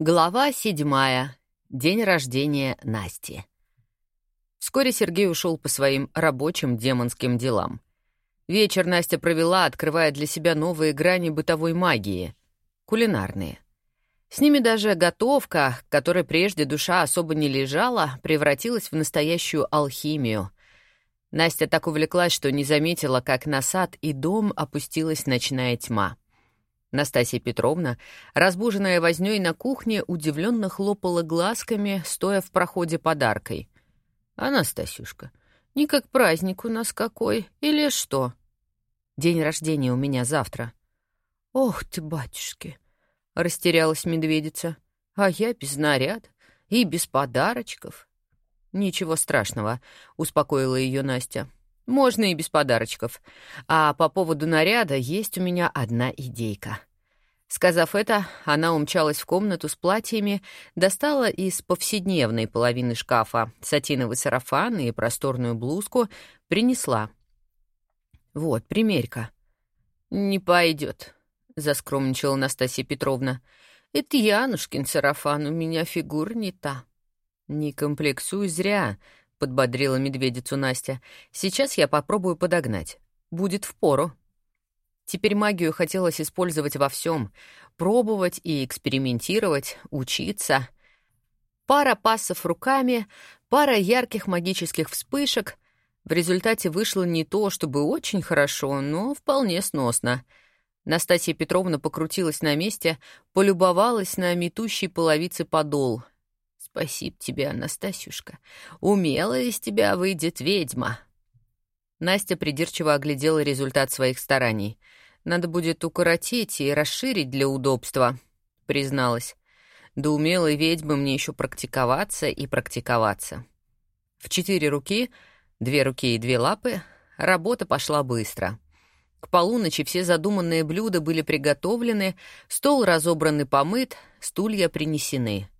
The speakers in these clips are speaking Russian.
Глава седьмая. День рождения Насти. Вскоре Сергей ушел по своим рабочим демонским делам. Вечер Настя провела, открывая для себя новые грани бытовой магии — кулинарные. С ними даже готовка, которой прежде душа особо не лежала, превратилась в настоящую алхимию. Настя так увлеклась, что не заметила, как на сад и дом опустилась ночная тьма — Настасья Петровна, разбуженная вознёй на кухне, удивленно хлопала глазками, стоя в проходе подаркой. «Анастасюшка, не как праздник у нас какой, или что?» «День рождения у меня завтра». «Ох ты, батюшки!» — растерялась медведица. «А я без наряд и без подарочков». «Ничего страшного», — успокоила ее Настя. Можно и без подарочков. А по поводу наряда есть у меня одна идейка. Сказав это, она умчалась в комнату с платьями, достала из повседневной половины шкафа сатиновый сарафан и просторную блузку, принесла. «Вот, примерь-ка». «Не пойдет», — заскромничала Настасья Петровна. «Это Янушкин сарафан, у меня фигура не та». «Не комплексуй зря», — подбодрила медведицу Настя. «Сейчас я попробую подогнать. Будет впору». Теперь магию хотелось использовать во всем, пробовать и экспериментировать, учиться. Пара пассов руками, пара ярких магических вспышек. В результате вышло не то, чтобы очень хорошо, но вполне сносно. Настасья Петровна покрутилась на месте, полюбовалась на метущий половицы подол — Спасибо тебе, Анастасюшка. Умелая из тебя выйдет ведьма. Настя придирчиво оглядела результат своих стараний. Надо будет укоротить и расширить для удобства, призналась. До умелой ведьмы мне еще практиковаться и практиковаться. В четыре руки, две руки и две лапы, работа пошла быстро. К полуночи все задуманные блюда были приготовлены, стол разобран и помыт, стулья принесены —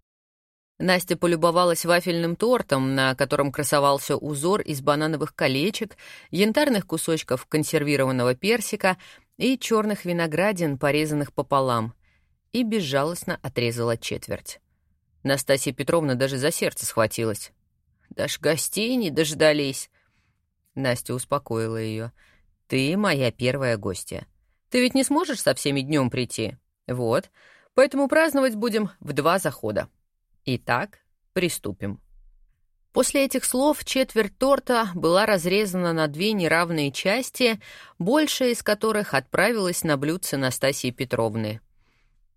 Настя полюбовалась вафельным тортом, на котором красовался узор из банановых колечек, янтарных кусочков консервированного персика и черных виноградин, порезанных пополам, и безжалостно отрезала четверть. Настасья Петровна даже за сердце схватилась. «Даже гостей не дождались!» Настя успокоила ее. «Ты моя первая гостья. Ты ведь не сможешь со всеми днем прийти? Вот. Поэтому праздновать будем в два захода». Итак, приступим. После этих слов четверть торта была разрезана на две неравные части, большая из которых отправилась на блюдце Настасьи Петровны.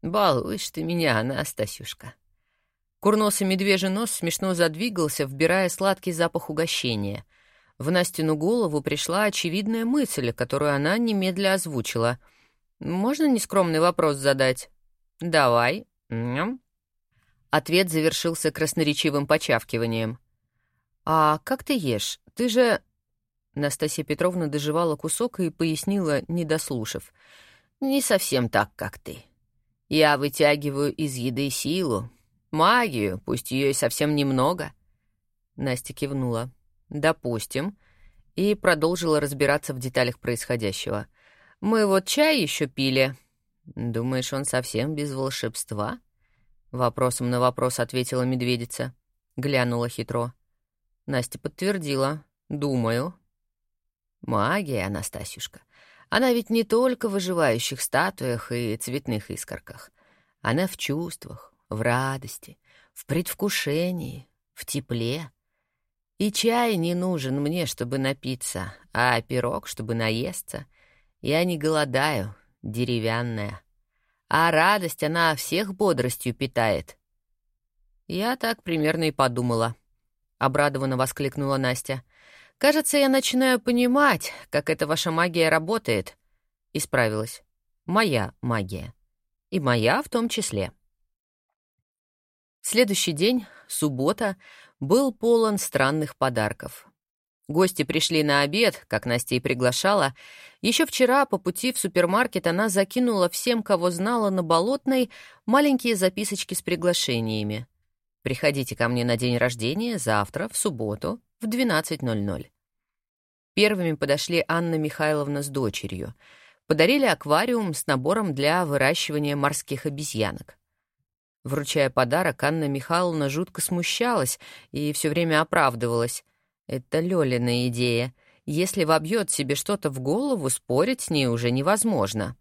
«Балуешь ты меня, Анастасюшка». Курносый медвежий нос смешно задвигался, вбирая сладкий запах угощения. В Настину голову пришла очевидная мысль, которую она немедля озвучила. «Можно нескромный вопрос задать?» «Давай». Ответ завершился красноречивым почавкиванием. «А как ты ешь? Ты же...» Настасья Петровна доживала кусок и пояснила, не дослушав. «Не совсем так, как ты. Я вытягиваю из еды силу, магию, пусть ее и совсем немного». Настя кивнула. «Допустим». И продолжила разбираться в деталях происходящего. «Мы вот чай еще пили. Думаешь, он совсем без волшебства?» Вопросом на вопрос ответила медведица. Глянула хитро. Настя подтвердила. «Думаю». «Магия, Анастасюшка. Она ведь не только в выживающих статуях и цветных искорках. Она в чувствах, в радости, в предвкушении, в тепле. И чай не нужен мне, чтобы напиться, а пирог, чтобы наесться. Я не голодаю, деревянная» а радость она всех бодростью питает. Я так примерно и подумала. Обрадованно воскликнула Настя. Кажется, я начинаю понимать, как эта ваша магия работает. Исправилась. Моя магия. И моя в том числе. Следующий день, суббота, был полон странных подарков. Гости пришли на обед, как Настя и приглашала. Еще вчера по пути в супермаркет она закинула всем, кого знала на Болотной, маленькие записочки с приглашениями. «Приходите ко мне на день рождения завтра, в субботу, в 12.00». Первыми подошли Анна Михайловна с дочерью. Подарили аквариум с набором для выращивания морских обезьянок. Вручая подарок, Анна Михайловна жутко смущалась и все время оправдывалась. Это Лёлина идея. Если вобьет себе что-то в голову, спорить с ней уже невозможно.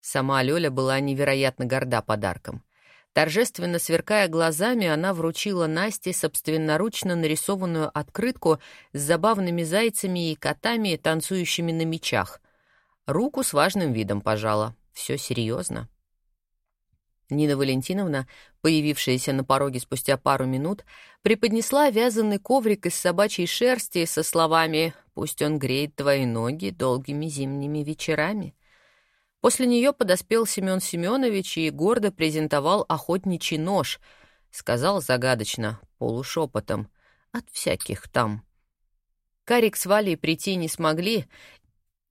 Сама Лёля была невероятно горда подарком. Торжественно сверкая глазами, она вручила Насте собственноручно нарисованную открытку с забавными зайцами и котами, танцующими на мечах. Руку с важным видом пожала. Все серьезно. Нина Валентиновна, появившаяся на пороге спустя пару минут, преподнесла вязаный коврик из собачьей шерсти со словами «Пусть он греет твои ноги долгими зимними вечерами». После нее подоспел Семен Семенович и гордо презентовал охотничий нож, сказал загадочно, полушепотом, «От всяких там». Карик с Валей прийти не смогли,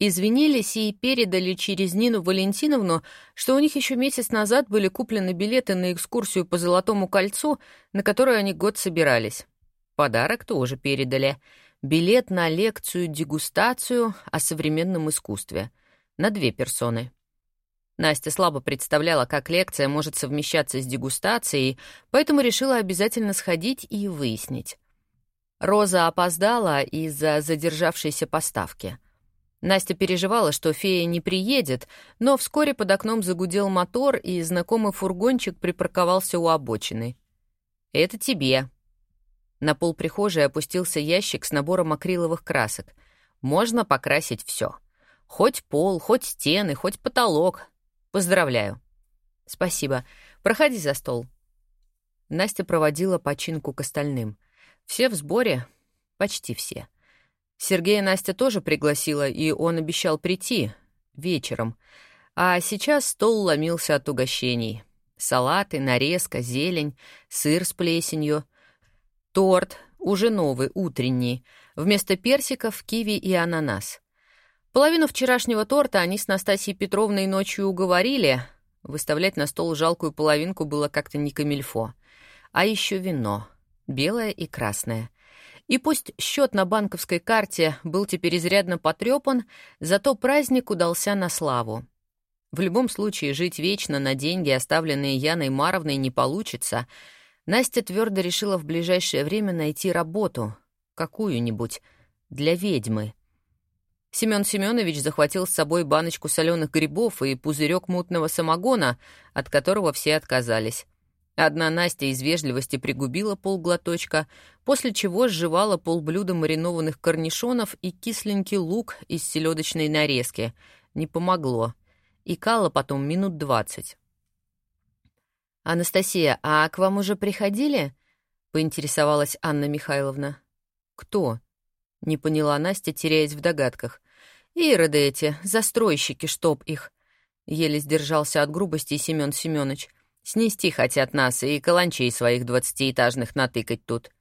Извинились и передали через Нину Валентиновну, что у них еще месяц назад были куплены билеты на экскурсию по Золотому кольцу, на которую они год собирались. Подарок тоже передали. Билет на лекцию-дегустацию о современном искусстве. На две персоны. Настя слабо представляла, как лекция может совмещаться с дегустацией, поэтому решила обязательно сходить и выяснить. Роза опоздала из-за задержавшейся поставки — Настя переживала, что фея не приедет, но вскоре под окном загудел мотор, и знакомый фургончик припарковался у обочины. «Это тебе». На пол прихожей опустился ящик с набором акриловых красок. Можно покрасить все. Хоть пол, хоть стены, хоть потолок. Поздравляю. Спасибо. Проходи за стол. Настя проводила починку к остальным. Все в сборе? Почти все. — Сергея Настя тоже пригласила, и он обещал прийти вечером. А сейчас стол ломился от угощений. Салаты, нарезка, зелень, сыр с плесенью. Торт, уже новый, утренний. Вместо персиков — киви и ананас. Половину вчерашнего торта они с Настасьей Петровной ночью уговорили. Выставлять на стол жалкую половинку было как-то не камильфо. А еще вино. Белое и красное — и пусть счет на банковской карте был теперь изрядно потрепан, зато праздник удался на славу. В любом случае, жить вечно на деньги, оставленные Яной Маровной, не получится. Настя твердо решила в ближайшее время найти работу, какую-нибудь, для ведьмы. Семен Семенович захватил с собой баночку соленых грибов и пузырек мутного самогона, от которого все отказались. Одна Настя из вежливости пригубила полглоточка, после чего сживала полблюда маринованных корнишонов и кисленький лук из селедочной нарезки. Не помогло. Икала потом минут двадцать. «Анастасия, а к вам уже приходили?» — поинтересовалась Анна Михайловна. «Кто?» — не поняла Настя, теряясь в догадках. «Ироды эти, застройщики, чтоб их!» — еле сдержался от грубости Семен Семенович — Снести хотят нас и каланчей своих двадцатиэтажных натыкать тут.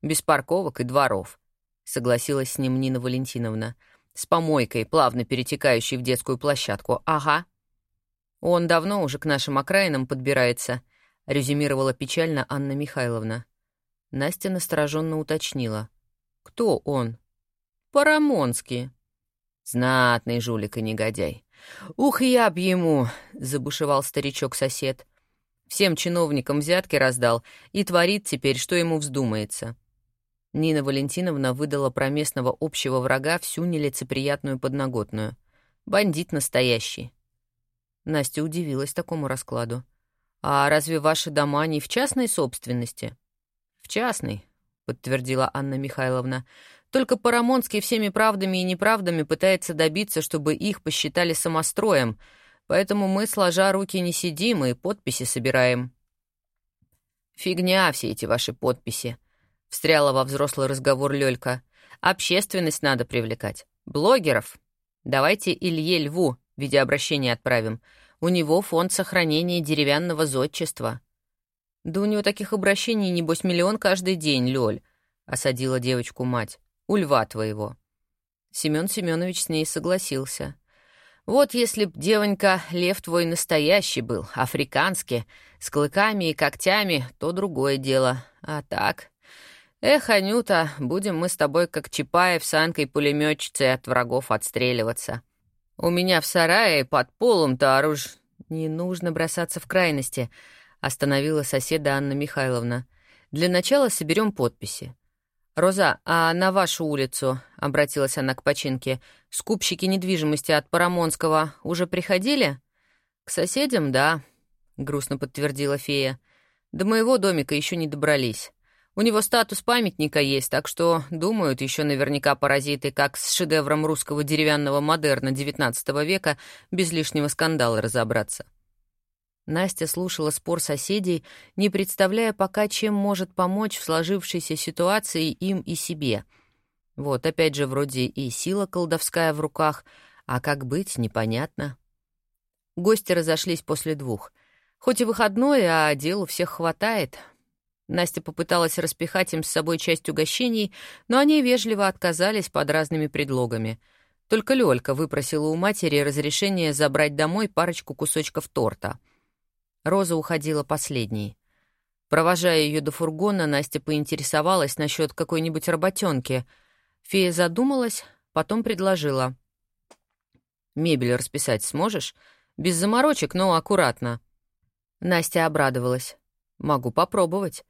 Без парковок и дворов», — согласилась с ним Нина Валентиновна. «С помойкой, плавно перетекающей в детскую площадку. Ага». «Он давно уже к нашим окраинам подбирается», — резюмировала печально Анна Михайловна. Настя настороженно уточнила. «Кто он?» «Парамонский». «Знатный жулик и негодяй». «Ух, я б ему!» — забушевал старичок-сосед. Всем чиновникам взятки раздал и творит теперь, что ему вздумается. Нина Валентиновна выдала про местного общего врага всю нелицеприятную подноготную. Бандит настоящий. Настя удивилась такому раскладу. «А разве ваши дома не в частной собственности?» «В частной», — подтвердила Анна Михайловна. «Только Парамонский всеми правдами и неправдами пытается добиться, чтобы их посчитали самостроем, Поэтому мы, сложа руки, не сидим и подписи собираем». «Фигня все эти ваши подписи», — встряла во взрослый разговор Лёлька. «Общественность надо привлекать. Блогеров. Давайте Илье Льву видеообращение отправим. У него фонд сохранения деревянного зодчества». «Да у него таких обращений, небось, миллион каждый день, Лёль», — осадила девочку мать. «У льва твоего». Семён Семёнович с ней согласился. Вот если б, девонька, лев твой настоящий был, африканский, с клыками и когтями, то другое дело. А так... Эх, Анюта, будем мы с тобой, как Чапаев с Анкой пулеметчицей от врагов отстреливаться. У меня в сарае под полом-то оружие... Не нужно бросаться в крайности. Остановила соседа Анна Михайловна. «Для начала соберем подписи. «Роза, а на вашу улицу, — обратилась она к починке, — скупщики недвижимости от Парамонского уже приходили?» «К соседям, да», — грустно подтвердила фея. «До моего домика еще не добрались. У него статус памятника есть, так что думают еще наверняка паразиты, как с шедевром русского деревянного модерна XIX века без лишнего скандала разобраться». Настя слушала спор соседей, не представляя пока, чем может помочь в сложившейся ситуации им и себе. Вот, опять же, вроде и сила колдовская в руках, а как быть, непонятно. Гости разошлись после двух. Хоть и выходной, а дел у всех хватает. Настя попыталась распихать им с собой часть угощений, но они вежливо отказались под разными предлогами. Только Лёлька выпросила у матери разрешение забрать домой парочку кусочков торта — Роза уходила последней. Провожая ее до фургона, Настя поинтересовалась насчет какой-нибудь работенки. Фея задумалась, потом предложила. «Мебель расписать сможешь? Без заморочек, но аккуратно». Настя обрадовалась. «Могу попробовать».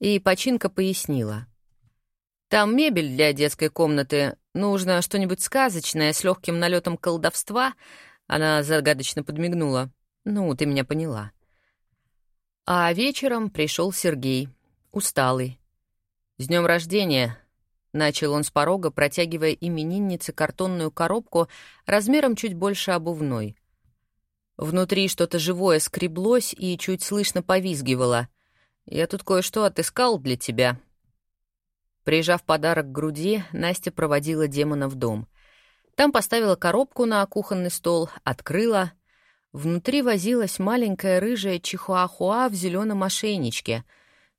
И починка пояснила. «Там мебель для детской комнаты. Нужно что-нибудь сказочное, с легким налетом колдовства». Она загадочно подмигнула. «Ну, ты меня поняла». А вечером пришел Сергей, усталый. «С днем рождения!» — начал он с порога, протягивая имениннице картонную коробку размером чуть больше обувной. Внутри что-то живое скреблось и чуть слышно повизгивало. «Я тут кое-что отыскал для тебя». Прижав подарок к груди, Настя проводила демона в дом. Там поставила коробку на кухонный стол, открыла — Внутри возилась маленькая рыжая чихуахуа в зеленом ошейничке,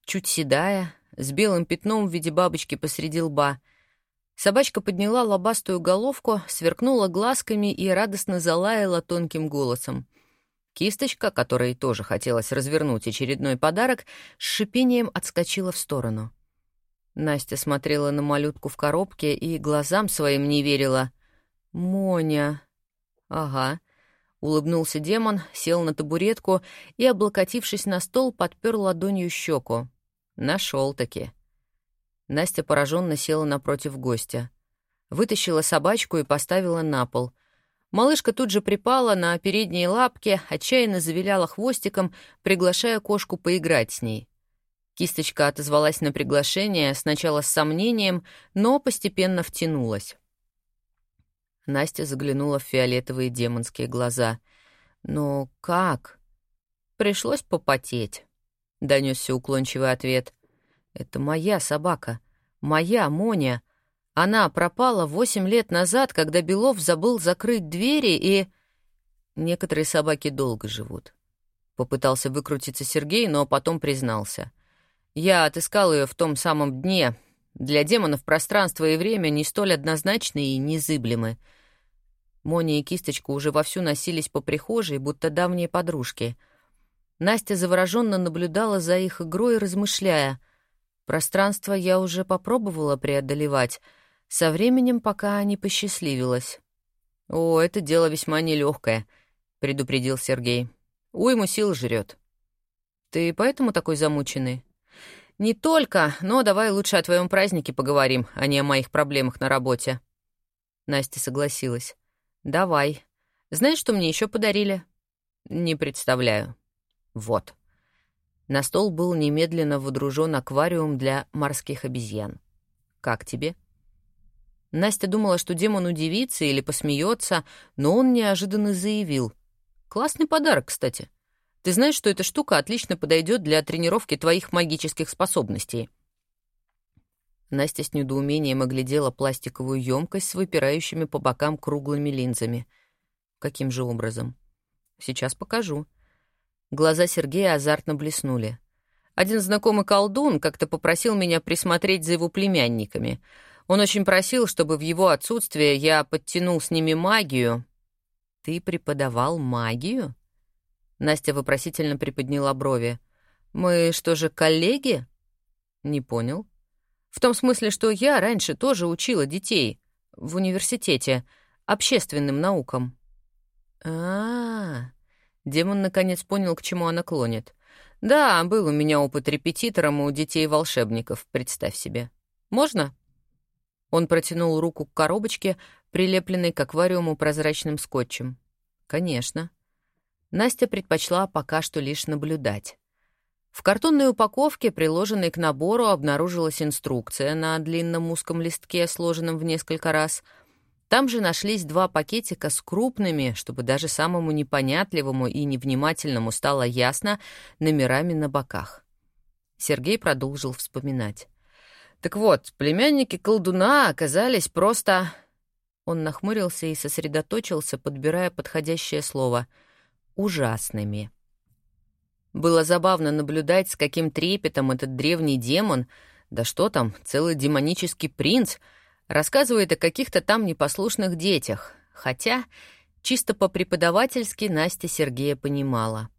чуть седая, с белым пятном в виде бабочки посреди лба. Собачка подняла лобастую головку, сверкнула глазками и радостно залаяла тонким голосом. Кисточка, которой тоже хотелось развернуть очередной подарок, с шипением отскочила в сторону. Настя смотрела на малютку в коробке и глазам своим не верила. «Моня!» «Ага». Улыбнулся демон, сел на табуретку и, облокотившись на стол, подпер ладонью щеку. Нашел-таки. Настя пораженно села напротив гостя. Вытащила собачку и поставила на пол. Малышка тут же припала на передние лапки, отчаянно завиляла хвостиком, приглашая кошку поиграть с ней. Кисточка отозвалась на приглашение сначала с сомнением, но постепенно втянулась. Настя заглянула в фиолетовые демонские глаза. «Но как?» «Пришлось попотеть», — донесся уклончивый ответ. «Это моя собака. Моя Моня. Она пропала восемь лет назад, когда Белов забыл закрыть двери и...» «Некоторые собаки долго живут». Попытался выкрутиться Сергей, но потом признался. «Я отыскал ее в том самом дне. Для демонов пространство и время не столь однозначны и незыблемы. Моня и Кисточка уже вовсю носились по прихожей, будто давние подружки. Настя завороженно наблюдала за их игрой, размышляя. Пространство я уже попробовала преодолевать, со временем пока не посчастливилось. «О, это дело весьма нелегкое», — предупредил Сергей. «Уйму сил жрет». «Ты поэтому такой замученный?» «Не только, но давай лучше о твоем празднике поговорим, а не о моих проблемах на работе». Настя согласилась. «Давай. Знаешь, что мне еще подарили?» «Не представляю». «Вот». На стол был немедленно водружен аквариум для морских обезьян. «Как тебе?» Настя думала, что демон удивится или посмеется, но он неожиданно заявил. «Классный подарок, кстати. Ты знаешь, что эта штука отлично подойдет для тренировки твоих магических способностей?» Настя с недоумением оглядела пластиковую емкость с выпирающими по бокам круглыми линзами. Каким же образом? Сейчас покажу. Глаза Сергея азартно блеснули. Один знакомый колдун как-то попросил меня присмотреть за его племянниками. Он очень просил, чтобы в его отсутствие я подтянул с ними магию. «Ты преподавал магию?» Настя вопросительно приподняла брови. «Мы что же, коллеги?» «Не понял». В том смысле, что я раньше тоже учила детей в университете общественным наукам. А, -а, -а. Демон наконец понял, к чему она клонит. Да, был у меня опыт репетитором у детей-волшебников, представь себе. Можно? Он протянул руку к коробочке, прилепленной к аквариуму прозрачным скотчем. Конечно. Настя предпочла пока что лишь наблюдать. В картонной упаковке, приложенной к набору, обнаружилась инструкция на длинном узком листке, сложенном в несколько раз. Там же нашлись два пакетика с крупными, чтобы даже самому непонятливому и невнимательному стало ясно, номерами на боках. Сергей продолжил вспоминать. Так вот, племянники колдуна оказались просто... Он нахмурился и сосредоточился, подбирая подходящее слово. «Ужасными». Было забавно наблюдать, с каким трепетом этот древний демон, да что там, целый демонический принц, рассказывает о каких-то там непослушных детях, хотя чисто по-преподавательски Настя Сергея понимала.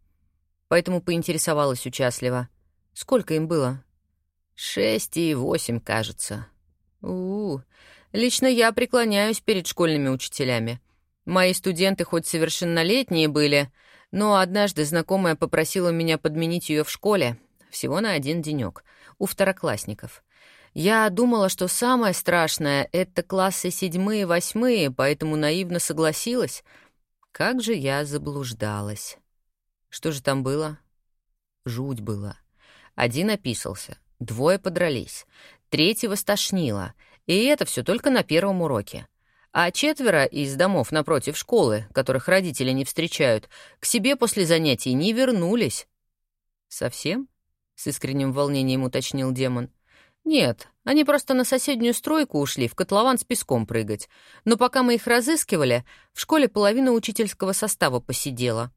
Поэтому поинтересовалась участливо. Сколько им было? Шесть и восемь, кажется. У, -у, у Лично я преклоняюсь перед школьными учителями. Мои студенты хоть совершеннолетние были, но однажды знакомая попросила меня подменить ее в школе, всего на один денек, у второклассников. Я думала, что самое страшное — это классы седьмые, восьмые, поэтому наивно согласилась. Как же я заблуждалась. Что же там было? Жуть была. Один описался, двое подрались, третьего стошнило, и это все только на первом уроке а четверо из домов напротив школы, которых родители не встречают, к себе после занятий не вернулись. «Совсем?» — с искренним волнением уточнил демон. «Нет, они просто на соседнюю стройку ушли в котлован с песком прыгать. Но пока мы их разыскивали, в школе половина учительского состава посидела».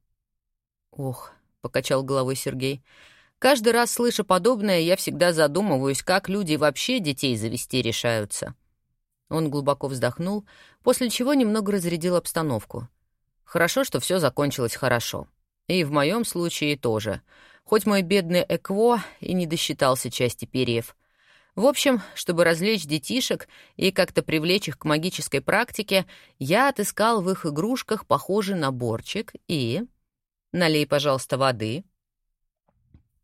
«Ох», — покачал головой Сергей, — «каждый раз, слыша подобное, я всегда задумываюсь, как люди вообще детей завести решаются». Он глубоко вздохнул, после чего немного разрядил обстановку. Хорошо, что все закончилось хорошо. И в моем случае тоже. Хоть мой бедный Экво и не досчитался части перьев. В общем, чтобы развлечь детишек и как-то привлечь их к магической практике, я отыскал в их игрушках похожий наборчик и... Налей, пожалуйста, воды.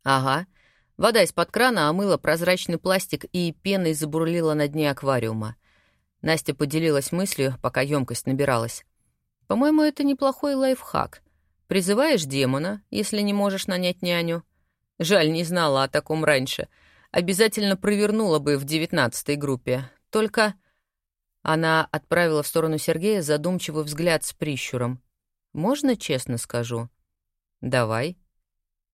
Ага. Вода из-под крана омыла прозрачный пластик и пеной забурлила на дне аквариума. Настя поделилась мыслью, пока емкость набиралась. «По-моему, это неплохой лайфхак. Призываешь демона, если не можешь нанять няню. Жаль, не знала о таком раньше. Обязательно провернула бы в девятнадцатой группе. Только...» Она отправила в сторону Сергея задумчивый взгляд с прищуром. «Можно честно скажу?» «Давай».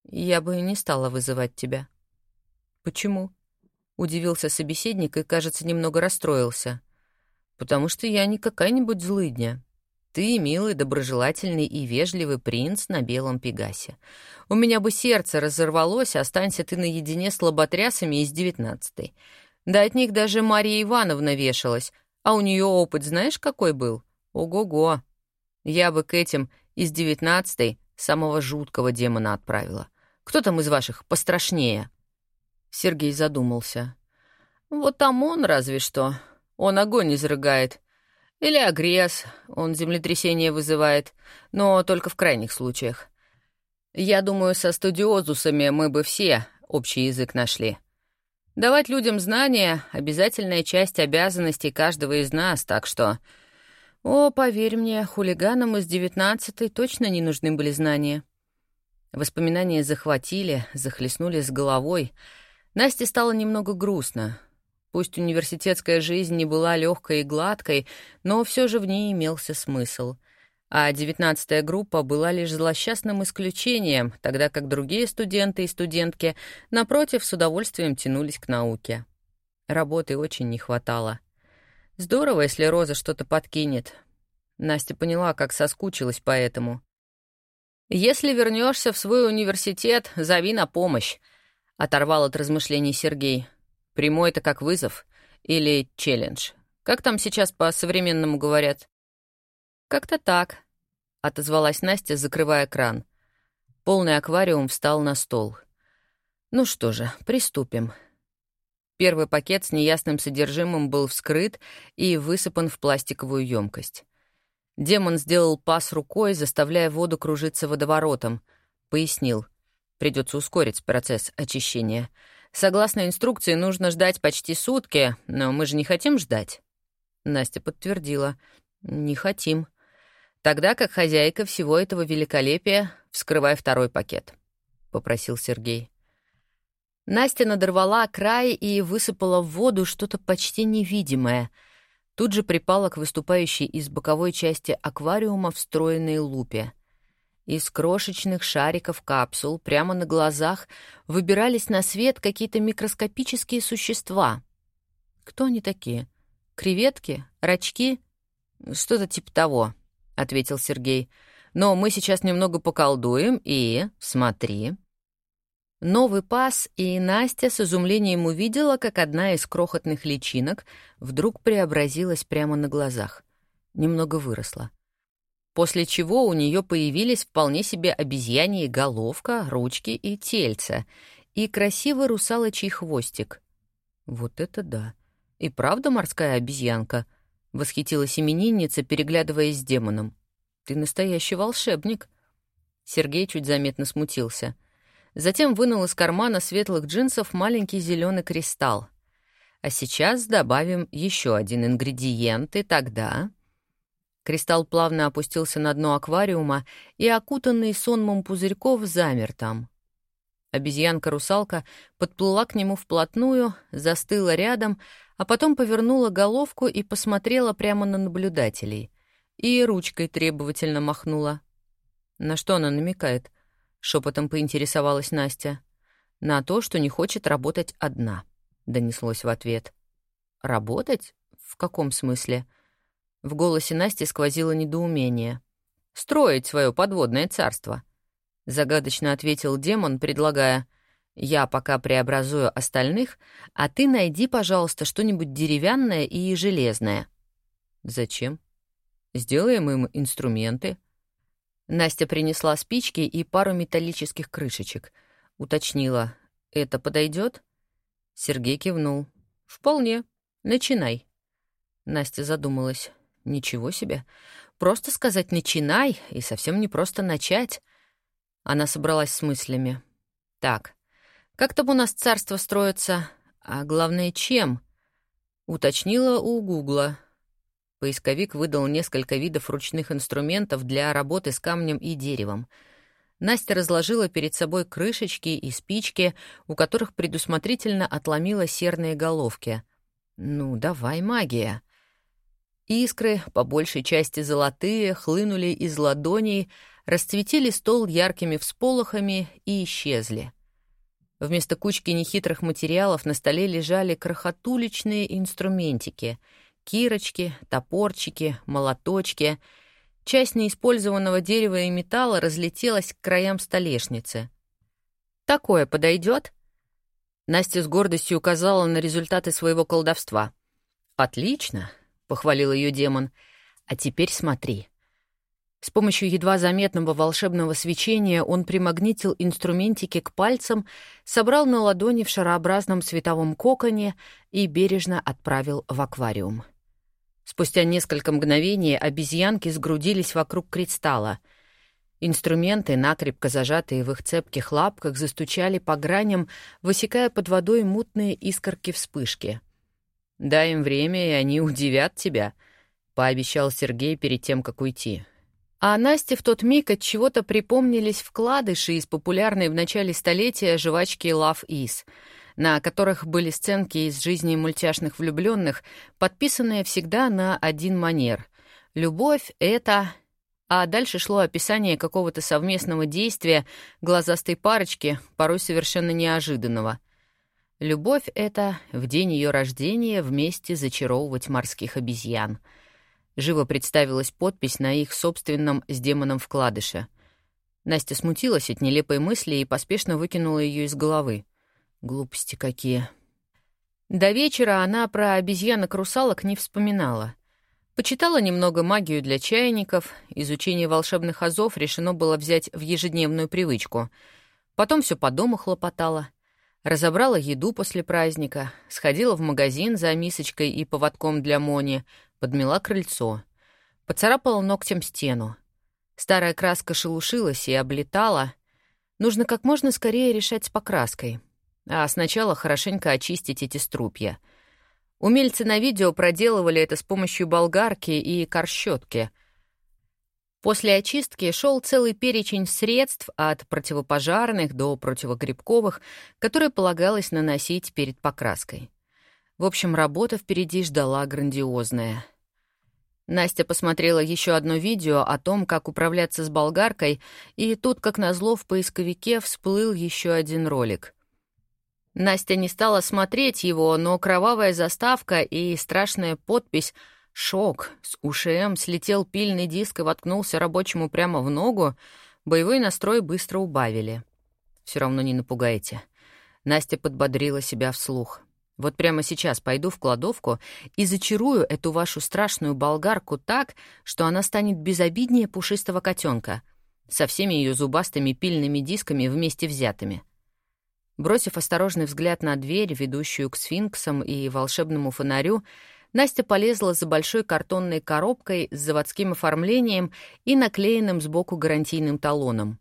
«Я бы не стала вызывать тебя». «Почему?» — удивился собеседник и, кажется, немного расстроился потому что я не какая-нибудь злыдня. Ты милый, доброжелательный и вежливый принц на белом пегасе. У меня бы сердце разорвалось, останься ты наедине с лоботрясами из девятнадцатой. Да от них даже Мария Ивановна вешалась, а у нее опыт знаешь какой был? Ого-го! Я бы к этим из девятнадцатой самого жуткого демона отправила. Кто там из ваших пострашнее?» Сергей задумался. «Вот там он разве что. Он огонь изрыгает. Или агресс, он землетрясение вызывает, но только в крайних случаях. Я думаю, со студиозусами мы бы все общий язык нашли. Давать людям знания — обязательная часть обязанностей каждого из нас, так что... О, поверь мне, хулиганам из девятнадцатой точно не нужны были знания. Воспоминания захватили, захлестнули с головой. Насте стало немного грустно. Пусть университетская жизнь не была легкой и гладкой, но все же в ней имелся смысл. А девятнадцатая группа была лишь злосчастным исключением, тогда как другие студенты и студентки, напротив, с удовольствием тянулись к науке. Работы очень не хватало. Здорово, если Роза что-то подкинет. Настя поняла, как соскучилась по этому. «Если вернешься в свой университет, зови на помощь», — оторвал от размышлений Сергей. Прямой это как вызов или челлендж. Как там сейчас по-современному говорят? Как-то так, отозвалась Настя, закрывая кран. Полный аквариум встал на стол. Ну что же, приступим. Первый пакет с неясным содержимым был вскрыт и высыпан в пластиковую емкость. Демон сделал пас рукой, заставляя воду кружиться водоворотом. Пояснил. Придется ускорить процесс очищения. Согласно инструкции, нужно ждать почти сутки, но мы же не хотим ждать. Настя подтвердила. Не хотим. Тогда, как хозяйка всего этого великолепия, вскрывай второй пакет, — попросил Сергей. Настя надорвала край и высыпала в воду что-то почти невидимое. Тут же припала к выступающей из боковой части аквариума встроенной лупе. Из крошечных шариков капсул прямо на глазах выбирались на свет какие-то микроскопические существа. Кто они такие? Креветки? Рачки? Что-то типа того. — ответил Сергей. «Но мы сейчас немного поколдуем и... смотри». Новый пас, и Настя с изумлением увидела, как одна из крохотных личинок вдруг преобразилась прямо на глазах. Немного выросла. После чего у нее появились вполне себе обезьяньи головка, ручки и тельца, и красивый русалочий хвостик. Вот это да! И правда морская обезьянка —— восхитилась именинница, переглядываясь с демоном. «Ты настоящий волшебник». Сергей чуть заметно смутился. Затем вынул из кармана светлых джинсов маленький зеленый кристалл. А сейчас добавим еще один ингредиент, и тогда... Кристалл плавно опустился на дно аквариума, и окутанный сонмом пузырьков замер там. Обезьянка-русалка подплыла к нему вплотную, застыла рядом, а потом повернула головку и посмотрела прямо на наблюдателей. И ручкой требовательно махнула. На что она намекает? Шепотом поинтересовалась Настя. На то, что не хочет работать одна, донеслось в ответ. Работать? В каком смысле? В голосе Насти сквозило недоумение. Строить свое подводное царство. Загадочно ответил демон, предлагая — я пока преобразую остальных, а ты найди, пожалуйста, что-нибудь деревянное и железное». «Зачем? Сделаем им инструменты». Настя принесла спички и пару металлических крышечек. Уточнила, «Это подойдет? Сергей кивнул. «Вполне. Начинай». Настя задумалась. «Ничего себе. Просто сказать «начинай» и совсем не просто начать». Она собралась с мыслями. «Так, как там у нас царство строится? А главное, чем? Уточнила у Гугла. Поисковик выдал несколько видов ручных инструментов для работы с камнем и деревом. Настя разложила перед собой крышечки и спички, у которых предусмотрительно отломила серные головки. «Ну, давай, магия!» Искры, по большей части золотые, хлынули из ладоней, расцветили стол яркими всполохами и исчезли. Вместо кучки нехитрых материалов на столе лежали крохотуличные инструментики — кирочки, топорчики, молоточки. Часть неиспользованного дерева и металла разлетелась к краям столешницы. «Такое подойдет?» Настя с гордостью указала на результаты своего колдовства. «Отлично!» — похвалил ее демон. «А теперь смотри». С помощью едва заметного волшебного свечения он примагнитил инструментики к пальцам, собрал на ладони в шарообразном световом коконе и бережно отправил в аквариум. Спустя несколько мгновений обезьянки сгрудились вокруг кристалла. Инструменты, накрепко зажатые в их цепких лапках, застучали по граням, высекая под водой мутные искорки вспышки. «Дай им время, и они удивят тебя», — пообещал Сергей перед тем, как уйти. А Насте в тот миг от чего-то припомнились вкладыши из популярной в начале столетия жвачки Love Is, на которых были сценки из жизни мультяшных влюбленных, подписанные всегда на один манер. «Любовь — это...» А дальше шло описание какого-то совместного действия глазастой парочки, порой совершенно неожиданного. «Любовь — это в день ее рождения вместе зачаровывать морских обезьян». Живо представилась подпись на их собственном с демоном вкладыше. Настя смутилась от нелепой мысли и поспешно выкинула ее из головы. Глупости какие. До вечера она про обезьянок-русалок не вспоминала. Почитала немного магию для чайников, изучение волшебных азов решено было взять в ежедневную привычку. Потом все по дому хлопотала. Разобрала еду после праздника, сходила в магазин за мисочкой и поводком для Мони, подмела крыльцо, поцарапала ногтем стену. Старая краска шелушилась и облетала. Нужно как можно скорее решать с покраской. А сначала хорошенько очистить эти струпья. Умельцы на видео проделывали это с помощью болгарки и корщетки. После очистки шел целый перечень средств от противопожарных до противогрибковых, которые полагалось наносить перед покраской. В общем, работа впереди ждала грандиозная. Настя посмотрела еще одно видео о том, как управляться с болгаркой, и тут, как назло, в поисковике всплыл еще один ролик. Настя не стала смотреть его, но кровавая заставка и страшная подпись «Шок» с УШМ слетел пильный диск и воткнулся рабочему прямо в ногу, боевой настрой быстро убавили. Все равно не напугаете. Настя подбодрила себя вслух. Вот прямо сейчас пойду в кладовку и зачарую эту вашу страшную болгарку так, что она станет безобиднее пушистого котенка, со всеми ее зубастыми пильными дисками вместе взятыми. Бросив осторожный взгляд на дверь, ведущую к сфинксам и волшебному фонарю, Настя полезла за большой картонной коробкой с заводским оформлением и наклеенным сбоку гарантийным талоном.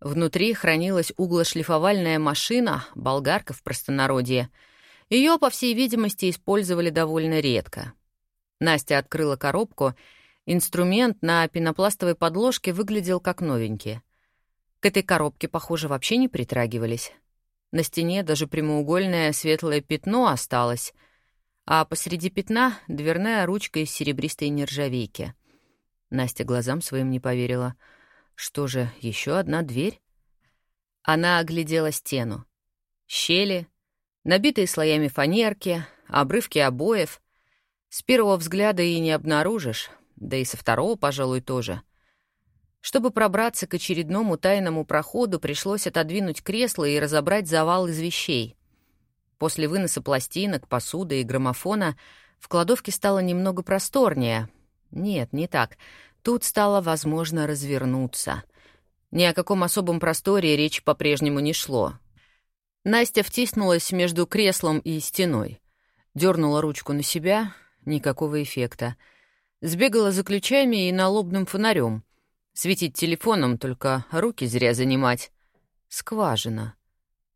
Внутри хранилась углошлифовальная машина, болгарка в простонародье — ее, по всей видимости, использовали довольно редко. Настя открыла коробку. Инструмент на пенопластовой подложке выглядел как новенький. К этой коробке, похоже, вообще не притрагивались. На стене даже прямоугольное светлое пятно осталось, а посреди пятна — дверная ручка из серебристой нержавейки. Настя глазам своим не поверила. Что же, еще одна дверь? Она оглядела стену. Щели, Набитые слоями фанерки, обрывки обоев. С первого взгляда и не обнаружишь, да и со второго, пожалуй, тоже. Чтобы пробраться к очередному тайному проходу, пришлось отодвинуть кресло и разобрать завал из вещей. После выноса пластинок, посуды и граммофона в кладовке стало немного просторнее. Нет, не так. Тут стало возможно развернуться. Ни о каком особом просторе речь по-прежнему не шло. Настя втиснулась между креслом и стеной. Дернула ручку на себя — никакого эффекта. Сбегала за ключами и налобным фонарем. Светить телефоном, только руки зря занимать. Скважина.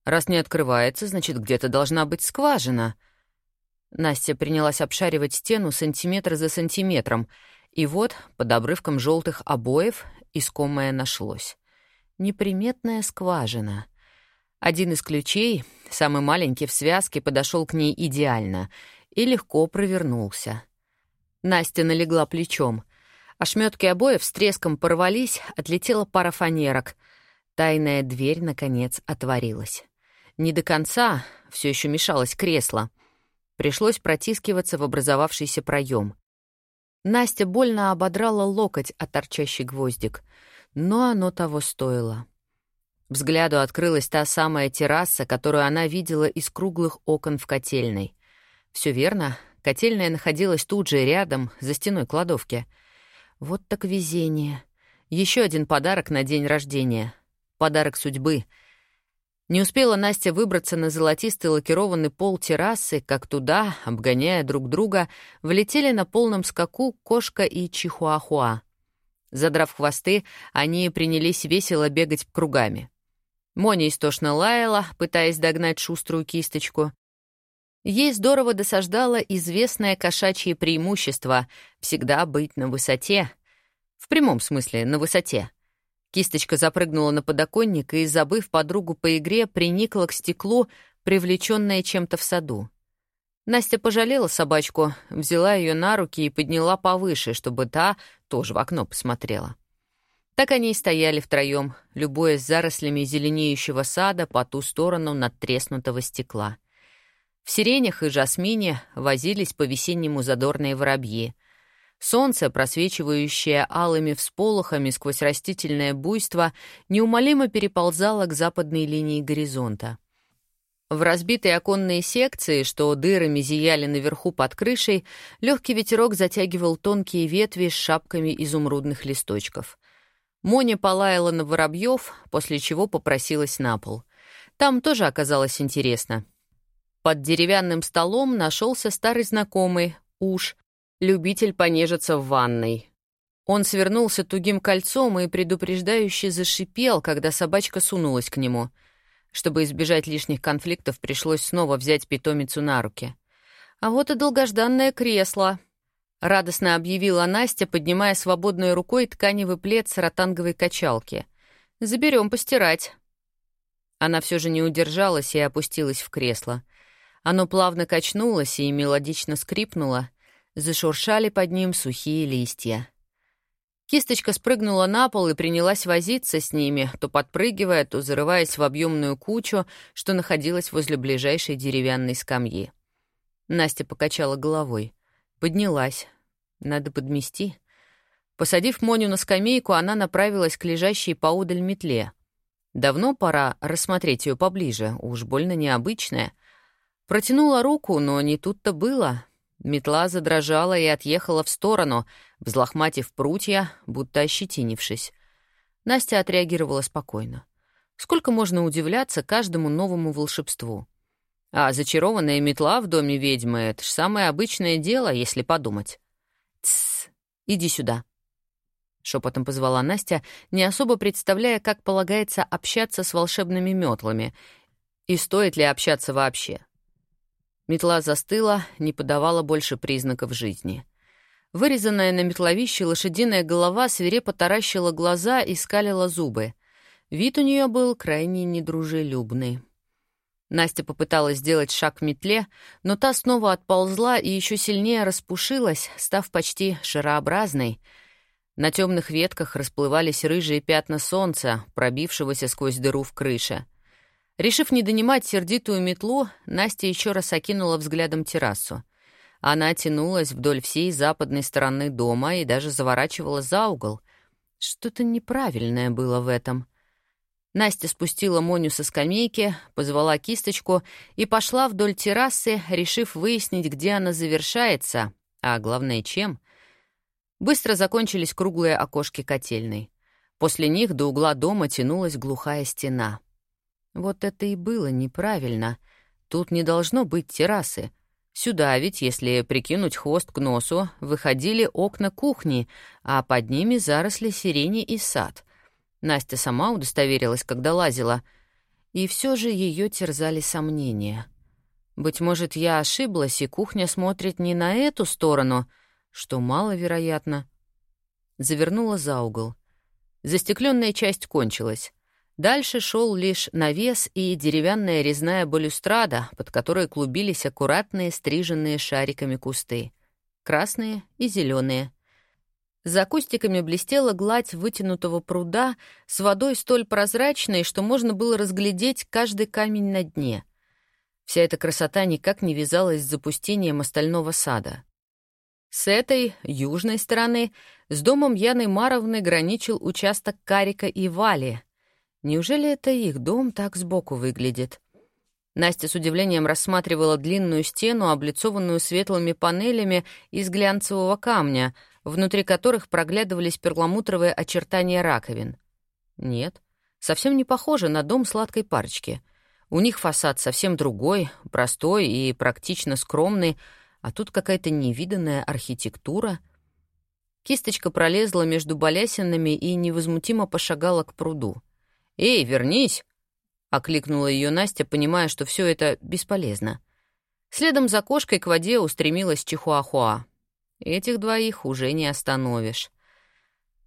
Раз не открывается, значит, где-то должна быть скважина. Настя принялась обшаривать стену сантиметр за сантиметром, и вот, под обрывком желтых обоев, искомое нашлось. Неприметная скважина. Один из ключей, самый маленький в связке, подошел к ней идеально и легко провернулся. Настя налегла плечом. Ошметки обоев с треском порвались, отлетела пара фанерок. Тайная дверь, наконец, отворилась. Не до конца, все еще мешалось кресло. Пришлось протискиваться в образовавшийся проем. Настя больно ободрала локоть от торчащий гвоздик, но оно того стоило. Взгляду открылась та самая терраса, которую она видела из круглых окон в котельной. Все верно, котельная находилась тут же рядом, за стеной кладовки. Вот так везение. Еще один подарок на день рождения. Подарок судьбы. Не успела Настя выбраться на золотистый лакированный пол террасы, как туда, обгоняя друг друга, влетели на полном скаку кошка и чихуахуа. Задрав хвосты, они принялись весело бегать кругами. Моня истошно лаяла, пытаясь догнать шуструю кисточку. Ей здорово досаждало известное кошачье преимущество — всегда быть на высоте. В прямом смысле, на высоте. Кисточка запрыгнула на подоконник и, забыв подругу по игре, приникла к стеклу, привлеченная чем-то в саду. Настя пожалела собачку, взяла ее на руки и подняла повыше, чтобы та тоже в окно посмотрела. Так они и стояли втроем, любуясь зарослями зеленеющего сада по ту сторону надтреснутого стекла. В сиренях и жасмине возились по-весеннему задорные воробьи. Солнце, просвечивающее алыми всполохами сквозь растительное буйство, неумолимо переползало к западной линии горизонта. В разбитые оконные секции, что дырами зияли наверху под крышей, легкий ветерок затягивал тонкие ветви с шапками изумрудных листочков. Моня полаяла на воробьев, после чего попросилась на пол. Там тоже оказалось интересно. Под деревянным столом нашелся старый знакомый, уж, любитель понежиться в ванной. Он свернулся тугим кольцом и предупреждающе зашипел, когда собачка сунулась к нему. Чтобы избежать лишних конфликтов, пришлось снова взять питомицу на руки. «А вот и долгожданное кресло», — радостно объявила Настя, поднимая свободной рукой тканевый плед с ротанговой качалки. «Заберем постирать». Она все же не удержалась и опустилась в кресло. Оно плавно качнулось и мелодично скрипнуло. Зашуршали под ним сухие листья. Кисточка спрыгнула на пол и принялась возиться с ними, то подпрыгивая, то зарываясь в объемную кучу, что находилась возле ближайшей деревянной скамьи. Настя покачала головой. Поднялась. Надо подмести. Посадив Моню на скамейку, она направилась к лежащей поодаль метле. Давно пора рассмотреть ее поближе, уж больно необычная. Протянула руку, но не тут-то было. Метла задрожала и отъехала в сторону, взлохматив прутья, будто ощетинившись. Настя отреагировала спокойно. Сколько можно удивляться каждому новому волшебству? А зачарованная метла в доме ведьмы — это ж самое обычное дело, если подумать. «Тссс, иди сюда», — шепотом позвала Настя, не особо представляя, как полагается общаться с волшебными метлами и стоит ли общаться вообще. Метла застыла, не подавала больше признаков жизни. Вырезанная на метловище лошадиная голова свирепо таращила глаза и скалила зубы. Вид у нее был крайне недружелюбный. Настя попыталась сделать шаг к метле, но та снова отползла и еще сильнее распушилась, став почти шарообразной. На темных ветках расплывались рыжие пятна солнца, пробившегося сквозь дыру в крыше — Решив не донимать сердитую метлу, Настя еще раз окинула взглядом террасу. Она тянулась вдоль всей западной стороны дома и даже заворачивала за угол. Что-то неправильное было в этом. Настя спустила Моню со скамейки, позвала кисточку и пошла вдоль террасы, решив выяснить, где она завершается, а главное, чем. Быстро закончились круглые окошки котельной. После них до угла дома тянулась глухая стена — вот это и было неправильно. Тут не должно быть террасы. Сюда ведь, если прикинуть хвост к носу, выходили окна кухни, а под ними заросли сирени и сад. Настя сама удостоверилась, когда лазила. И все же ее терзали сомнения. Быть может, я ошиблась, и кухня смотрит не на эту сторону, что маловероятно. Завернула за угол. Застекленная часть кончилась. Дальше шел лишь навес и деревянная резная балюстрада, под которой клубились аккуратные стриженные шариками кусты. Красные и зеленые. За кустиками блестела гладь вытянутого пруда с водой столь прозрачной, что можно было разглядеть каждый камень на дне. Вся эта красота никак не вязалась с запустением остального сада. С этой, южной стороны, с домом Яны Маровны граничил участок Карика и Вали — Неужели это их дом так сбоку выглядит? Настя с удивлением рассматривала длинную стену, облицованную светлыми панелями из глянцевого камня, внутри которых проглядывались перламутровые очертания раковин. Нет, совсем не похоже на дом сладкой парочки. У них фасад совсем другой, простой и практично скромный, а тут какая-то невиданная архитектура. Кисточка пролезла между балясинами и невозмутимо пошагала к пруду. «Эй, вернись!» — окликнула ее Настя, понимая, что все это бесполезно. Следом за кошкой к воде устремилась Чихуахуа. Этих двоих уже не остановишь.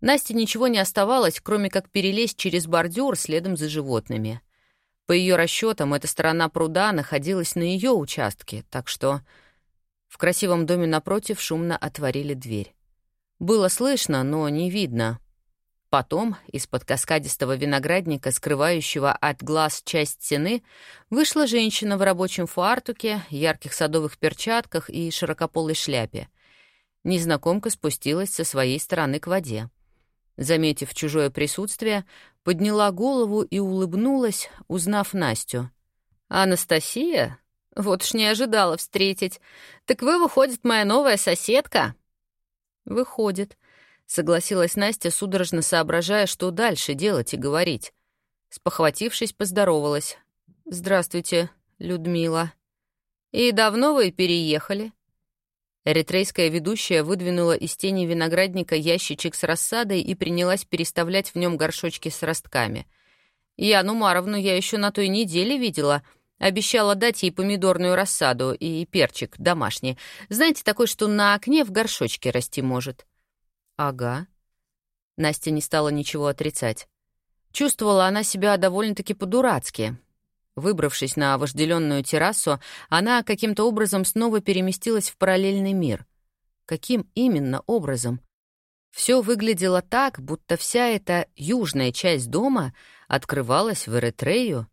Насте ничего не оставалось, кроме как перелезть через бордюр следом за животными. По ее расчетам, эта сторона пруда находилась на ее участке, так что в красивом доме напротив шумно отворили дверь. Было слышно, но не видно, Потом из-под каскадистого виноградника, скрывающего от глаз часть стены, вышла женщина в рабочем фартуке, ярких садовых перчатках и широкополой шляпе. Незнакомка спустилась со своей стороны к воде. Заметив чужое присутствие, подняла голову и улыбнулась, узнав Настю. «Анастасия? Вот уж не ожидала встретить. Так вы, выходит, моя новая соседка?» «Выходит», — согласилась Настя, судорожно соображая, что дальше делать и говорить. Спохватившись, поздоровалась. «Здравствуйте, Людмила». «И давно вы переехали?» Эритрейская ведущая выдвинула из тени виноградника ящичек с рассадой и принялась переставлять в нем горшочки с ростками. Яну Маровну я еще на той неделе видела. Обещала дать ей помидорную рассаду и перчик домашний. Знаете, такой, что на окне в горшочке расти может. Ага. Настя не стала ничего отрицать. Чувствовала она себя довольно-таки по-дурацки. Выбравшись на вожделенную террасу, она каким-то образом снова переместилась в параллельный мир. Каким именно образом? Все выглядело так, будто вся эта южная часть дома открывалась в Эретрею.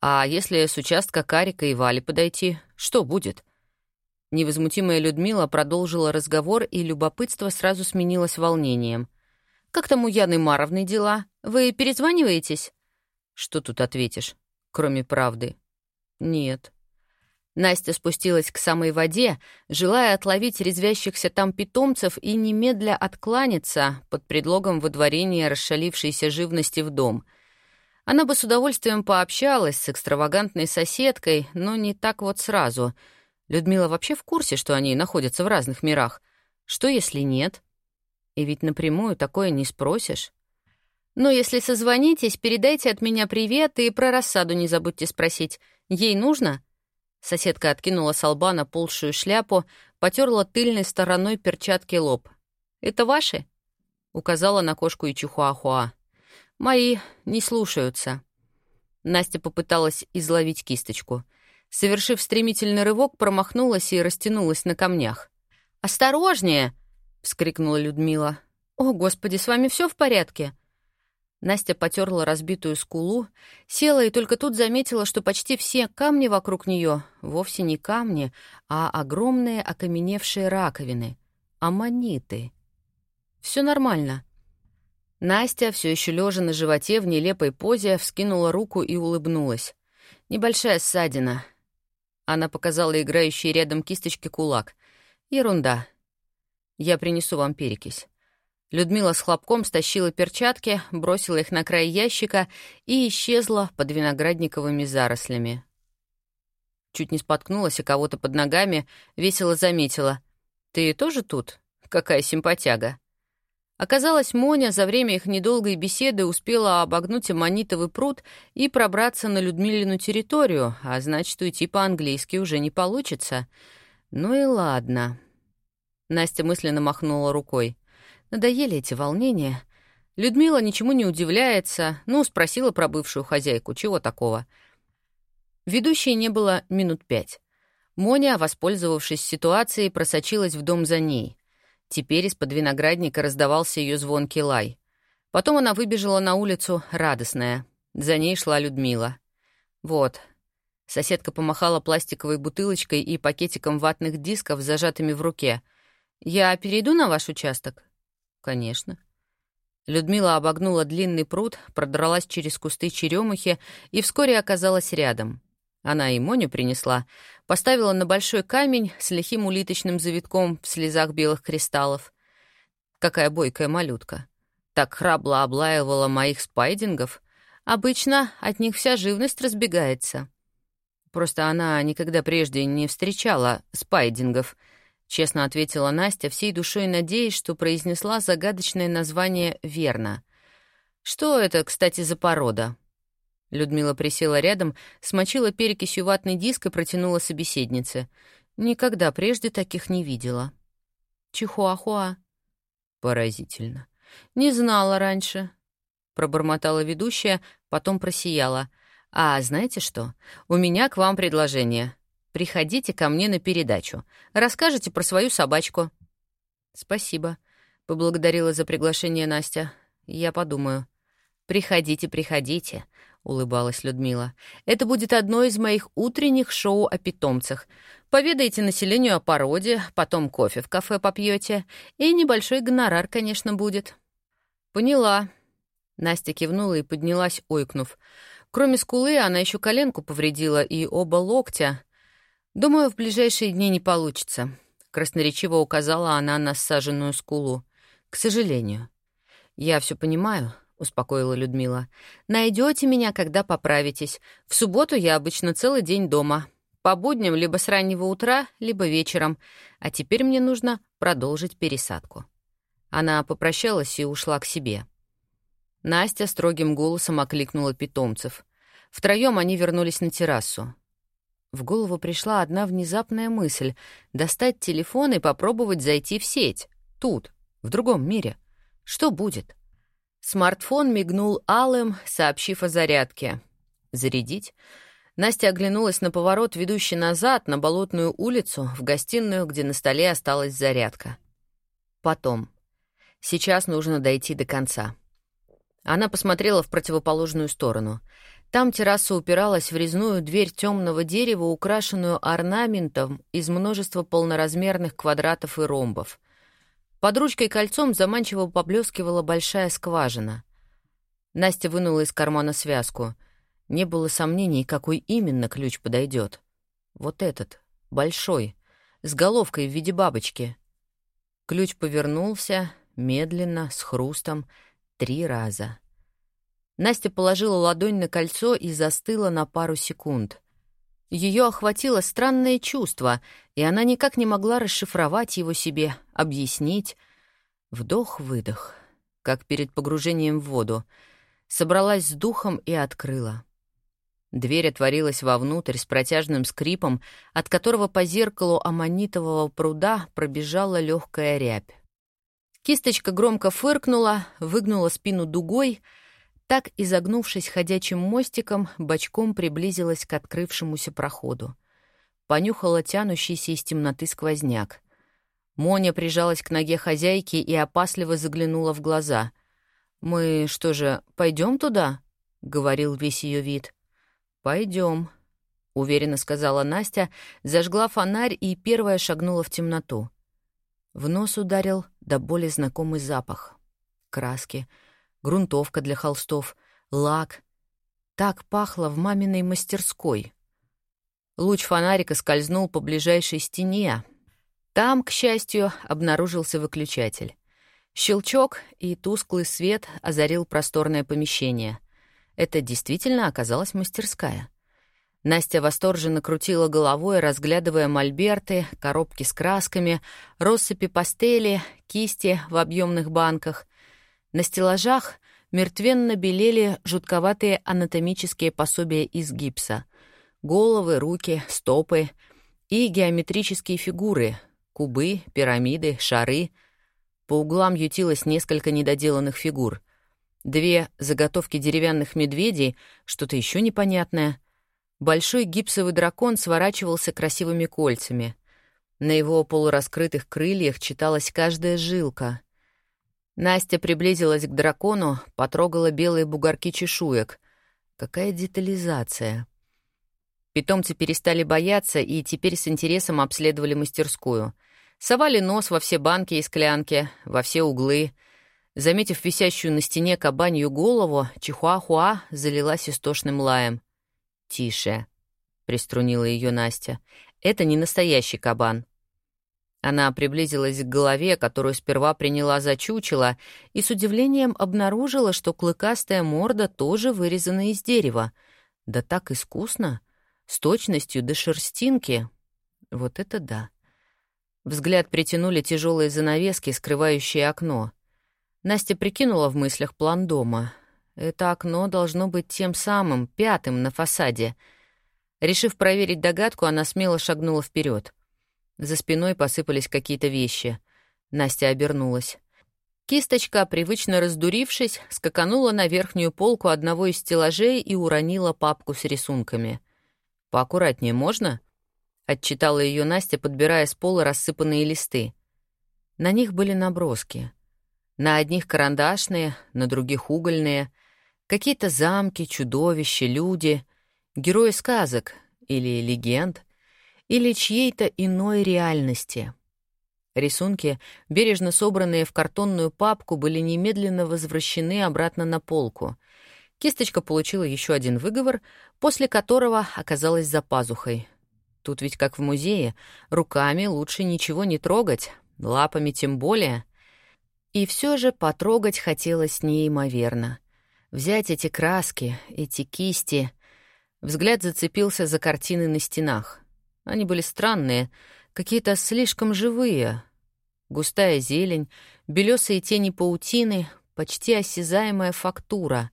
А если с участка Карика и Вали подойти, что будет? Невозмутимая Людмила продолжила разговор, и любопытство сразу сменилось волнением. «Как там у Яны Маровны дела? Вы перезваниваетесь?» «Что тут ответишь? кроме правды? Нет. Настя спустилась к самой воде, желая отловить резвящихся там питомцев и немедля откланяться под предлогом выдворения расшалившейся живности в дом. Она бы с удовольствием пообщалась с экстравагантной соседкой, но не так вот сразу. Людмила вообще в курсе, что они находятся в разных мирах. Что, если нет? И ведь напрямую такое не спросишь. Но если созвонитесь, передайте от меня привет и про рассаду не забудьте спросить. Ей нужно?» Соседка откинула с лба на полшую шляпу, потерла тыльной стороной перчатки лоб. «Это ваши?» — указала на кошку и чихуахуа. «Мои не слушаются». Настя попыталась изловить кисточку. Совершив стремительный рывок, промахнулась и растянулась на камнях. «Осторожнее!» — вскрикнула Людмила. «О, Господи, с вами все в порядке?» Настя потерла разбитую скулу, села и только тут заметила, что почти все камни вокруг нее вовсе не камни, а огромные окаменевшие раковины, аммониты. Все нормально. Настя, все еще лежа на животе в нелепой позе, вскинула руку и улыбнулась. Небольшая ссадина. Она показала играющий рядом кисточки кулак. Ерунда. Я принесу вам перекись. Людмила с хлопком стащила перчатки, бросила их на край ящика и исчезла под виноградниковыми зарослями. Чуть не споткнулась и кого-то под ногами, весело заметила. «Ты тоже тут? Какая симпатяга!» Оказалось, Моня за время их недолгой беседы успела обогнуть аммонитовый пруд и пробраться на Людмилину территорию, а значит, уйти по-английски уже не получится. Ну и ладно. Настя мысленно махнула рукой. Надоели эти волнения. Людмила ничему не удивляется, ну, спросила про бывшую хозяйку, чего такого. Ведущей не было минут пять. Моня, воспользовавшись ситуацией, просочилась в дом за ней. Теперь из-под виноградника раздавался ее звонкий лай. Потом она выбежала на улицу, радостная. За ней шла Людмила. «Вот». Соседка помахала пластиковой бутылочкой и пакетиком ватных дисков, зажатыми в руке. «Я перейду на ваш участок?» «Конечно». Людмила обогнула длинный пруд, продралась через кусты черемухи и вскоре оказалась рядом. Она и Моню принесла, поставила на большой камень с лихим улиточным завитком в слезах белых кристаллов. Какая бойкая малютка. Так храбло облаивала моих спайдингов. Обычно от них вся живность разбегается. Просто она никогда прежде не встречала спайдингов — Честно ответила Настя, всей душой надеясь, что произнесла загадочное название верно. «Что это, кстати, за порода?» Людмила присела рядом, смочила перекисью ватный диск и протянула собеседнице. Никогда прежде таких не видела. «Чихуахуа». «Поразительно. Не знала раньше», — пробормотала ведущая, потом просияла. «А знаете что? У меня к вам предложение. Приходите ко мне на передачу. Расскажите про свою собачку». «Спасибо», — поблагодарила за приглашение Настя. «Я подумаю». «Приходите, приходите», — улыбалась Людмила. «Это будет одно из моих утренних шоу о питомцах. Поведайте населению о породе, потом кофе в кафе попьете, и небольшой гонорар, конечно, будет». «Поняла». Настя кивнула и поднялась, ойкнув. Кроме скулы, она еще коленку повредила и оба локтя. «Думаю, в ближайшие дни не получится», — красноречиво указала она на саженную скулу. «К сожалению». «Я все понимаю», — успокоила Людмила. Найдете меня, когда поправитесь. В субботу я обычно целый день дома. По будням либо с раннего утра, либо вечером. А теперь мне нужно продолжить пересадку». Она попрощалась и ушла к себе. Настя строгим голосом окликнула питомцев. Втроем они вернулись на террасу. В голову пришла одна внезапная мысль — достать телефон и попробовать зайти в сеть. Тут, в другом мире. Что будет? Смартфон мигнул алым, сообщив о зарядке. Зарядить? Настя оглянулась на поворот, ведущий назад, на Болотную улицу, в гостиную, где на столе осталась зарядка. Потом. Сейчас нужно дойти до конца. Она посмотрела в противоположную сторону. Там терраса упиралась в резную дверь темного дерева, украшенную орнаментом из множества полноразмерных квадратов и ромбов. Под ручкой кольцом заманчиво поблескивала большая скважина. Настя вынула из кармана связку. Не было сомнений, какой именно ключ подойдет. Вот этот, большой, с головкой в виде бабочки. Ключ повернулся, медленно, с хрустом, три раза — Настя положила ладонь на кольцо и застыла на пару секунд. Ее охватило странное чувство, и она никак не могла расшифровать его себе, объяснить. Вдох-выдох, как перед погружением в воду. Собралась с духом и открыла. Дверь отворилась вовнутрь с протяжным скрипом, от которого по зеркалу аммонитового пруда пробежала легкая рябь. Кисточка громко фыркнула, выгнула спину дугой — так, изогнувшись ходячим мостиком, бочком приблизилась к открывшемуся проходу. Понюхала тянущийся из темноты сквозняк. Моня прижалась к ноге хозяйки и опасливо заглянула в глаза. «Мы что же, пойдем туда?» — говорил весь ее вид. Пойдем, уверенно сказала Настя, зажгла фонарь и первая шагнула в темноту. В нос ударил до боли знакомый запах. Краски — грунтовка для холстов, лак. Так пахло в маминой мастерской. Луч фонарика скользнул по ближайшей стене. Там, к счастью, обнаружился выключатель. Щелчок и тусклый свет озарил просторное помещение. Это действительно оказалась мастерская. Настя восторженно крутила головой, разглядывая мольберты, коробки с красками, россыпи пастели, кисти в объемных банках. На стеллажах мертвенно белели жутковатые анатомические пособия из гипса. Головы, руки, стопы и геометрические фигуры — кубы, пирамиды, шары. По углам ютилось несколько недоделанных фигур. Две заготовки деревянных медведей, что-то еще непонятное. Большой гипсовый дракон сворачивался красивыми кольцами. На его полураскрытых крыльях читалась каждая жилка — Настя приблизилась к дракону, потрогала белые бугорки чешуек. Какая детализация. Питомцы перестали бояться и теперь с интересом обследовали мастерскую. Совали нос во все банки и склянки, во все углы. Заметив висящую на стене кабанью голову, Чихуахуа залилась истошным лаем. «Тише», — приструнила ее Настя. «Это не настоящий кабан. Она приблизилась к голове, которую сперва приняла за чучело, и с удивлением обнаружила, что клыкастая морда тоже вырезана из дерева. Да так искусно, с точностью до шерстинки. Вот это да. Взгляд притянули тяжелые занавески, скрывающие окно. Настя прикинула в мыслях план дома. Это окно должно быть тем самым, пятым на фасаде. Решив проверить догадку, она смело шагнула вперед. За спиной посыпались какие-то вещи. Настя обернулась. Кисточка, привычно раздурившись, скаканула на верхнюю полку одного из стеллажей и уронила папку с рисунками. «Поаккуратнее можно?» — отчитала ее Настя, подбирая с пола рассыпанные листы. На них были наброски. На одних карандашные, на других угольные. Какие-то замки, чудовища, люди, герои сказок или легенд — или чьей-то иной реальности. Рисунки, бережно собранные в картонную папку, были немедленно возвращены обратно на полку. Кисточка получила еще один выговор, после которого оказалась за пазухой. Тут ведь как в музее, руками лучше ничего не трогать, лапами тем более. И все же потрогать хотелось неимоверно. Взять эти краски, эти кисти. Взгляд зацепился за картины на стенах. Они были странные, какие-то слишком живые. Густая зелень, белесые тени паутины, почти осязаемая фактура.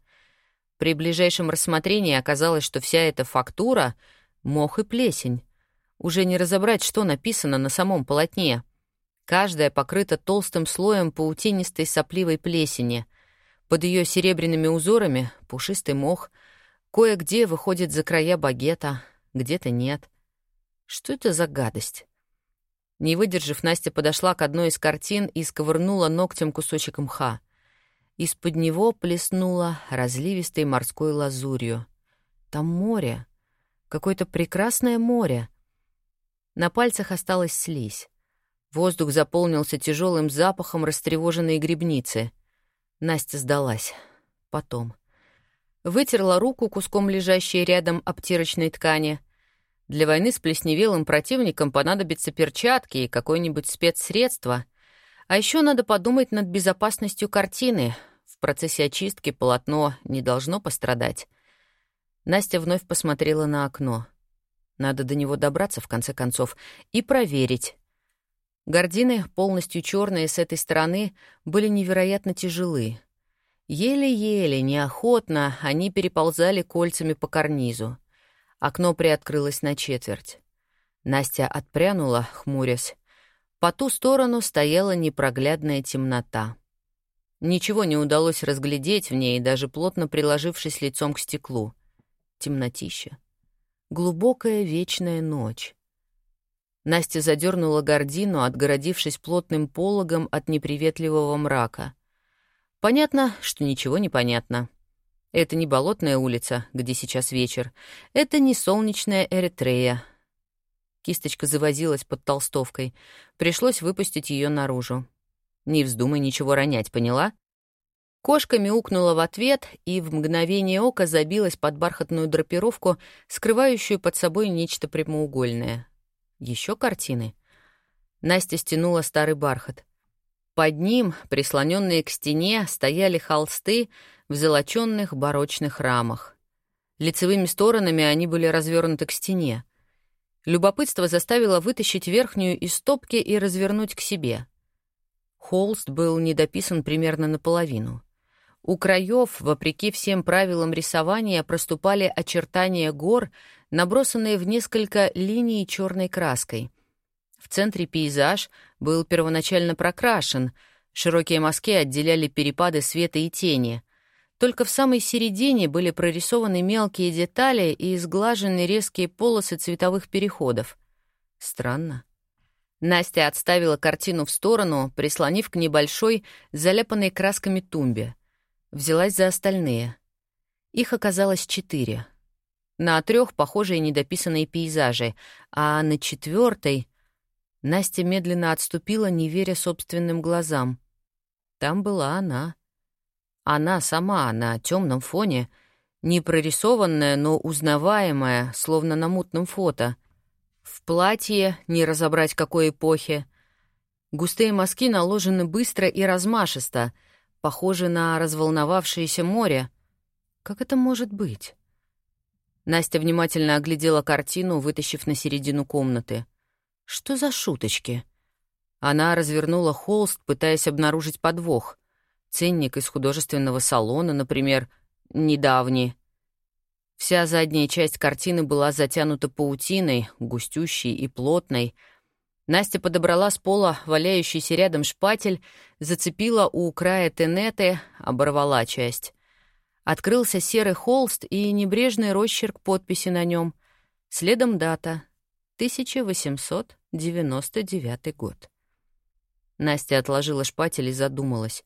При ближайшем рассмотрении оказалось, что вся эта фактура — мох и плесень. Уже не разобрать, что написано на самом полотне. Каждая покрыта толстым слоем паутинистой сопливой плесени. Под ее серебряными узорами — пушистый мох. Кое-где выходит за края багета, где-то нет. Что это за гадость? Не выдержав, Настя подошла к одной из картин и сковырнула ногтем кусочек мха. Из-под него плеснула разливистой морской лазурью. Там море. Какое-то прекрасное море. На пальцах осталась слизь. Воздух заполнился тяжелым запахом растревоженной грибницы. Настя сдалась. Потом. Вытерла руку куском лежащей рядом обтирочной ткани. Для войны с плесневелым противником понадобятся перчатки и какое-нибудь спецсредство. А еще надо подумать над безопасностью картины. В процессе очистки полотно не должно пострадать. Настя вновь посмотрела на окно. Надо до него добраться, в конце концов, и проверить. Гордины, полностью черные с этой стороны, были невероятно тяжелы. Еле-еле, неохотно они переползали кольцами по карнизу. Окно приоткрылось на четверть. Настя отпрянула, хмурясь. По ту сторону стояла непроглядная темнота. Ничего не удалось разглядеть в ней, даже плотно приложившись лицом к стеклу. Темнотища глубокая вечная ночь. Настя задернула гордину, отгородившись плотным пологом от неприветливого мрака. Понятно, что ничего не понятно. Это не болотная улица, где сейчас вечер. Это не солнечная Эритрея. Кисточка завозилась под толстовкой. Пришлось выпустить ее наружу. Не вздумай ничего ронять, поняла? Кошка мяукнула в ответ и в мгновение ока забилась под бархатную драпировку, скрывающую под собой нечто прямоугольное. Еще картины. Настя стянула старый бархат. Под ним, прислоненные к стене, стояли холсты в золоченных барочных рамах. Лицевыми сторонами они были развернуты к стене. Любопытство заставило вытащить верхнюю из стопки и развернуть к себе. Холст был недописан примерно наполовину — у краев, вопреки всем правилам рисования, проступали очертания гор, набросанные в несколько линий черной краской. В центре пейзаж был первоначально прокрашен, широкие мазки отделяли перепады света и тени. Только в самой середине были прорисованы мелкие детали и изглажены резкие полосы цветовых переходов. Странно. Настя отставила картину в сторону, прислонив к небольшой, заляпанной красками тумбе — Взялась за остальные. Их оказалось четыре. На трех похожие недописанные пейзажи, а на четвертой Настя медленно отступила, не веря собственным глазам. Там была она. Она сама на темном фоне, не прорисованная, но узнаваемая, словно на мутном фото. В платье, не разобрать какой эпохи. Густые мазки наложены быстро и размашисто — похоже на разволновавшееся море. Как это может быть? Настя внимательно оглядела картину, вытащив на середину комнаты. Что за шуточки? Она развернула холст, пытаясь обнаружить подвох. Ценник из художественного салона, например, недавний. Вся задняя часть картины была затянута паутиной, густющей и плотной, Настя подобрала с пола валяющийся рядом шпатель, зацепила у края тенеты, оборвала часть. Открылся серый холст и небрежный росчерк подписи на нем. Следом дата — 1899 год. Настя отложила шпатель и задумалась.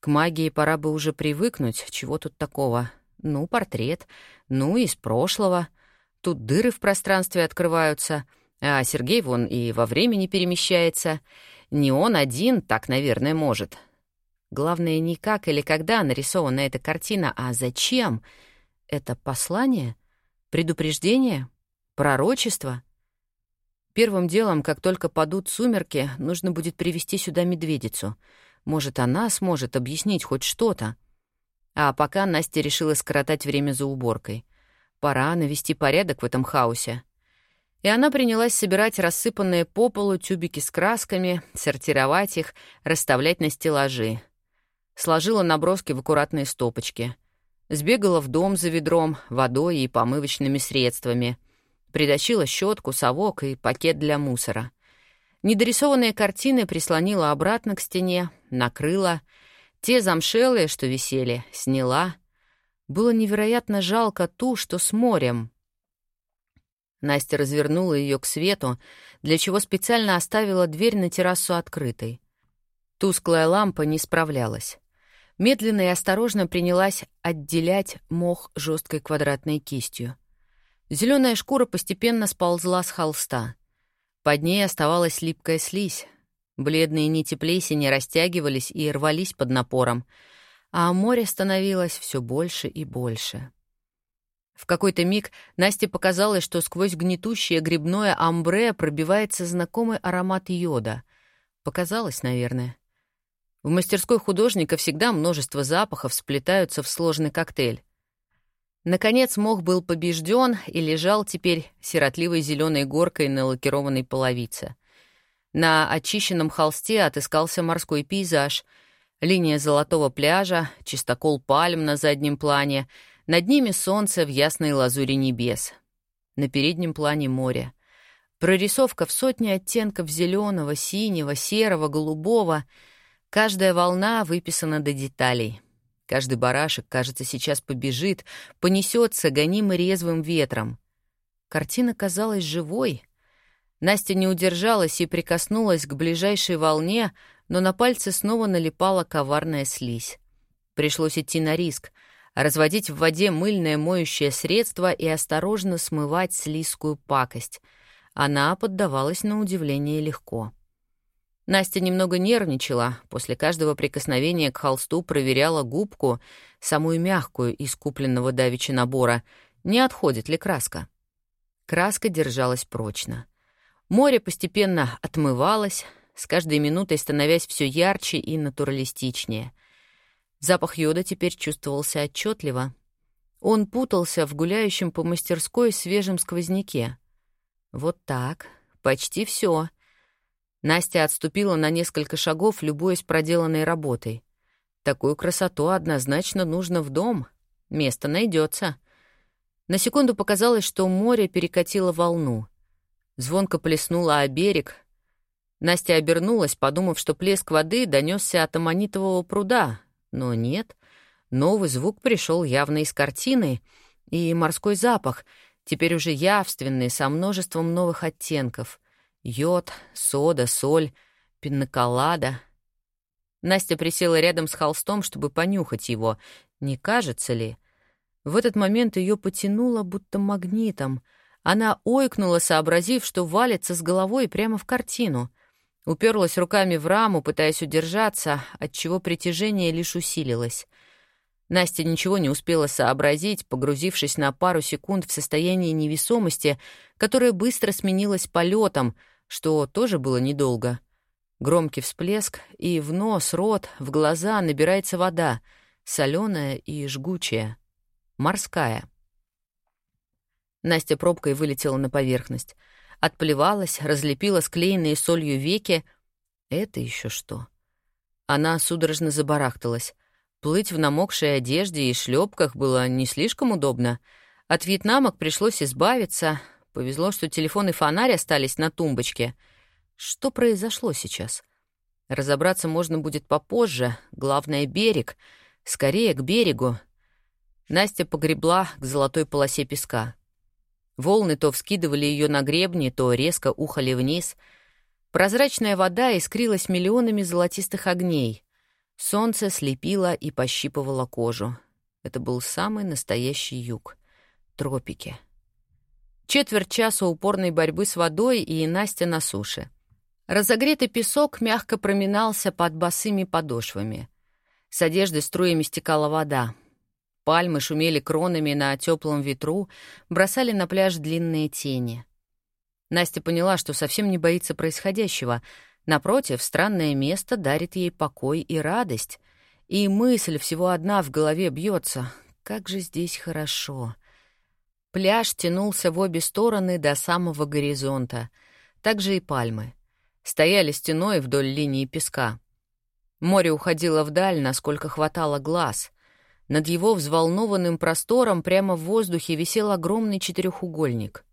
К магии пора бы уже привыкнуть, чего тут такого. Ну, портрет, ну, из прошлого. Тут дыры в пространстве открываются — а Сергей вон и во времени перемещается. Не он один так, наверное, может. Главное, не как или когда нарисована эта картина, а зачем. Это послание? Предупреждение? Пророчество? Первым делом, как только падут сумерки, нужно будет привести сюда медведицу. Может, она сможет объяснить хоть что-то. А пока Настя решила скоротать время за уборкой. Пора навести порядок в этом хаосе. и она принялась собирать рассыпанные по полу тюбики с красками, сортировать их, расставлять на стеллажи. Сложила наброски в аккуратные стопочки. Сбегала в дом за ведром, водой и помывочными средствами. Притащила щетку, совок и пакет для мусора. Недорисованные картины прислонила обратно к стене, накрыла. Те замшелые, что висели, сняла. Было невероятно жалко ту, что с морем — Настя развернула ее к свету, для чего специально оставила дверь на террасу открытой. Тусклая лампа не справлялась. Медленно и осторожно принялась отделять мох жесткой квадратной кистью. Зеленая шкура постепенно сползла с холста. Под ней оставалась липкая слизь. Бледные нити плесени растягивались и рвались под напором, а море становилось все больше и больше. В какой-то миг Насте показалось, что сквозь гнетущее грибное амбре пробивается знакомый аромат йода. Показалось, наверное. В мастерской художника всегда множество запахов сплетаются в сложный коктейль. Наконец мох был побежден и лежал теперь сиротливой зеленой горкой на лакированной половице. На очищенном холсте отыскался морской пейзаж, линия золотого пляжа, чистокол пальм на заднем плане — над ними солнце в ясной лазуре небес. На переднем плане море. Прорисовка в сотни оттенков зеленого, синего, серого, голубого. Каждая волна выписана до деталей. Каждый барашек, кажется, сейчас побежит, понесется, гонимый резвым ветром. Картина казалась живой. Настя не удержалась и прикоснулась к ближайшей волне, но на пальцы снова налипала коварная слизь. Пришлось идти на риск — разводить в воде мыльное моющее средство и осторожно смывать слизкую пакость. Она поддавалась на удивление легко. Настя немного нервничала, после каждого прикосновения к холсту проверяла губку, самую мягкую из купленного давича набора, не отходит ли краска. Краска держалась прочно. Море постепенно отмывалось, с каждой минутой становясь все ярче и натуралистичнее — Запах йода теперь чувствовался отчетливо. Он путался в гуляющем по мастерской свежем сквозняке. Вот так, почти все. Настя отступила на несколько шагов, любуясь проделанной работой. Такую красоту однозначно нужно в дом. Место найдется. На секунду показалось, что море перекатило волну. Звонко плеснуло о берег. Настя обернулась, подумав, что плеск воды донесся от аммонитового пруда, но нет, новый звук пришел явно из картины, и морской запах, теперь уже явственный, со множеством новых оттенков. Йод, сода, соль, пинноколада. Настя присела рядом с холстом, чтобы понюхать его. Не кажется ли? В этот момент ее потянуло будто магнитом. Она ойкнула, сообразив, что валится с головой прямо в картину — Уперлась руками в раму, пытаясь удержаться, отчего притяжение лишь усилилось. Настя ничего не успела сообразить, погрузившись на пару секунд в состояние невесомости, которое быстро сменилось полетом, что тоже было недолго. Громкий всплеск, и в нос, рот, в глаза набирается вода, соленая и жгучая, морская. Настя пробкой вылетела на поверхность — Отплевалась, разлепила склеенные солью веки. Это еще что? Она судорожно забарахталась. Плыть в намокшей одежде и шлепках было не слишком удобно. От вьетнамок пришлось избавиться. Повезло, что телефон и фонарь остались на тумбочке. Что произошло сейчас? Разобраться можно будет попозже. Главное — берег. Скорее к берегу. Настя погребла к золотой полосе песка. Волны то вскидывали ее на гребни, то резко ухали вниз. Прозрачная вода искрилась миллионами золотистых огней. Солнце слепило и пощипывало кожу. Это был самый настоящий юг. Тропики. Четверть часа упорной борьбы с водой, и Настя на суше. Разогретый песок мягко проминался под босыми подошвами. С одежды струями стекала вода. Пальмы шумели кронами на теплом ветру, бросали на пляж длинные тени. Настя поняла, что совсем не боится происходящего. Напротив, странное место дарит ей покой и радость. И мысль всего одна в голове бьется. Как же здесь хорошо. Пляж тянулся в обе стороны до самого горизонта. Также и пальмы. Стояли стеной вдоль линии песка. Море уходило вдаль, насколько хватало глаз. Над его взволнованным простором прямо в воздухе висел огромный четырехугольник.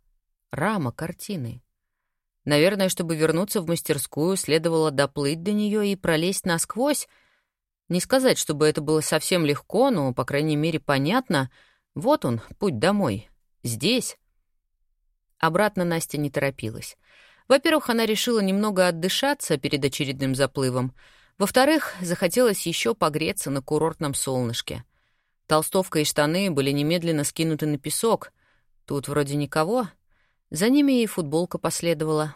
Рама картины. Наверное, чтобы вернуться в мастерскую, следовало доплыть до нее и пролезть насквозь. Не сказать, чтобы это было совсем легко, но, по крайней мере, понятно. Вот он, путь домой. Здесь. Обратно Настя не торопилась. Во-первых, она решила немного отдышаться перед очередным заплывом. Во-вторых, захотелось еще погреться на курортном солнышке. Толстовка и штаны были немедленно скинуты на песок. Тут вроде никого. За ними и футболка последовала.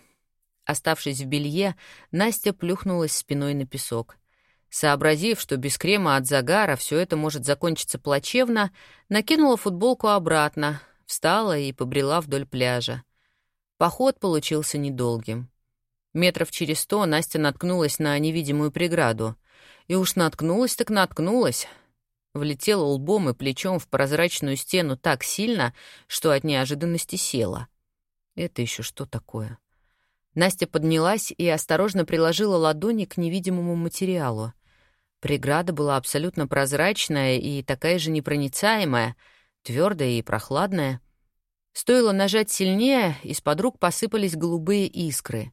Оставшись в белье, Настя плюхнулась спиной на песок. Сообразив, что без крема от загара все это может закончиться плачевно, накинула футболку обратно, встала и побрела вдоль пляжа. Поход получился недолгим. Метров через сто Настя наткнулась на невидимую преграду. И уж наткнулась так наткнулась. Влетела лбом и плечом в прозрачную стену так сильно, что от неожиданности села. Это еще что такое? Настя поднялась и осторожно приложила ладони к невидимому материалу. Преграда была абсолютно прозрачная и такая же непроницаемая, твердая и прохладная. Стоило нажать сильнее, из-под рук посыпались голубые искры.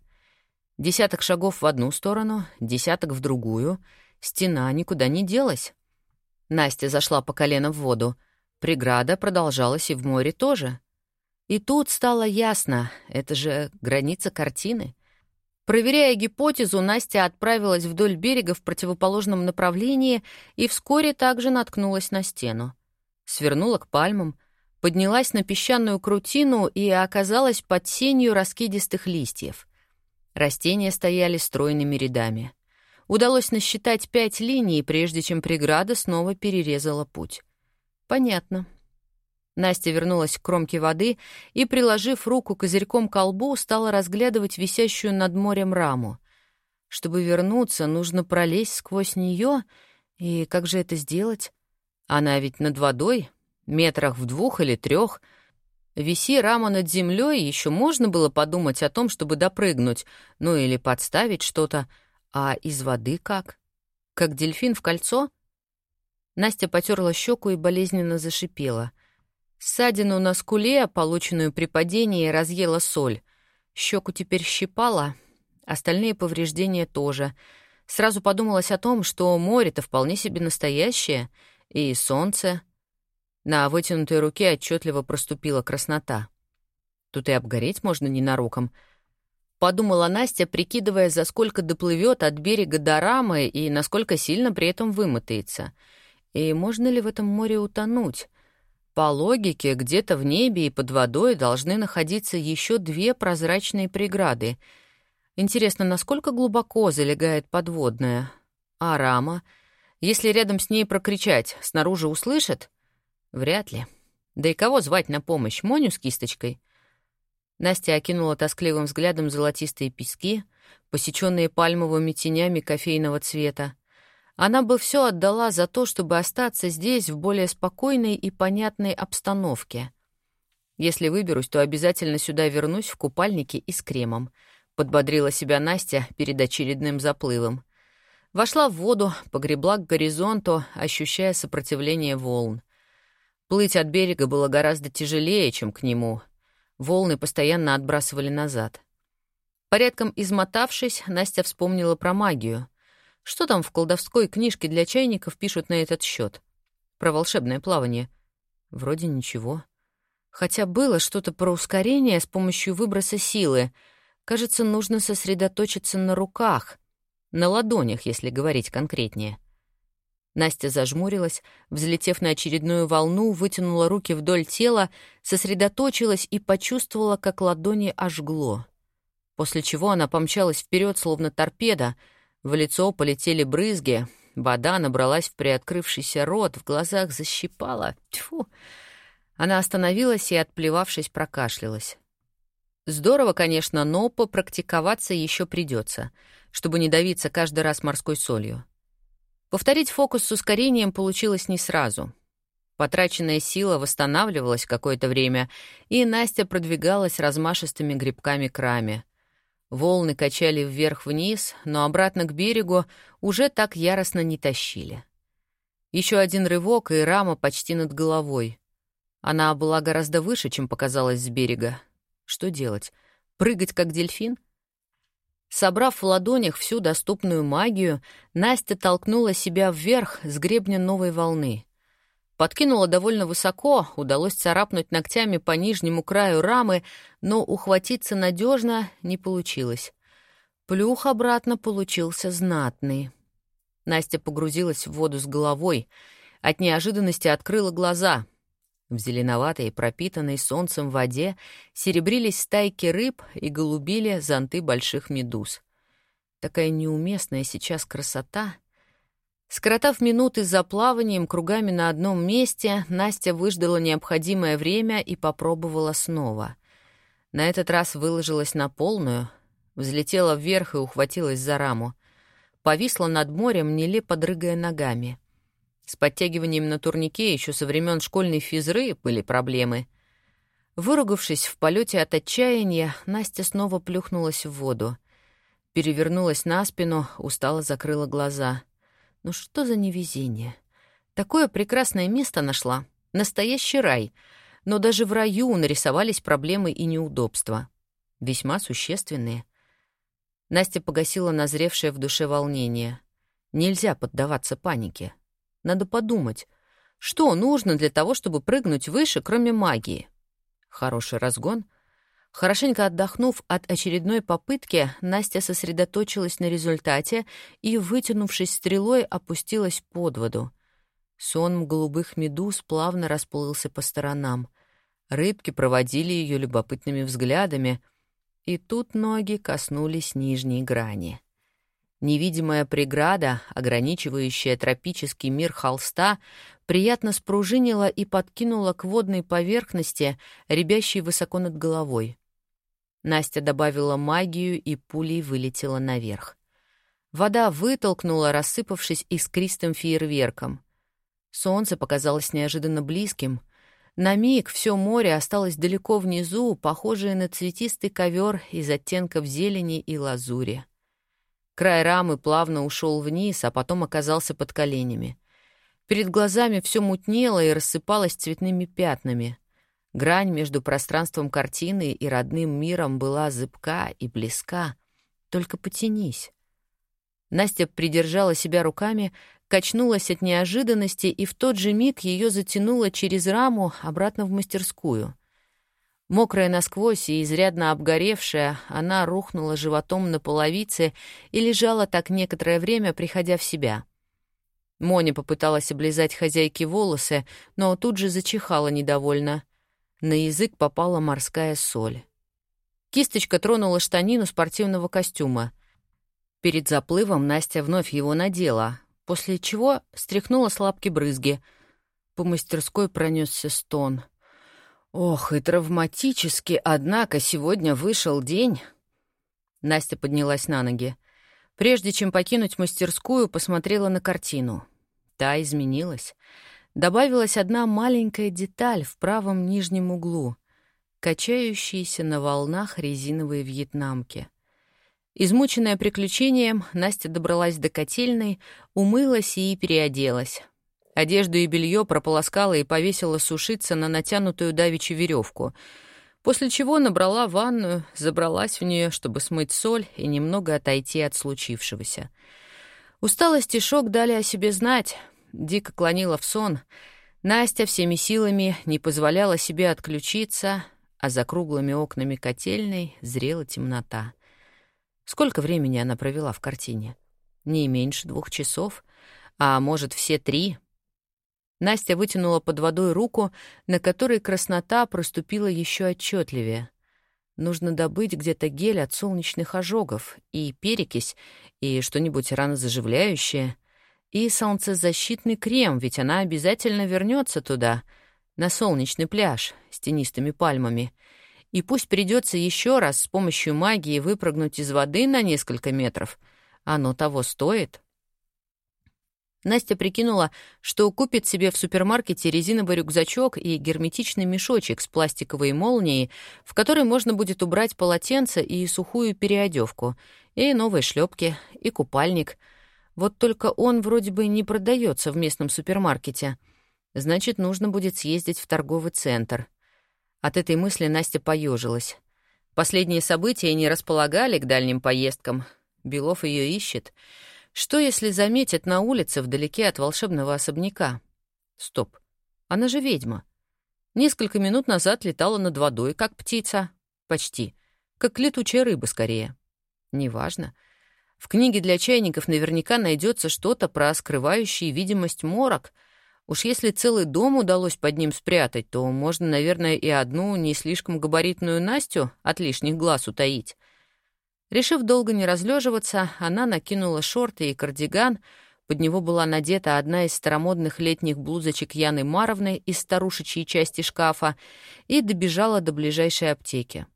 Десяток шагов в одну сторону, десяток в другую. Стена никуда не делась. Настя зашла по колено в воду. Преграда продолжалась и в море тоже. И тут стало ясно, это же граница картины. Проверяя гипотезу, Настя отправилась вдоль берега в противоположном направлении и вскоре также наткнулась на стену. Свернула к пальмам, поднялась на песчаную крутину и оказалась под сенью раскидистых листьев. Растения стояли стройными рядами. Удалось насчитать пять линий, прежде чем преграда снова перерезала путь. Понятно. Настя вернулась к кромке воды и, приложив руку козырьком к колбу, стала разглядывать висящую над морем раму. Чтобы вернуться, нужно пролезть сквозь нее, и как же это сделать? Она ведь над водой, метрах в двух или трех. Виси рама над землей, еще можно было подумать о том, чтобы допрыгнуть, ну или подставить что-то. А из воды как? Как дельфин в кольцо? Настя потерла щеку и болезненно зашипела — Ссадину на скуле, полученную при падении, разъела соль. Щеку теперь щипала, остальные повреждения тоже. Сразу подумалось о том, что море-то вполне себе настоящее, и солнце. На вытянутой руке отчетливо проступила краснота. Тут и обгореть можно ненароком. Подумала Настя, прикидывая, за сколько доплывет от берега до рамы и насколько сильно при этом вымотается. И можно ли в этом море утонуть? По логике, где-то в небе и под водой должны находиться еще две прозрачные преграды. Интересно, насколько глубоко залегает подводная? А рама? Если рядом с ней прокричать, снаружи услышат? Вряд ли. Да и кого звать на помощь? Моню с кисточкой? Настя окинула тоскливым взглядом золотистые пески, посеченные пальмовыми тенями кофейного цвета. Она бы все отдала за то, чтобы остаться здесь в более спокойной и понятной обстановке. Если выберусь, то обязательно сюда вернусь в купальнике и с кремом. Подбодрила себя Настя перед очередным заплывом. Вошла в воду, погребла к горизонту, ощущая сопротивление волн. Плыть от берега было гораздо тяжелее, чем к нему. Волны постоянно отбрасывали назад. Порядком измотавшись, Настя вспомнила про магию. Что там в колдовской книжке для чайников пишут на этот счет? Про волшебное плавание? Вроде ничего. Хотя было что-то про ускорение с помощью выброса силы. Кажется, нужно сосредоточиться на руках, на ладонях, если говорить конкретнее. Настя зажмурилась, взлетев на очередную волну, вытянула руки вдоль тела, сосредоточилась и почувствовала, как ладони ожгло. После чего она помчалась вперед, словно торпеда — в лицо полетели брызги, вода набралась в приоткрывшийся рот, в глазах защипала. Тьфу! Она остановилась и, отплевавшись, прокашлялась. Здорово, конечно, но попрактиковаться еще придется, чтобы не давиться каждый раз морской солью. Повторить фокус с ускорением получилось не сразу. Потраченная сила восстанавливалась какое-то время, и Настя продвигалась размашистыми грибками к раме. Волны качали вверх-вниз, но обратно к берегу уже так яростно не тащили. Еще один рывок, и рама почти над головой. Она была гораздо выше, чем показалось с берега. Что делать? Прыгать, как дельфин? Собрав в ладонях всю доступную магию, Настя толкнула себя вверх с гребня новой волны. Подкинула довольно высоко, удалось царапнуть ногтями по нижнему краю рамы, но ухватиться надежно не получилось. Плюх обратно получился знатный. Настя погрузилась в воду с головой. От неожиданности открыла глаза. В зеленоватой, пропитанной солнцем воде серебрились стайки рыб и голубили зонты больших медуз. Такая неуместная сейчас красота. Скоротав минуты за плаванием кругами на одном месте, Настя выждала необходимое время и попробовала снова. На этот раз выложилась на полную, взлетела вверх и ухватилась за раму. Повисла над морем, нелепо дрыгая ногами — с подтягиванием на турнике еще со времен школьной физры были проблемы. Выругавшись в полете от отчаяния, Настя снова плюхнулась в воду. Перевернулась на спину, устало закрыла глаза. Ну что за невезение? Такое прекрасное место нашла. Настоящий рай. Но даже в раю нарисовались проблемы и неудобства. Весьма существенные. Настя погасила назревшее в душе волнение. Нельзя поддаваться панике. Надо подумать, что нужно для того, чтобы прыгнуть выше, кроме магии. Хороший разгон. Хорошенько отдохнув от очередной попытки, Настя сосредоточилась на результате и, вытянувшись стрелой, опустилась под воду. Сон голубых медуз плавно расплылся по сторонам. Рыбки проводили ее любопытными взглядами, и тут ноги коснулись нижней грани. Невидимая преграда, ограничивающая тропический мир холста, приятно спружинила и подкинула к водной поверхности, рябящей высоко над головой. Настя добавила магию и пулей вылетела наверх. Вода вытолкнула, рассыпавшись искристым фейерверком. Солнце показалось неожиданно близким. На миг все море осталось далеко внизу, похожее на цветистый ковер из оттенков зелени и лазури. Край рамы плавно ушел вниз, а потом оказался под коленями. Перед глазами все мутнело и рассыпалось цветными пятнами. Грань между пространством картины и родным миром была зыбка и близка. Только потянись. Настя придержала себя руками, качнулась от неожиданности, и в тот же миг ее затянуло через раму обратно в мастерскую — Мокрая насквозь и изрядно обгоревшая, она рухнула животом на половице и лежала так некоторое время, приходя в себя. Моня попыталась облизать хозяйке волосы, но тут же зачихала недовольно. На язык попала морская соль. Кисточка тронула штанину спортивного костюма. Перед заплывом Настя вновь его надела, после чего стряхнула с лапки брызги. По мастерской пронесся стон — Ох, и травматически, однако, сегодня вышел день. Настя поднялась на ноги. Прежде чем покинуть мастерскую, посмотрела на картину. Та изменилась. Добавилась одна маленькая деталь в правом нижнем углу — качающиеся на волнах резиновые вьетнамки. Измученная приключением, Настя добралась до котельной, умылась и переоделась. Одежду и белье прополоскала и повесила сушиться на натянутую давичью веревку, после чего набрала ванную, забралась в нее, чтобы смыть соль и немного отойти от случившегося. Усталость и шок дали о себе знать, дико клонила в сон. Настя всеми силами не позволяла себе отключиться, а за круглыми окнами котельной зрела темнота. Сколько времени она провела в картине? Не меньше двух часов, а может, все три — Настя вытянула под водой руку, на которой краснота проступила еще отчетливее. Нужно добыть где-то гель от солнечных ожогов, и перекись, и что-нибудь ранозаживляющее, и солнцезащитный крем, ведь она обязательно вернется туда, на солнечный пляж с тенистыми пальмами. И пусть придется еще раз с помощью магии выпрыгнуть из воды на несколько метров, оно того стоит. Настя прикинула, что купит себе в супермаркете резиновый рюкзачок и герметичный мешочек с пластиковой молнией, в который можно будет убрать полотенце и сухую переодевку, и новые шлепки, и купальник. Вот только он вроде бы не продается в местном супермаркете. Значит, нужно будет съездить в торговый центр. От этой мысли Настя поежилась. Последние события не располагали к дальним поездкам. Белов ее ищет — что, если заметит на улице вдалеке от волшебного особняка? Стоп, она же ведьма. Несколько минут назад летала над водой, как птица. Почти. Как летучая рыба, скорее. Неважно. В книге для чайников наверняка найдется что-то про скрывающий видимость морок. Уж если целый дом удалось под ним спрятать, то можно, наверное, и одну не слишком габаритную Настю от лишних глаз утаить. Решив долго не разлеживаться, она накинула шорты и кардиган, под него была надета одна из старомодных летних блузочек Яны Маровны из старушечьей части шкафа и добежала до ближайшей аптеки.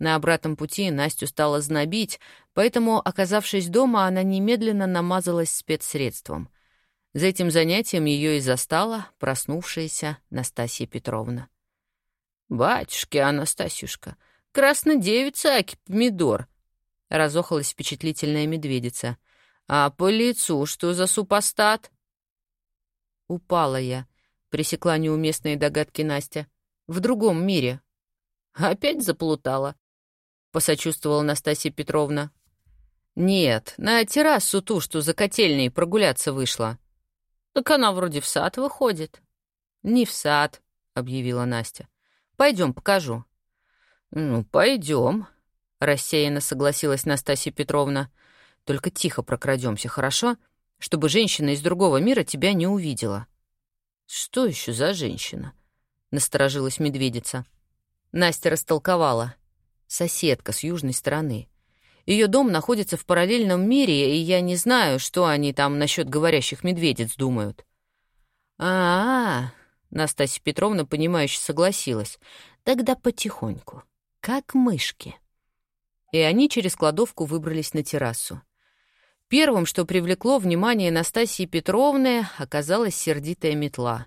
На обратном пути Настю стало знобить, поэтому, оказавшись дома, она немедленно намазалась спецсредством. За этим занятием ее и застала проснувшаяся Настасья Петровна. «Батюшки, Анастасюшка, краснодевица Аки Помидор!» — разохалась впечатлительная медведица. «А по лицу что за супостат?» «Упала я», — пресекла неуместные догадки Настя. «В другом мире». «Опять заплутала», — посочувствовала Настасья Петровна. «Нет, на террасу ту, что за котельной прогуляться вышла». «Так она вроде в сад выходит». «Не в сад», — объявила Настя. «Пойдем, покажу». «Ну, пойдем», — рассеянно согласилась Настасья Петровна. «Только тихо прокрадемся, хорошо? Чтобы женщина из другого мира тебя не увидела». «Что еще за женщина?» — насторожилась медведица. Настя растолковала. «Соседка с южной стороны. Ее дом находится в параллельном мире, и я не знаю, что они там насчет говорящих медведиц думают». «А-а-а!» — Настасья Петровна, понимающе согласилась. «Тогда потихоньку, как мышки» и они через кладовку выбрались на террасу. Первым, что привлекло внимание Настасьи Петровны, оказалась сердитая метла.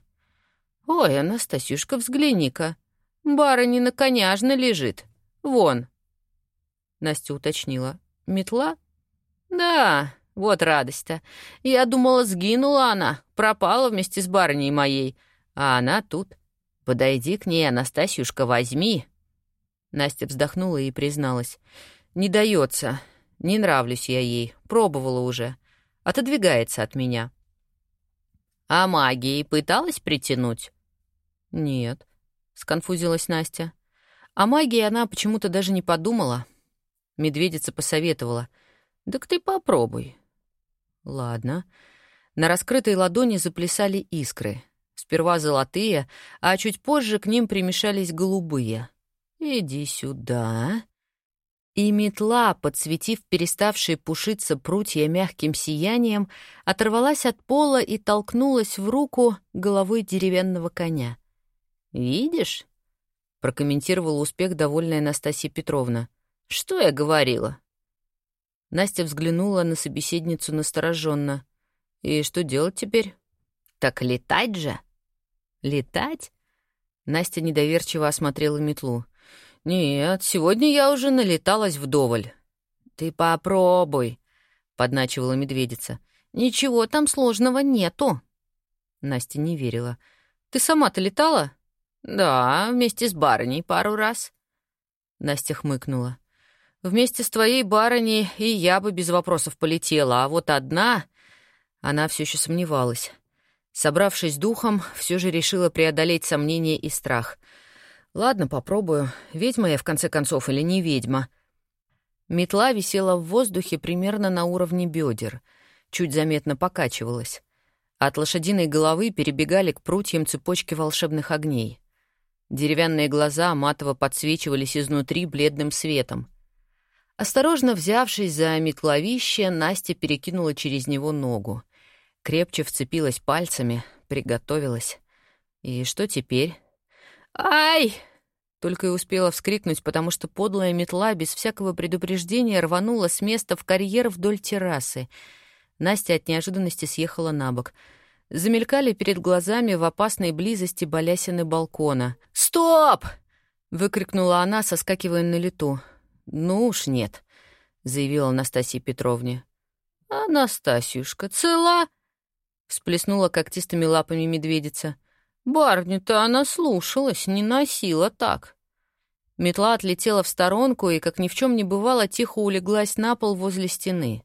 «Ой, Анастасюшка, взгляни-ка, барыня коняжно лежит. Вон!» Настя уточнила. «Метла?» «Да, вот радость-то. Я думала, сгинула она, пропала вместе с барыней моей. А она тут. Подойди к ней, Анастасюшка, возьми, Настя вздохнула и призналась. «Не дается. Не нравлюсь я ей. Пробовала уже. Отодвигается от меня». «А магией пыталась притянуть?» «Нет», — сконфузилась Настя. О магии она почему-то даже не подумала. Медведица посоветовала. «Так ты попробуй». «Ладно». На раскрытой ладони заплясали искры. Сперва золотые, а чуть позже к ним примешались голубые — «Иди сюда». И метла, подсветив переставшие пушиться прутья мягким сиянием, оторвалась от пола и толкнулась в руку головой деревянного коня. «Видишь?» — прокомментировала успех довольная Настасья Петровна. «Что я говорила?» Настя взглянула на собеседницу настороженно. «И что делать теперь?» «Так летать же!» «Летать?» Настя недоверчиво осмотрела метлу. «Нет, сегодня я уже налеталась вдоволь». «Ты попробуй», — подначивала медведица. «Ничего там сложного нету». Настя не верила. «Ты сама-то летала?» «Да, вместе с барыней пару раз». Настя хмыкнула. «Вместе с твоей барыней и я бы без вопросов полетела, а вот одна...» Она все еще сомневалась. Собравшись духом, все же решила преодолеть сомнения и страх — Ладно, попробую. Ведьма я, в конце концов, или не ведьма. Метла висела в воздухе примерно на уровне бедер, чуть заметно покачивалась. От лошадиной головы перебегали к прутьям цепочки волшебных огней. Деревянные глаза матово подсвечивались изнутри бледным светом. Осторожно взявшись за метловище, Настя перекинула через него ногу. Крепче вцепилась пальцами, приготовилась. И что теперь? «Ай!» Только и успела вскрикнуть, потому что подлая метла без всякого предупреждения рванула с места в карьер вдоль террасы. Настя от неожиданности съехала на бок. Замелькали перед глазами в опасной близости балясины балкона. «Стоп!» — выкрикнула она, соскакивая на лету. «Ну уж нет», — заявила Анастасия Петровне. «Анастасюшка, цела?» — всплеснула когтистыми лапами медведица. «Барню-то она слушалась, не носила так». Метла отлетела в сторонку и, как ни в чем не бывало, тихо улеглась на пол возле стены.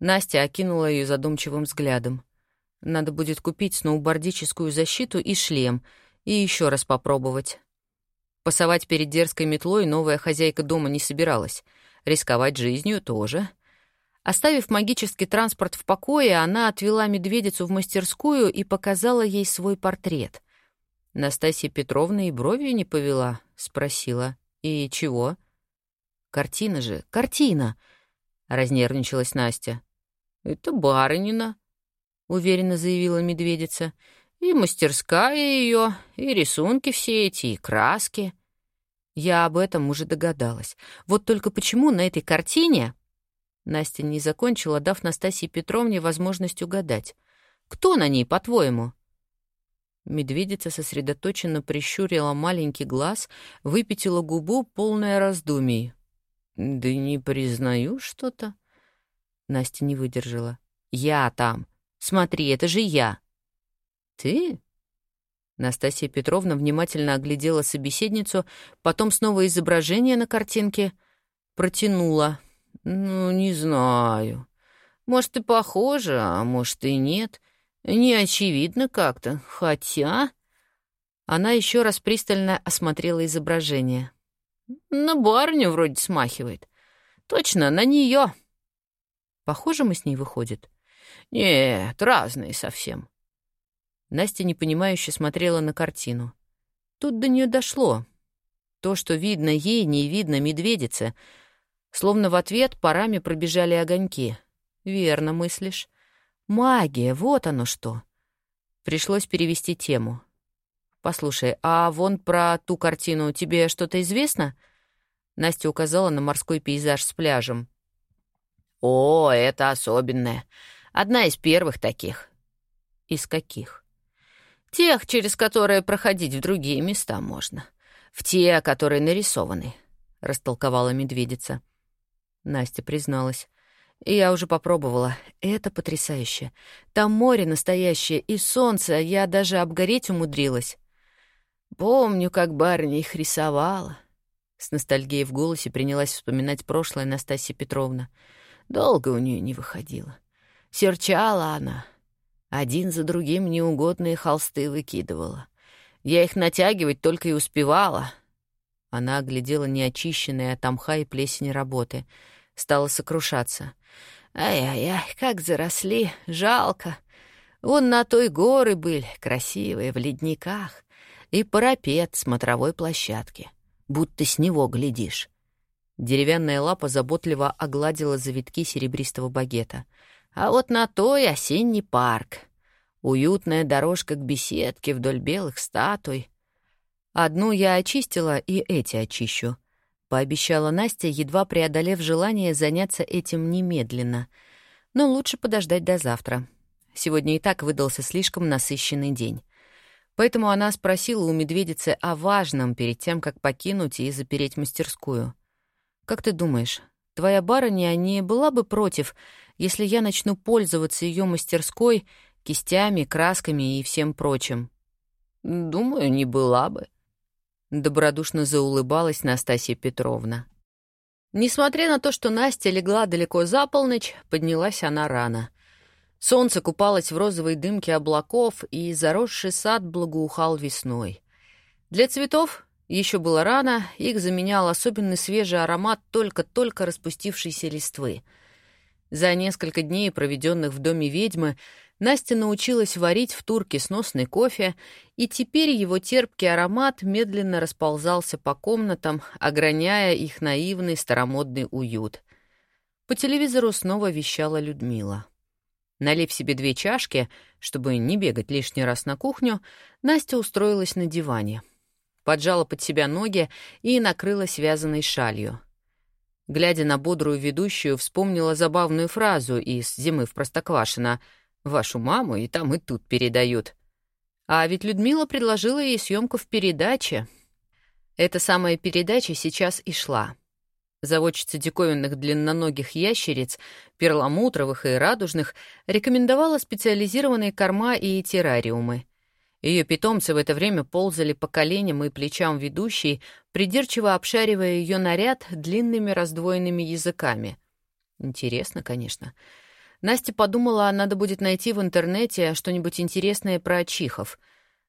Настя окинула ее задумчивым взглядом. Надо будет купить сноубордическую защиту и шлем, и еще раз попробовать. Пасовать перед дерзкой метлой новая хозяйка дома не собиралась. Рисковать жизнью тоже. Оставив магический транспорт в покое, она отвела медведицу в мастерскую и показала ей свой портрет. Настасья Петровна и бровью не повела, спросила. «И чего?» «Картина же, картина!» — разнервничалась Настя. «Это барынина», — уверенно заявила медведица. «И мастерская ее, и рисунки все эти, и краски». Я об этом уже догадалась. Вот только почему на этой картине... Настя не закончила, дав Настасье Петровне возможность угадать. «Кто на ней, по-твоему?» Медведица сосредоточенно прищурила маленький глаз, выпятила губу, полная раздумий. «Да не признаю что-то». Настя не выдержала. «Я там. Смотри, это же я». «Ты?» Настасья Петровна внимательно оглядела собеседницу, потом снова изображение на картинке протянула. «Ну, не знаю. Может, и похоже, а может, и нет. Не очевидно как-то. Хотя...» Она еще раз пристально осмотрела изображение. «На барню вроде смахивает. Точно, на нее. Похоже мы с ней выходит? Нет, разные совсем. Настя непонимающе смотрела на картину. Тут до нее дошло. То, что видно ей, не видно медведице. Словно в ответ парами пробежали огоньки. Верно мыслишь. Магия, вот оно что. Пришлось перевести тему. «Послушай, а вон про ту картину тебе что-то известно?» Настя указала на морской пейзаж с пляжем. «О, это особенное. Одна из первых таких». «Из каких?» «Тех, через которые проходить в другие места можно. В те, которые нарисованы», — растолковала медведица. Настя призналась. «Я уже попробовала. Это потрясающе. Там море настоящее и солнце, я даже обгореть умудрилась». «Помню, как барыня их рисовала». С ностальгией в голосе принялась вспоминать прошлое Настасья Петровна — Долго у нее не выходило. Серчала она. Один за другим неугодные холсты выкидывала. Я их натягивать только и успевала. Она оглядела неочищенные от мха и плесени работы. Стала сокрушаться. Ай-ай-ай, как заросли, жалко. Вон на той горы были, красивые, в ледниках. И парапет смотровой площадки. Будто с него глядишь. Деревянная лапа заботливо огладила завитки серебристого багета. «А вот на той осенний парк. Уютная дорожка к беседке вдоль белых статуй. Одну я очистила, и эти очищу», — пообещала Настя, едва преодолев желание заняться этим немедленно. «Но лучше подождать до завтра. Сегодня и так выдался слишком насыщенный день». Поэтому она спросила у медведицы о важном перед тем, как покинуть и запереть мастерскую — как ты думаешь, твоя барыня не была бы против, если я начну пользоваться ее мастерской, кистями, красками и всем прочим? Думаю, не была бы. Добродушно заулыбалась Настасья Петровна. Несмотря на то, что Настя легла далеко за полночь, поднялась она рано. Солнце купалось в розовой дымке облаков, и заросший сад благоухал весной. Для цветов еще было рано, их заменял особенный свежий аромат только-только распустившейся листвы. За несколько дней, проведенных в доме ведьмы, Настя научилась варить в турке сносный кофе, и теперь его терпкий аромат медленно расползался по комнатам, ограняя их наивный старомодный уют. По телевизору снова вещала Людмила. Налив себе две чашки, чтобы не бегать лишний раз на кухню, Настя устроилась на диване — поджала под себя ноги и накрыла связанной шалью. Глядя на бодрую ведущую, вспомнила забавную фразу из «Зимы в Простоквашино» «Вашу маму и там, и тут передают». А ведь Людмила предложила ей съемку в передаче. Эта самая передача сейчас и шла. Заводчица диковинных длинноногих ящериц, перламутровых и радужных, рекомендовала специализированные корма и террариумы. Ее питомцы в это время ползали по коленям и плечам ведущей, придирчиво обшаривая ее наряд длинными раздвоенными языками. Интересно, конечно. Настя подумала, надо будет найти в интернете что-нибудь интересное про чихов.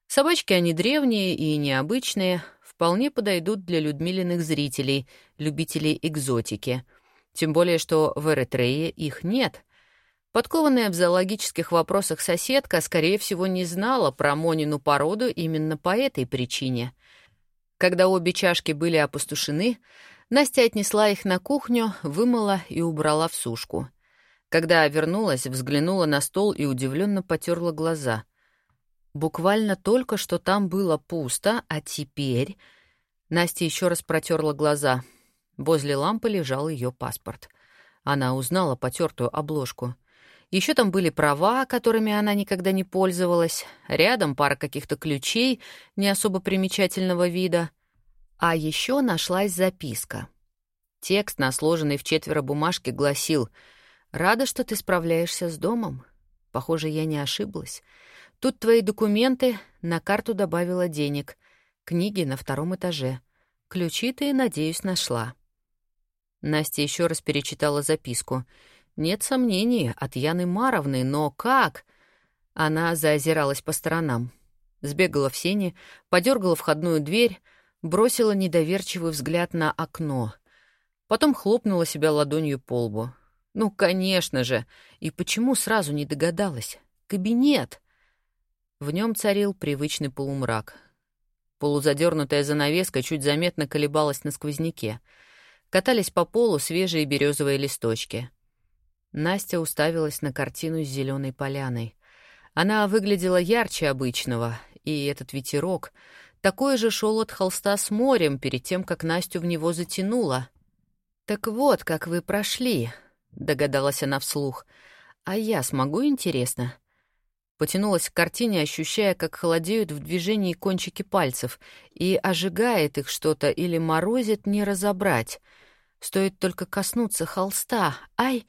Собачки они древние и необычные, вполне подойдут для Людмилиных зрителей, любителей экзотики. Тем более, что в Эритрее их нет. Подкованная в зоологических вопросах соседка, скорее всего, не знала про Монину породу именно по этой причине. Когда обе чашки были опустошены, Настя отнесла их на кухню, вымыла и убрала в сушку. Когда вернулась, взглянула на стол и удивленно потерла глаза. Буквально только что там было пусто, а теперь... Настя еще раз протерла глаза. Возле лампы лежал ее паспорт. Она узнала потертую обложку — еще там были права, которыми она никогда не пользовалась, рядом пара каких-то ключей не особо примечательного вида. А еще нашлась записка. Текст на сложенной в четверо бумажке гласил «Рада, что ты справляешься с домом. Похоже, я не ошиблась. Тут твои документы, на карту добавила денег, книги на втором этаже. Ключи ты, надеюсь, нашла». Настя еще раз перечитала записку — нет сомнений, от Яны Маровны, но как? Она заозиралась по сторонам. Сбегала в сени, подергала входную дверь, бросила недоверчивый взгляд на окно. Потом хлопнула себя ладонью по лбу. Ну, конечно же. И почему сразу не догадалась? Кабинет. В нем царил привычный полумрак. Полузадернутая занавеска чуть заметно колебалась на сквозняке. Катались по полу свежие березовые листочки. Настя уставилась на картину с зеленой поляной. Она выглядела ярче обычного, и этот ветерок такой же шел от холста с морем перед тем, как Настю в него затянуло. «Так вот, как вы прошли», — догадалась она вслух. «А я смогу, интересно?» Потянулась к картине, ощущая, как холодеют в движении кончики пальцев, и ожигает их что-то или морозит не разобрать. Стоит только коснуться холста. «Ай!»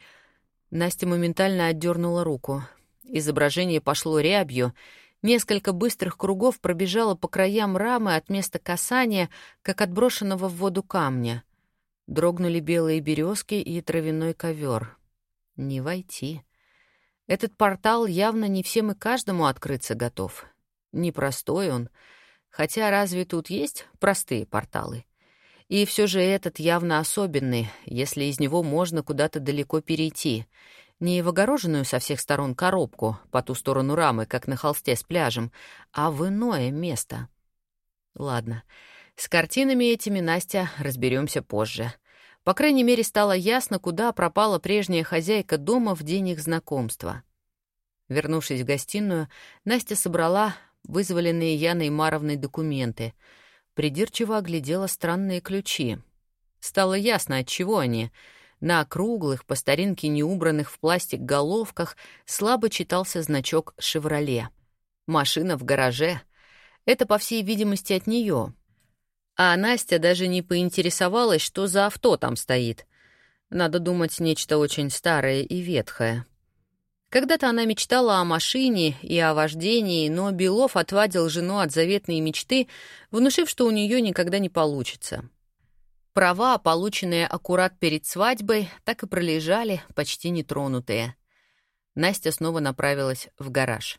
Настя моментально отдернула руку. Изображение пошло рябью. Несколько быстрых кругов пробежало по краям рамы от места касания, как отброшенного в воду камня. Дрогнули белые березки и травяной ковер. Не войти. Этот портал явно не всем и каждому открыться готов. Непростой он. Хотя разве тут есть простые порталы? И все же этот явно особенный, если из него можно куда-то далеко перейти. Не в огороженную со всех сторон коробку по ту сторону рамы, как на холсте с пляжем, а в иное место. Ладно, с картинами этими, Настя, разберемся позже. По крайней мере, стало ясно, куда пропала прежняя хозяйка дома в день их знакомства. Вернувшись в гостиную, Настя собрала вызволенные Яной Маровной документы — придирчиво оглядела странные ключи. Стало ясно, от чего они. На круглых, по старинке неубранных в пластик головках слабо читался значок «Шевроле». Машина в гараже. Это, по всей видимости, от нее. А Настя даже не поинтересовалась, что за авто там стоит. Надо думать, нечто очень старое и ветхое. Когда-то она мечтала о машине и о вождении, но Белов отвадил жену от заветной мечты, внушив, что у нее никогда не получится. Права, полученные аккурат перед свадьбой, так и пролежали, почти нетронутые. Настя снова направилась в гараж.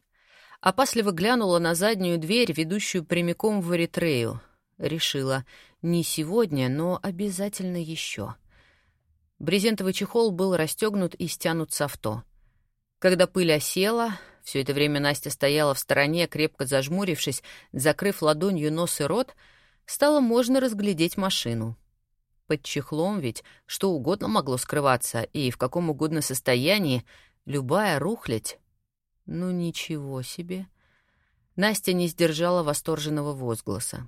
Опасливо глянула на заднюю дверь, ведущую прямиком в Эритрею. Решила, не сегодня, но обязательно еще. Брезентовый чехол был расстегнут и стянут с авто — когда пыль осела, все это время Настя стояла в стороне, крепко зажмурившись, закрыв ладонью нос и рот, стало можно разглядеть машину. Под чехлом ведь что угодно могло скрываться, и в каком угодно состоянии любая рухлядь. Ну ничего себе. Настя не сдержала восторженного возгласа.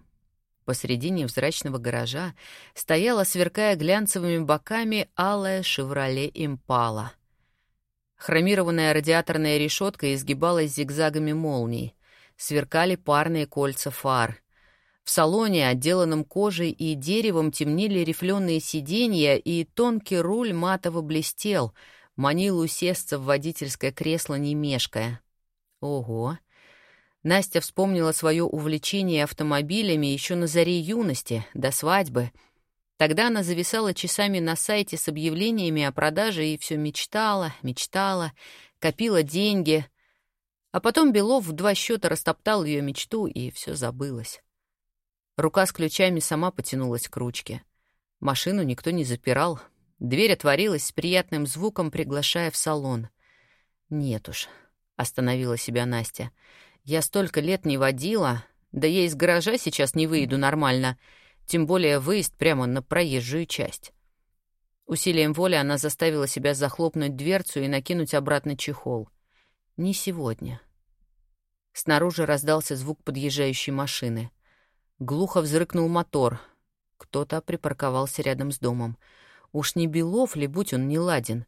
Посреди невзрачного гаража стояла, сверкая глянцевыми боками, алая «Шевроле Импала». Хромированная радиаторная решетка изгибалась зигзагами молний. Сверкали парные кольца фар. В салоне, отделанном кожей и деревом, темнели рифленые сиденья, и тонкий руль матово блестел, манил усесться в водительское кресло, не мешкая. Ого! Настя вспомнила свое увлечение автомобилями еще на заре юности, до свадьбы. Тогда она зависала часами на сайте с объявлениями о продаже и все мечтала, мечтала, копила деньги. А потом Белов в два счета растоптал ее мечту, и все забылось. Рука с ключами сама потянулась к ручке. Машину никто не запирал. Дверь отворилась с приятным звуком, приглашая в салон. «Нет уж», — остановила себя Настя, — я столько лет не водила, да я из гаража сейчас не выйду нормально, тем более выезд прямо на проезжую часть. Усилием воли она заставила себя захлопнуть дверцу и накинуть обратно чехол. Не сегодня. Снаружи раздался звук подъезжающей машины. Глухо взрыкнул мотор. Кто-то припарковался рядом с домом. Уж не Белов ли, будь он не ладен.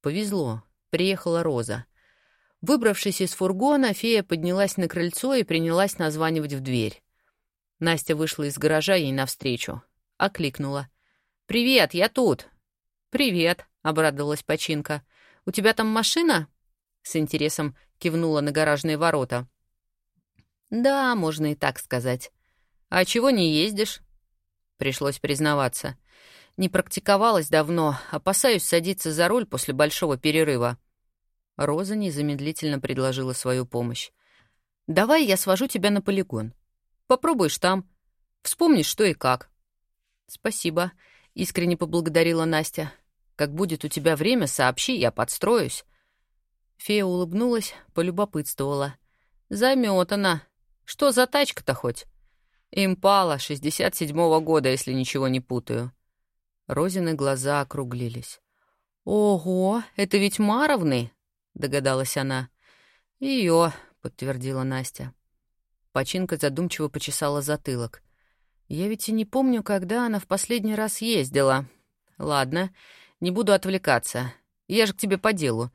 Повезло. Приехала Роза. Выбравшись из фургона, фея поднялась на крыльцо и принялась названивать в дверь. Настя вышла из гаража ей навстречу. Окликнула. «Привет, я тут!» «Привет», — обрадовалась починка. «У тебя там машина?» С интересом кивнула на гаражные ворота. «Да, можно и так сказать. А чего не ездишь?» Пришлось признаваться. Не практиковалась давно, опасаюсь садиться за руль после большого перерыва. Роза незамедлительно предложила свою помощь. «Давай я свожу тебя на полигон. Попробуешь там. Вспомнишь, что и как». «Спасибо», — искренне поблагодарила Настя. «Как будет у тебя время, сообщи, я подстроюсь». Фея улыбнулась, полюбопытствовала. «Замётана. Что за тачка-то хоть?» «Импала, 67-го года, если ничего не путаю». Розины глаза округлились. «Ого, это ведь Маровны!» — догадалась она. Ее, подтвердила Настя. Починка задумчиво почесала затылок. «Я ведь и не помню, когда она в последний раз ездила. Ладно, не буду отвлекаться. Я же к тебе по делу.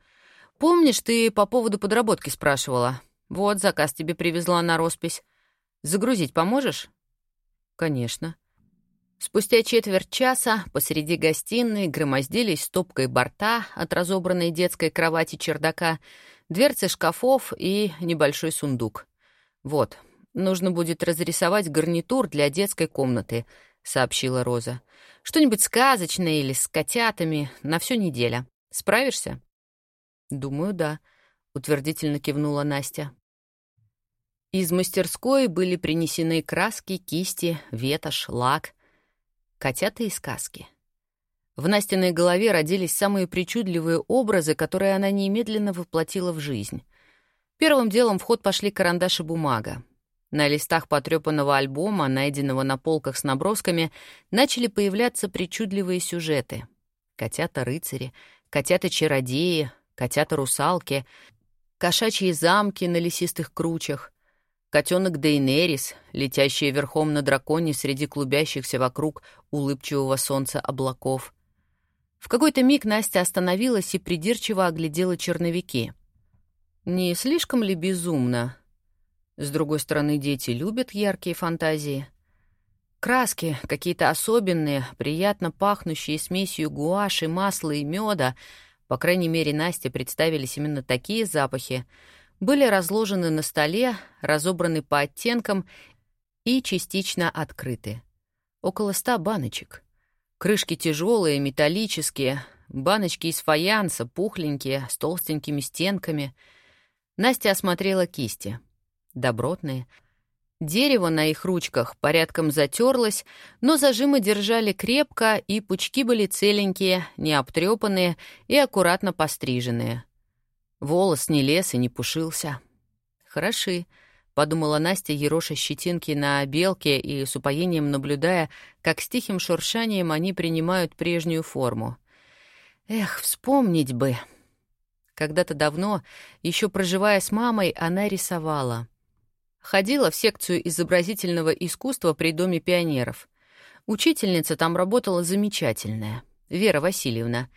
Помнишь, ты по поводу подработки спрашивала? Вот, заказ тебе привезла на роспись. Загрузить поможешь?» «Конечно», Спустя четверть часа посреди гостиной громоздились стопкой борта от разобранной детской кровати чердака, дверцы шкафов и небольшой сундук. «Вот, нужно будет разрисовать гарнитур для детской комнаты», — сообщила Роза. «Что-нибудь сказочное или с котятами на всю неделю. Справишься?» «Думаю, да», — утвердительно кивнула Настя. Из мастерской были принесены краски, кисти, ветошь, лак — Котята и сказки. В Настиной голове родились самые причудливые образы, которые она немедленно воплотила в жизнь. Первым делом в ход пошли карандаш и бумага. На листах потрепанного альбома, найденного на полках с набросками, начали появляться причудливые сюжеты. Котята-рыцари, котята-чародеи, котята-русалки, кошачьи замки на лесистых кручах, Котенок Дейнерис, летящая верхом на драконе среди клубящихся вокруг улыбчивого солнца облаков. В какой-то миг Настя остановилась и придирчиво оглядела черновики. Не слишком ли безумно? С другой стороны, дети любят яркие фантазии. Краски какие-то особенные, приятно пахнущие смесью гуаши, масла и меда. По крайней мере, Насте представились именно такие запахи — были разложены на столе, разобраны по оттенкам и частично открыты. Около ста баночек. Крышки тяжелые, металлические, баночки из фаянса, пухленькие, с толстенькими стенками. Настя осмотрела кисти. Добротные. Дерево на их ручках порядком затерлось, но зажимы держали крепко, и пучки были целенькие, необтрепанные и аккуратно постриженные. Волос не лез и не пушился. «Хороши», — подумала Настя, ероша щетинки на белке и с упоением наблюдая, как с тихим шуршанием они принимают прежнюю форму. «Эх, вспомнить бы!» Когда-то давно, еще проживая с мамой, она рисовала. Ходила в секцию изобразительного искусства при Доме пионеров. Учительница там работала замечательная, Вера Васильевна.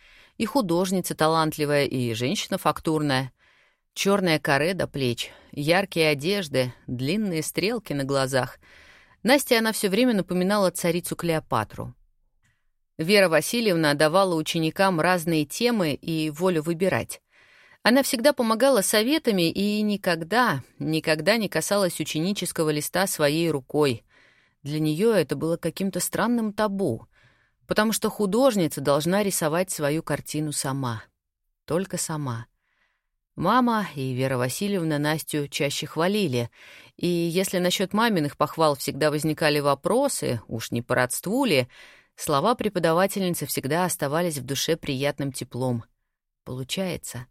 И художница талантливая, и женщина фактурная. Черная коре до плеч, яркие одежды, длинные стрелки на глазах. Настя она все время напоминала царицу Клеопатру. Вера Васильевна давала ученикам разные темы и волю выбирать. Она всегда помогала советами и никогда, никогда не касалась ученического листа своей рукой. Для нее это было каким-то странным табу, потому что художница должна рисовать свою картину сама. Только сама. Мама и Вера Васильевна Настю чаще хвалили, и если насчет маминых похвал всегда возникали вопросы, уж не по родству ли, слова преподавательницы всегда оставались в душе приятным теплом. Получается.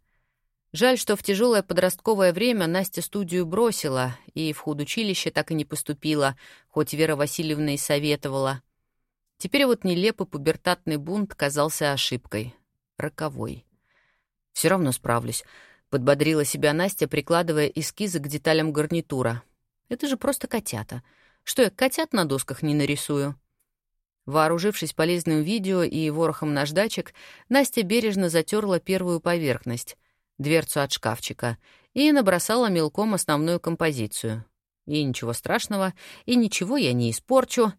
Жаль, что в тяжелое подростковое время Настя студию бросила и в худучилище так и не поступила, хоть Вера Васильевна и советовала. Теперь вот нелепый пубертатный бунт казался ошибкой. Роковой. Все равно справлюсь. Подбодрила себя Настя, прикладывая эскизы к деталям гарнитура. Это же просто котята. Что я котят на досках не нарисую? Вооружившись полезным видео и ворохом наждачек, Настя бережно затерла первую поверхность дверцу от шкафчика, и набросала мелком основную композицию. И ничего страшного, и ничего я не испорчу.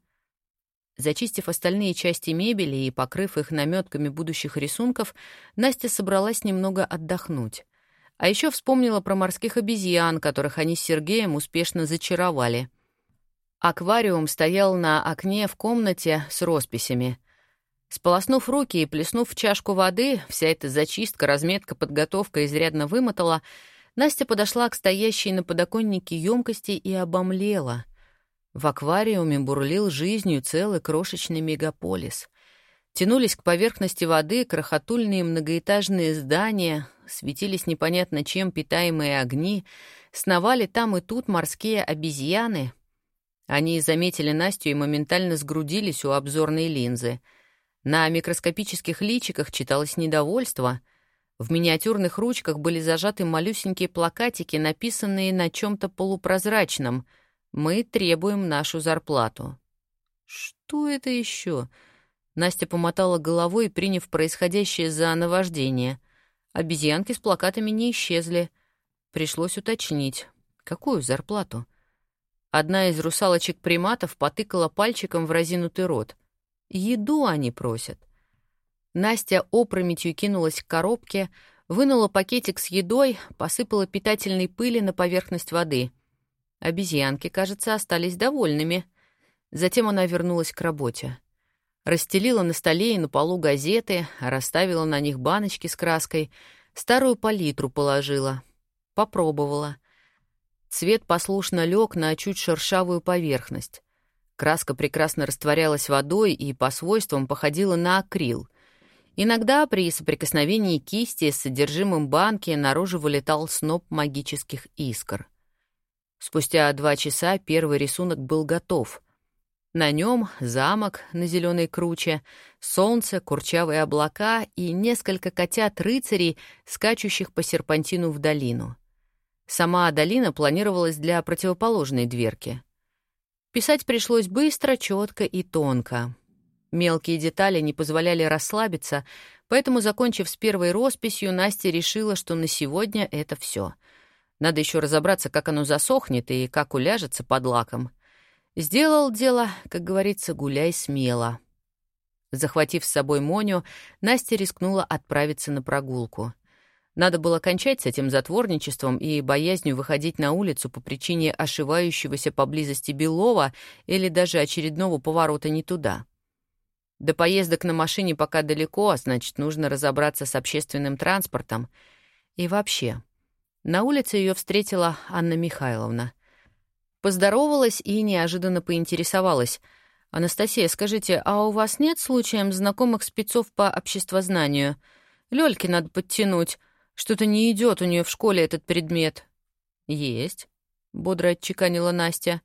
Зачистив остальные части мебели и покрыв их наметками будущих рисунков, Настя собралась немного отдохнуть. А еще вспомнила про морских обезьян, которых они с Сергеем успешно зачаровали. Аквариум стоял на окне в комнате с росписями. Сполоснув руки и плеснув в чашку воды, вся эта зачистка, разметка, подготовка изрядно вымотала, Настя подошла к стоящей на подоконнике емкости и обомлела. В аквариуме бурлил жизнью целый крошечный мегаполис. Тянулись к поверхности воды крохотульные многоэтажные здания, светились непонятно чем питаемые огни, сновали там и тут морские обезьяны. Они заметили Настю и моментально сгрудились у обзорной линзы — на микроскопических личиках читалось недовольство. В миниатюрных ручках были зажаты малюсенькие плакатики, написанные на чем-то полупрозрачном. «Мы требуем нашу зарплату». «Что это еще?» Настя помотала головой, приняв происходящее за наваждение. Обезьянки с плакатами не исчезли. Пришлось уточнить. Какую зарплату? Одна из русалочек-приматов потыкала пальчиком в разинутый рот — Еду они просят. Настя опрометью кинулась к коробке, вынула пакетик с едой, посыпала питательной пыли на поверхность воды. Обезьянки, кажется, остались довольными. Затем она вернулась к работе. Расстелила на столе и на полу газеты, расставила на них баночки с краской, старую палитру положила. Попробовала. Цвет послушно лег на чуть шершавую поверхность. Краска прекрасно растворялась водой и по свойствам походила на акрил. Иногда при соприкосновении кисти с содержимым банки наружу вылетал сноп магических искр. Спустя два часа первый рисунок был готов. На нем замок на зеленой круче, солнце, курчавые облака и несколько котят-рыцарей, скачущих по серпантину в долину. Сама долина планировалась для противоположной дверки — Писать пришлось быстро, четко и тонко. Мелкие детали не позволяли расслабиться, поэтому, закончив с первой росписью, Настя решила, что на сегодня это все. Надо еще разобраться, как оно засохнет и как уляжется под лаком. Сделал дело, как говорится, гуляй смело. Захватив с собой Моню, Настя рискнула отправиться на прогулку. Надо было кончать с этим затворничеством и боязнью выходить на улицу по причине ошивающегося поблизости Белова или даже очередного поворота не туда. До поездок на машине пока далеко, а значит, нужно разобраться с общественным транспортом. И вообще, на улице ее встретила Анна Михайловна. Поздоровалась и неожиданно поинтересовалась. «Анастасия, скажите, а у вас нет случаем знакомых спецов по обществознанию? Лёльке надо подтянуть». Что-то не идет у нее в школе этот предмет. Есть, бодро отчеканила Настя.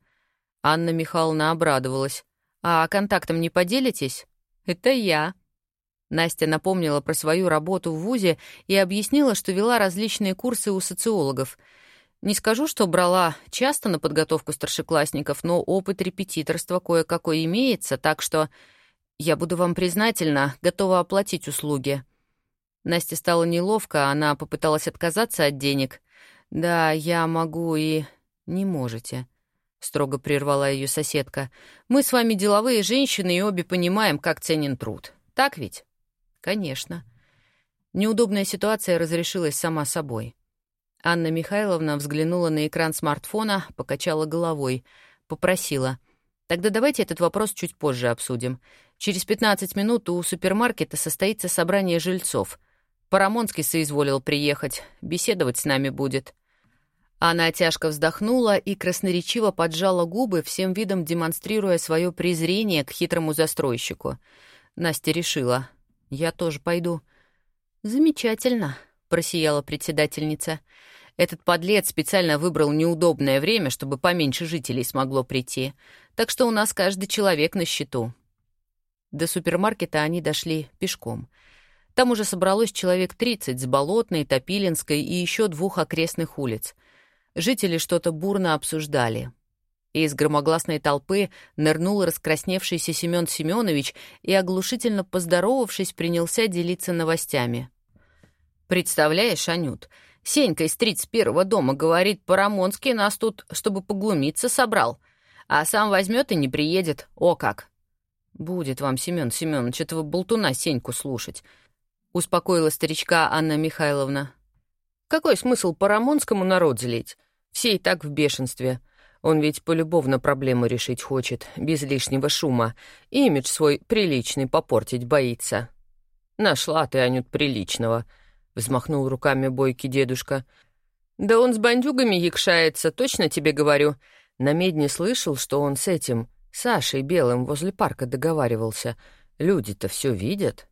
Анна Михайловна обрадовалась. А контактом не поделитесь? Это я. Настя напомнила про свою работу в ВУЗе и объяснила, что вела различные курсы у социологов. Не скажу, что брала часто на подготовку старшеклассников, но опыт репетиторства кое-какой имеется, так что я буду вам признательна, готова оплатить услуги. Насте стало неловко, она попыталась отказаться от денег. «Да, я могу и...» «Не можете», — строго прервала ее соседка. «Мы с вами деловые женщины и обе понимаем, как ценен труд. Так ведь?» «Конечно». Неудобная ситуация разрешилась сама собой. Анна Михайловна взглянула на экран смартфона, покачала головой, попросила. «Тогда давайте этот вопрос чуть позже обсудим. Через 15 минут у супермаркета состоится собрание жильцов. Парамонский соизволил приехать, беседовать с нами будет». Она тяжко вздохнула и красноречиво поджала губы, всем видом демонстрируя свое презрение к хитрому застройщику. Настя решила. «Я тоже пойду». «Замечательно», — просияла председательница. «Этот подлец специально выбрал неудобное время, чтобы поменьше жителей смогло прийти. Так что у нас каждый человек на счету». До супермаркета они дошли пешком. Там уже собралось человек 30 с Болотной, Топилинской и еще двух окрестных улиц. Жители что-то бурно обсуждали. Из громогласной толпы нырнул раскрасневшийся Семен Семенович и, оглушительно поздоровавшись, принялся делиться новостями. «Представляешь, Анют, Сенька из 31-го дома говорит, Парамонский нас тут, чтобы поглумиться, собрал. А сам возьмет и не приедет. О как!» «Будет вам, Семен Семенович, этого болтуна Сеньку слушать», — успокоила старичка Анна Михайловна. «Какой смысл Парамонскому народ злить? Все и так в бешенстве. Он ведь полюбовно проблему решить хочет, без лишнего шума. Имидж свой приличный попортить боится». «Нашла ты, Анют, приличного», взмахнул руками бойкий дедушка. «Да он с бандюгами якшается, точно тебе говорю. На медне слышал, что он с этим, Сашей Белым, возле парка договаривался. Люди-то все видят».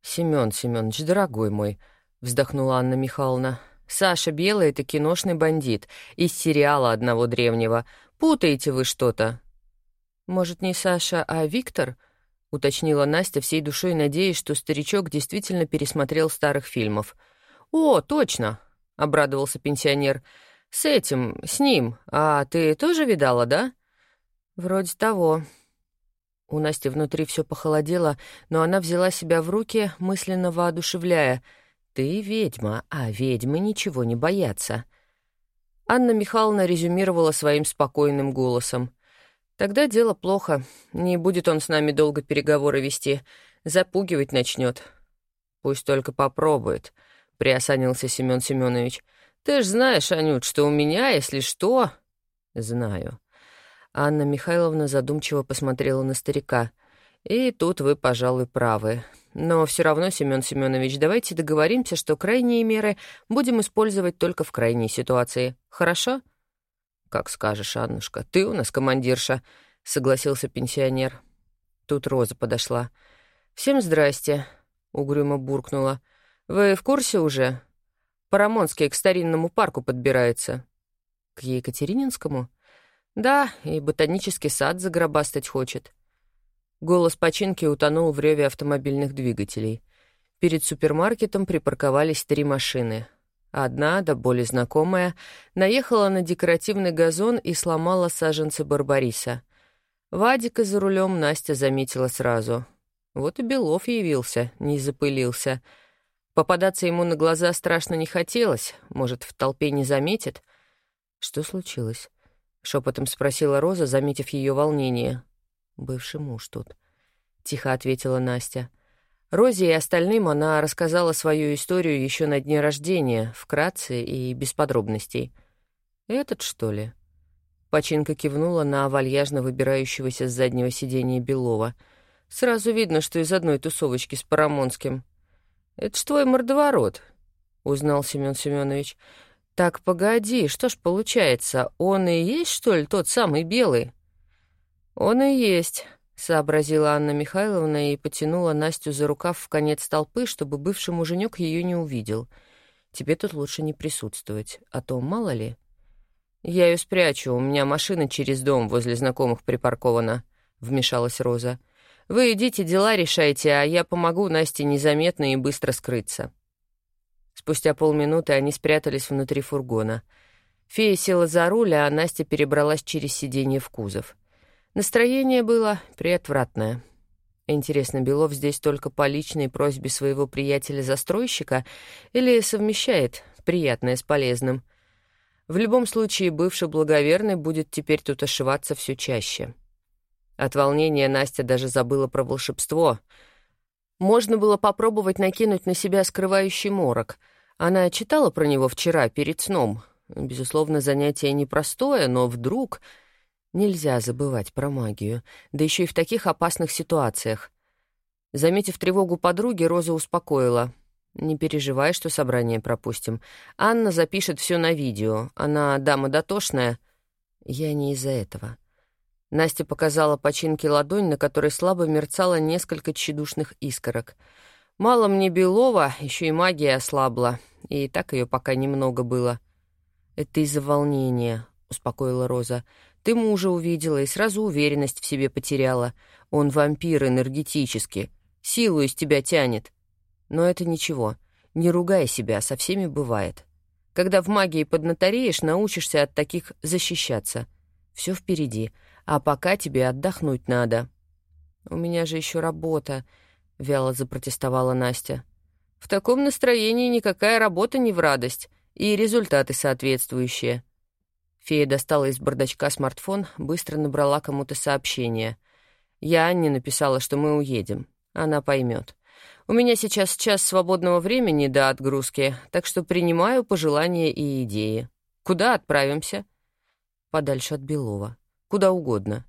«Семен Семенович, дорогой мой», — вздохнула Анна Михайловна, — «Саша Белый — это киношный бандит из сериала одного древнего. Путаете вы что-то». «Может, не Саша, а Виктор?» — уточнила Настя всей душой, надеясь, что старичок действительно пересмотрел старых фильмов. «О, точно!» — обрадовался пенсионер. «С этим, с ним. А ты тоже видала, да?» «Вроде того». У Насти внутри все похолодело, но она взяла себя в руки, мысленно воодушевляя. «Ты ведьма, а ведьмы ничего не боятся». Анна Михайловна резюмировала своим спокойным голосом. Тогда дело плохо. Не будет он с нами долго переговоры вести. Запугивать начнет. Пусть только попробует, — приосанился Семен Семенович. Ты ж знаешь, Анют, что у меня, если что... Знаю. Анна Михайловна задумчиво посмотрела на старика. И тут вы, пожалуй, правы. Но все равно, Семен Семенович, давайте договоримся, что крайние меры будем использовать только в крайней ситуации. Хорошо? — «Как скажешь, Аннушка, ты у нас командирша», — согласился пенсионер. Тут Роза подошла. «Всем здрасте», — угрюмо буркнула. «Вы в курсе уже? Парамонский к старинному парку подбирается». «К Екатерининскому?» «Да, и ботанический сад загробастать хочет». Голос починки утонул в реве автомобильных двигателей. Перед супермаркетом припарковались три машины — Одна, да более знакомая, наехала на декоративный газон и сломала саженцы барбариса. Вадика за рулем Настя заметила сразу. Вот и Белов явился, не запылился. Попадаться ему на глаза страшно не хотелось, может, в толпе не заметит. «Что случилось?» — шепотом спросила Роза, заметив ее волнение. «Бывший муж тут», — тихо ответила Настя. Розе и остальным она рассказала свою историю еще на дне рождения, вкратце и без подробностей. «Этот, что ли?» Починка кивнула на вальяжно выбирающегося с заднего сиденья Белова. «Сразу видно, что из одной тусовочки с Парамонским». «Это ж твой мордоворот», — узнал Семен Семенович. «Так, погоди, что ж получается, он и есть, что ли, тот самый белый?» «Он и есть», сообразила Анна Михайловна и потянула Настю за рукав в конец толпы, чтобы бывший муженек ее не увидел. «Тебе тут лучше не присутствовать, а то мало ли...» «Я ее спрячу, у меня машина через дом возле знакомых припаркована», — вмешалась Роза. «Вы идите, дела решайте, а я помогу Насте незаметно и быстро скрыться». Спустя полминуты они спрятались внутри фургона. Фея села за руль, а Настя перебралась через сиденье в кузов. Настроение было приотвратное. Интересно, Белов здесь только по личной просьбе своего приятеля-застройщика или совмещает приятное с полезным? В любом случае, бывший благоверный будет теперь тут ошиваться все чаще. От волнения Настя даже забыла про волшебство. Можно было попробовать накинуть на себя скрывающий морок. Она читала про него вчера, перед сном. Безусловно, занятие непростое, но вдруг... Нельзя забывать про магию, да еще и в таких опасных ситуациях. Заметив тревогу подруги, Роза успокоила. «Не переживай, что собрание пропустим. Анна запишет все на видео. Она дама дотошная». «Я не из-за этого». Настя показала починке ладонь, на которой слабо мерцало несколько тщедушных искорок. «Мало мне Белова, еще и магия ослабла, и так ее пока немного было». «Это из-за волнения», — успокоила Роза. Ты мужа увидела и сразу уверенность в себе потеряла. Он вампир энергетически. Силу из тебя тянет. Но это ничего. Не ругай себя, со всеми бывает. Когда в магии поднатореешь, научишься от таких защищаться. Все впереди. А пока тебе отдохнуть надо. «У меня же еще работа», — вяло запротестовала Настя. «В таком настроении никакая работа не в радость, и результаты соответствующие. Фея достала из бардачка смартфон, быстро набрала кому-то сообщение. Я Анне написала, что мы уедем. Она поймет. У меня сейчас час свободного времени до отгрузки, так что принимаю пожелания и идеи. Куда отправимся? Подальше от Белова. Куда угодно.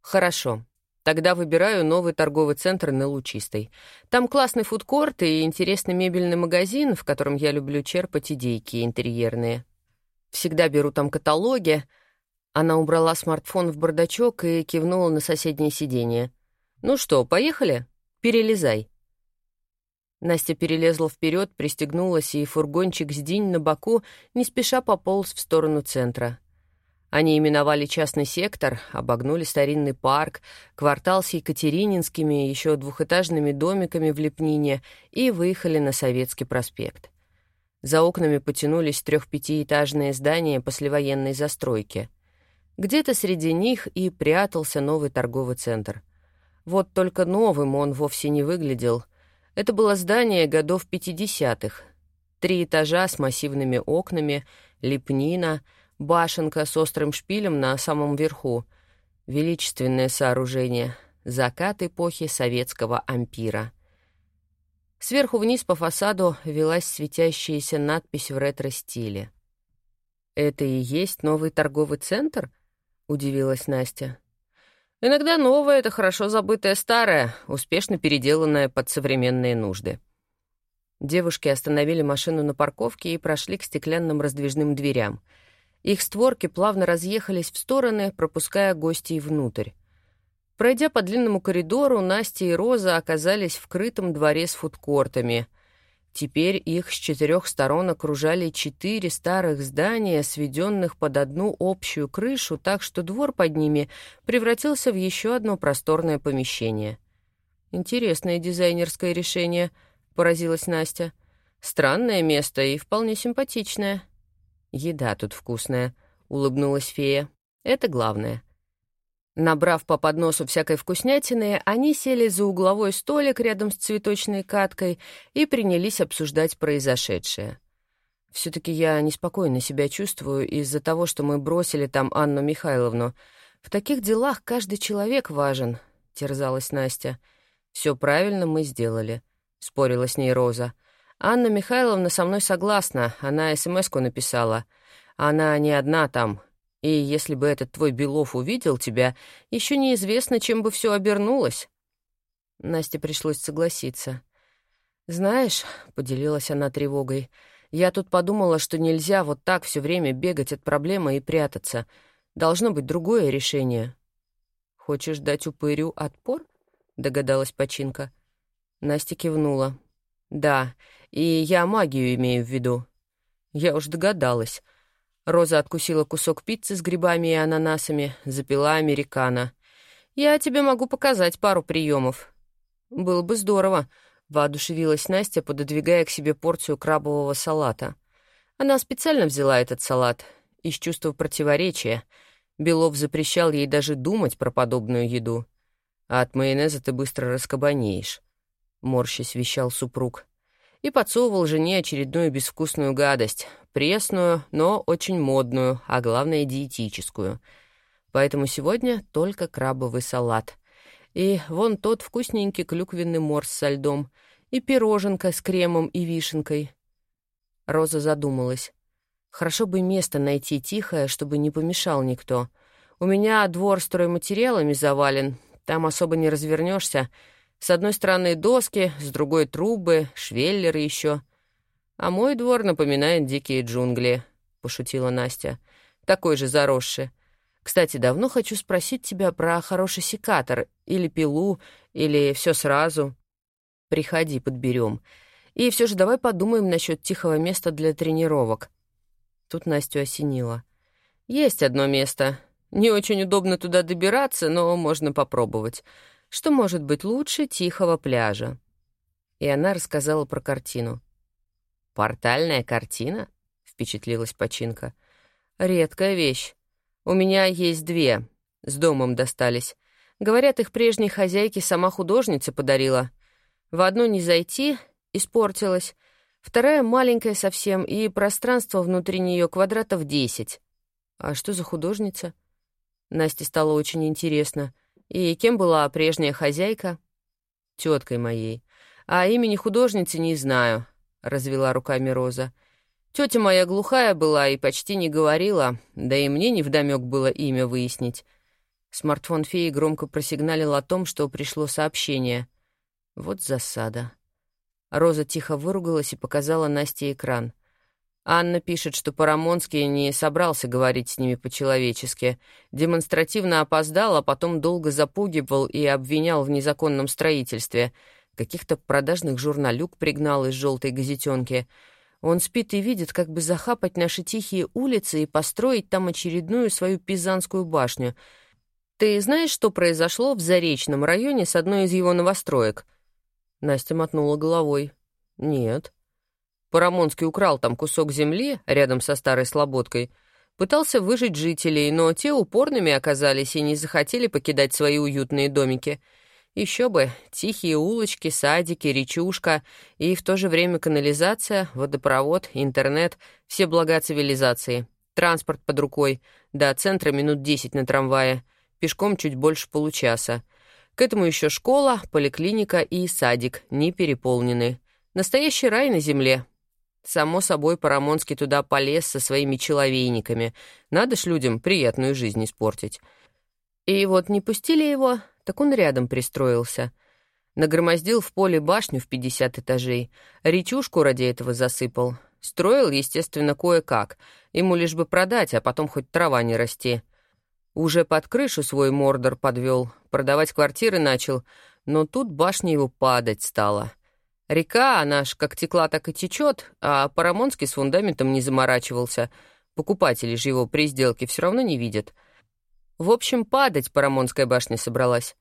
Хорошо. Тогда выбираю новый торговый центр на Лучистой. Там классный фудкорт и интересный мебельный магазин, в котором я люблю черпать идейки интерьерные. Всегда беру там каталоги. Она убрала смартфон в бардачок и кивнула на соседнее сиденье. «Ну что, поехали? Перелезай». Настя перелезла вперед, пристегнулась, и фургончик с динь на боку не спеша пополз в сторону центра. Они именовали частный сектор, обогнули старинный парк, квартал с Екатерининскими еще двухэтажными домиками в Лепнине и выехали на Советский проспект. За окнами потянулись трехпятиэтажные здания послевоенной застройки. Где-то среди них и прятался новый торговый центр. Вот только новым он вовсе не выглядел. Это было здание годов 50-х. Три этажа с массивными окнами, лепнина, башенка с острым шпилем на самом верху. Величественное сооружение. Закат эпохи советского ампира — Сверху вниз по фасаду велась светящаяся надпись в ретро-стиле. «Это и есть новый торговый центр?» — удивилась Настя. «Иногда новое — это хорошо забытое старое, успешно переделанное под современные нужды». Девушки остановили машину на парковке и прошли к стеклянным раздвижным дверям. Их створки плавно разъехались в стороны, пропуская гостей внутрь. Пройдя по длинному коридору, Настя и Роза оказались в крытом дворе с фудкортами. Теперь их с четырех сторон окружали четыре старых здания, сведенных под одну общую крышу, так что двор под ними превратился в еще одно просторное помещение. «Интересное дизайнерское решение», — поразилась Настя. «Странное место и вполне симпатичное». «Еда тут вкусная», — улыбнулась фея. «Это главное». Набрав по подносу всякой вкуснятины, они сели за угловой столик рядом с цветочной каткой и принялись обсуждать произошедшее. «Все-таки я неспокойно себя чувствую из-за того, что мы бросили там Анну Михайловну. В таких делах каждый человек важен», — терзалась Настя. «Все правильно мы сделали», — спорила с ней Роза. «Анна Михайловна со мной согласна, она СМС-ку написала. Она не одна там, и если бы этот твой Белов увидел тебя, еще неизвестно, чем бы все обернулось. Насте пришлось согласиться. «Знаешь», — поделилась она тревогой, — «я тут подумала, что нельзя вот так все время бегать от проблемы и прятаться. Должно быть другое решение». «Хочешь дать упырю отпор?» — догадалась починка. Настя кивнула. «Да, и я магию имею в виду». «Я уж догадалась», Роза откусила кусок пиццы с грибами и ананасами, запила американо. «Я тебе могу показать пару приемов». «Было бы здорово», — воодушевилась Настя, пододвигая к себе порцию крабового салата. Она специально взяла этот салат. из чувства противоречия. Белов запрещал ей даже думать про подобную еду. А от майонеза ты быстро раскабанеешь, — морщись вещал супруг. И подсовывал жене очередную безвкусную гадость, пресную, но очень модную, а главное — диетическую. Поэтому сегодня только крабовый салат. И вон тот вкусненький клюквенный морс со льдом, и пироженка с кремом и вишенкой. Роза задумалась. Хорошо бы место найти тихое, чтобы не помешал никто. У меня двор стройматериалами завален, там особо не развернешься. С одной стороны доски, с другой трубы, швеллеры еще. А мой двор напоминает дикие джунгли, — пошутила Настя. Такой же заросший. Кстати, давно хочу спросить тебя про хороший секатор, или пилу, или все сразу. Приходи, подберем. И все же давай подумаем насчет тихого места для тренировок. Тут Настю осенило. Есть одно место. Не очень удобно туда добираться, но можно попробовать. Что может быть лучше тихого пляжа? И она рассказала про картину. «Портальная картина?» — впечатлилась починка. «Редкая вещь. У меня есть две. С домом достались. Говорят, их прежней хозяйке сама художница подарила. В одну не зайти, испортилась. Вторая маленькая совсем, и пространство внутри нее квадратов десять. А что за художница? Насте стало очень интересно. И кем была прежняя хозяйка? Теткой моей. А имени художницы не знаю, развела руками Роза. Тетя моя глухая была и почти не говорила, да и мне невдомёк было имя выяснить. Смартфон феи громко просигналил о том, что пришло сообщение. Вот засада. Роза тихо выругалась и показала Насте экран. Анна пишет, что Парамонский не собрался говорить с ними по-человечески. Демонстративно опоздал, а потом долго запугивал и обвинял в незаконном строительстве. Каких-то продажных журналюк пригнал из желтой газетенки. Он спит и видит, как бы захапать наши тихие улицы и построить там очередную свою Пизанскую башню. Ты знаешь, что произошло в Заречном районе с одной из его новостроек? Настя мотнула головой. Нет. Парамонский украл там кусок земли рядом со старой слободкой, пытался выжить жителей, но те упорными оказались и не захотели покидать свои уютные домики. Еще бы, тихие улочки, садики, речушка и в то же время канализация, водопровод, интернет, все блага цивилизации. Транспорт под рукой, до центра минут десять на трамвае, пешком чуть больше получаса. К этому еще школа, поликлиника и садик, не переполнены. Настоящий рай на земле, Само собой, Парамонский туда полез со своими человейниками. Надо ж людям приятную жизнь испортить. И вот не пустили его, так он рядом пристроился. Нагромоздил в поле башню в 50 этажей, речушку ради этого засыпал. Строил, естественно, кое-как. Ему лишь бы продать, а потом хоть трава не расти. Уже под крышу свой мордор подвел, продавать квартиры начал, но тут башня его падать стала — Река, она ж как текла, так и течет, а Парамонский с фундаментом не заморачивался. Покупатели же его при сделке все равно не видят. В общем, падать Парамонская башня собралась.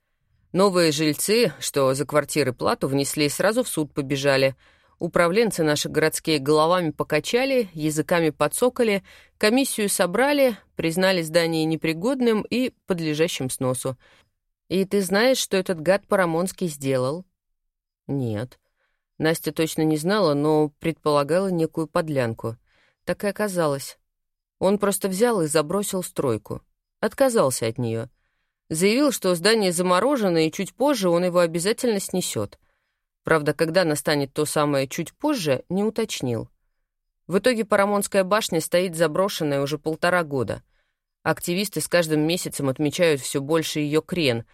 Новые жильцы, что за квартиры плату внесли, сразу в суд побежали. Управленцы наши городские головами покачали, языками подсокали, комиссию собрали, признали здание непригодным и подлежащим сносу. И ты знаешь, что этот гад Парамонский сделал? Нет. Настя точно не знала, но предполагала некую подлянку. Так и оказалось. Он просто взял и забросил стройку. Отказался от нее. Заявил, что здание заморожено, и чуть позже он его обязательно снесет. Правда, когда настанет то самое «чуть позже», не уточнил. В итоге Парамонская башня стоит заброшенная уже полтора года. Активисты с каждым месяцем отмечают все больше ее крен.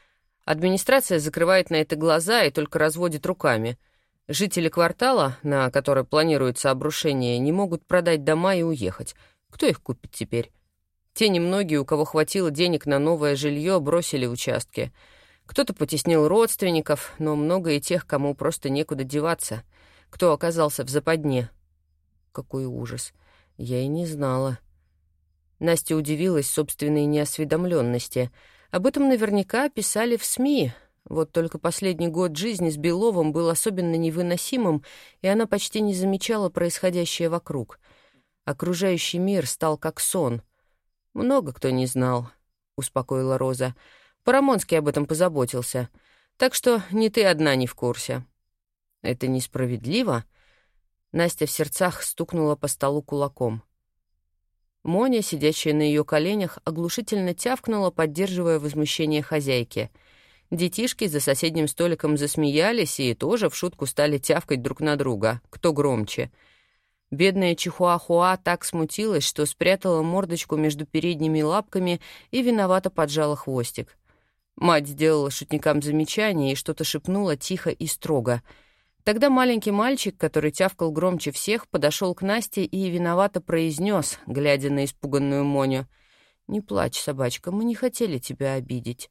Администрация закрывает на это глаза и только разводит руками — Жители квартала, на который планируется обрушение, не могут продать дома и уехать. Кто их купит теперь? Те немногие, у кого хватило денег на новое жилье, бросили участки. Кто-то потеснил родственников, но много и тех, кому просто некуда деваться. Кто оказался в западне. Какой ужас. Я и не знала. Настя удивилась собственной неосведомленности. Об этом наверняка писали в СМИ, вот только последний год жизни с Беловым был особенно невыносимым, и она почти не замечала происходящее вокруг. Окружающий мир стал как сон. «Много кто не знал», — успокоила Роза. «Парамонский об этом позаботился. Так что не ты одна не в курсе». «Это несправедливо?» Настя в сердцах стукнула по столу кулаком. Моня, сидящая на ее коленях, оглушительно тявкнула, поддерживая возмущение хозяйки. Детишки за соседним столиком засмеялись и тоже в шутку стали тявкать друг на друга, кто громче. Бедная Чихуахуа так смутилась, что спрятала мордочку между передними лапками и виновато поджала хвостик. Мать сделала шутникам замечание и что-то шепнула тихо и строго — Тогда маленький мальчик, который тявкал громче всех, подошел к Насте и виновато произнес, глядя на испуганную Моню. «Не плачь, собачка, мы не хотели тебя обидеть».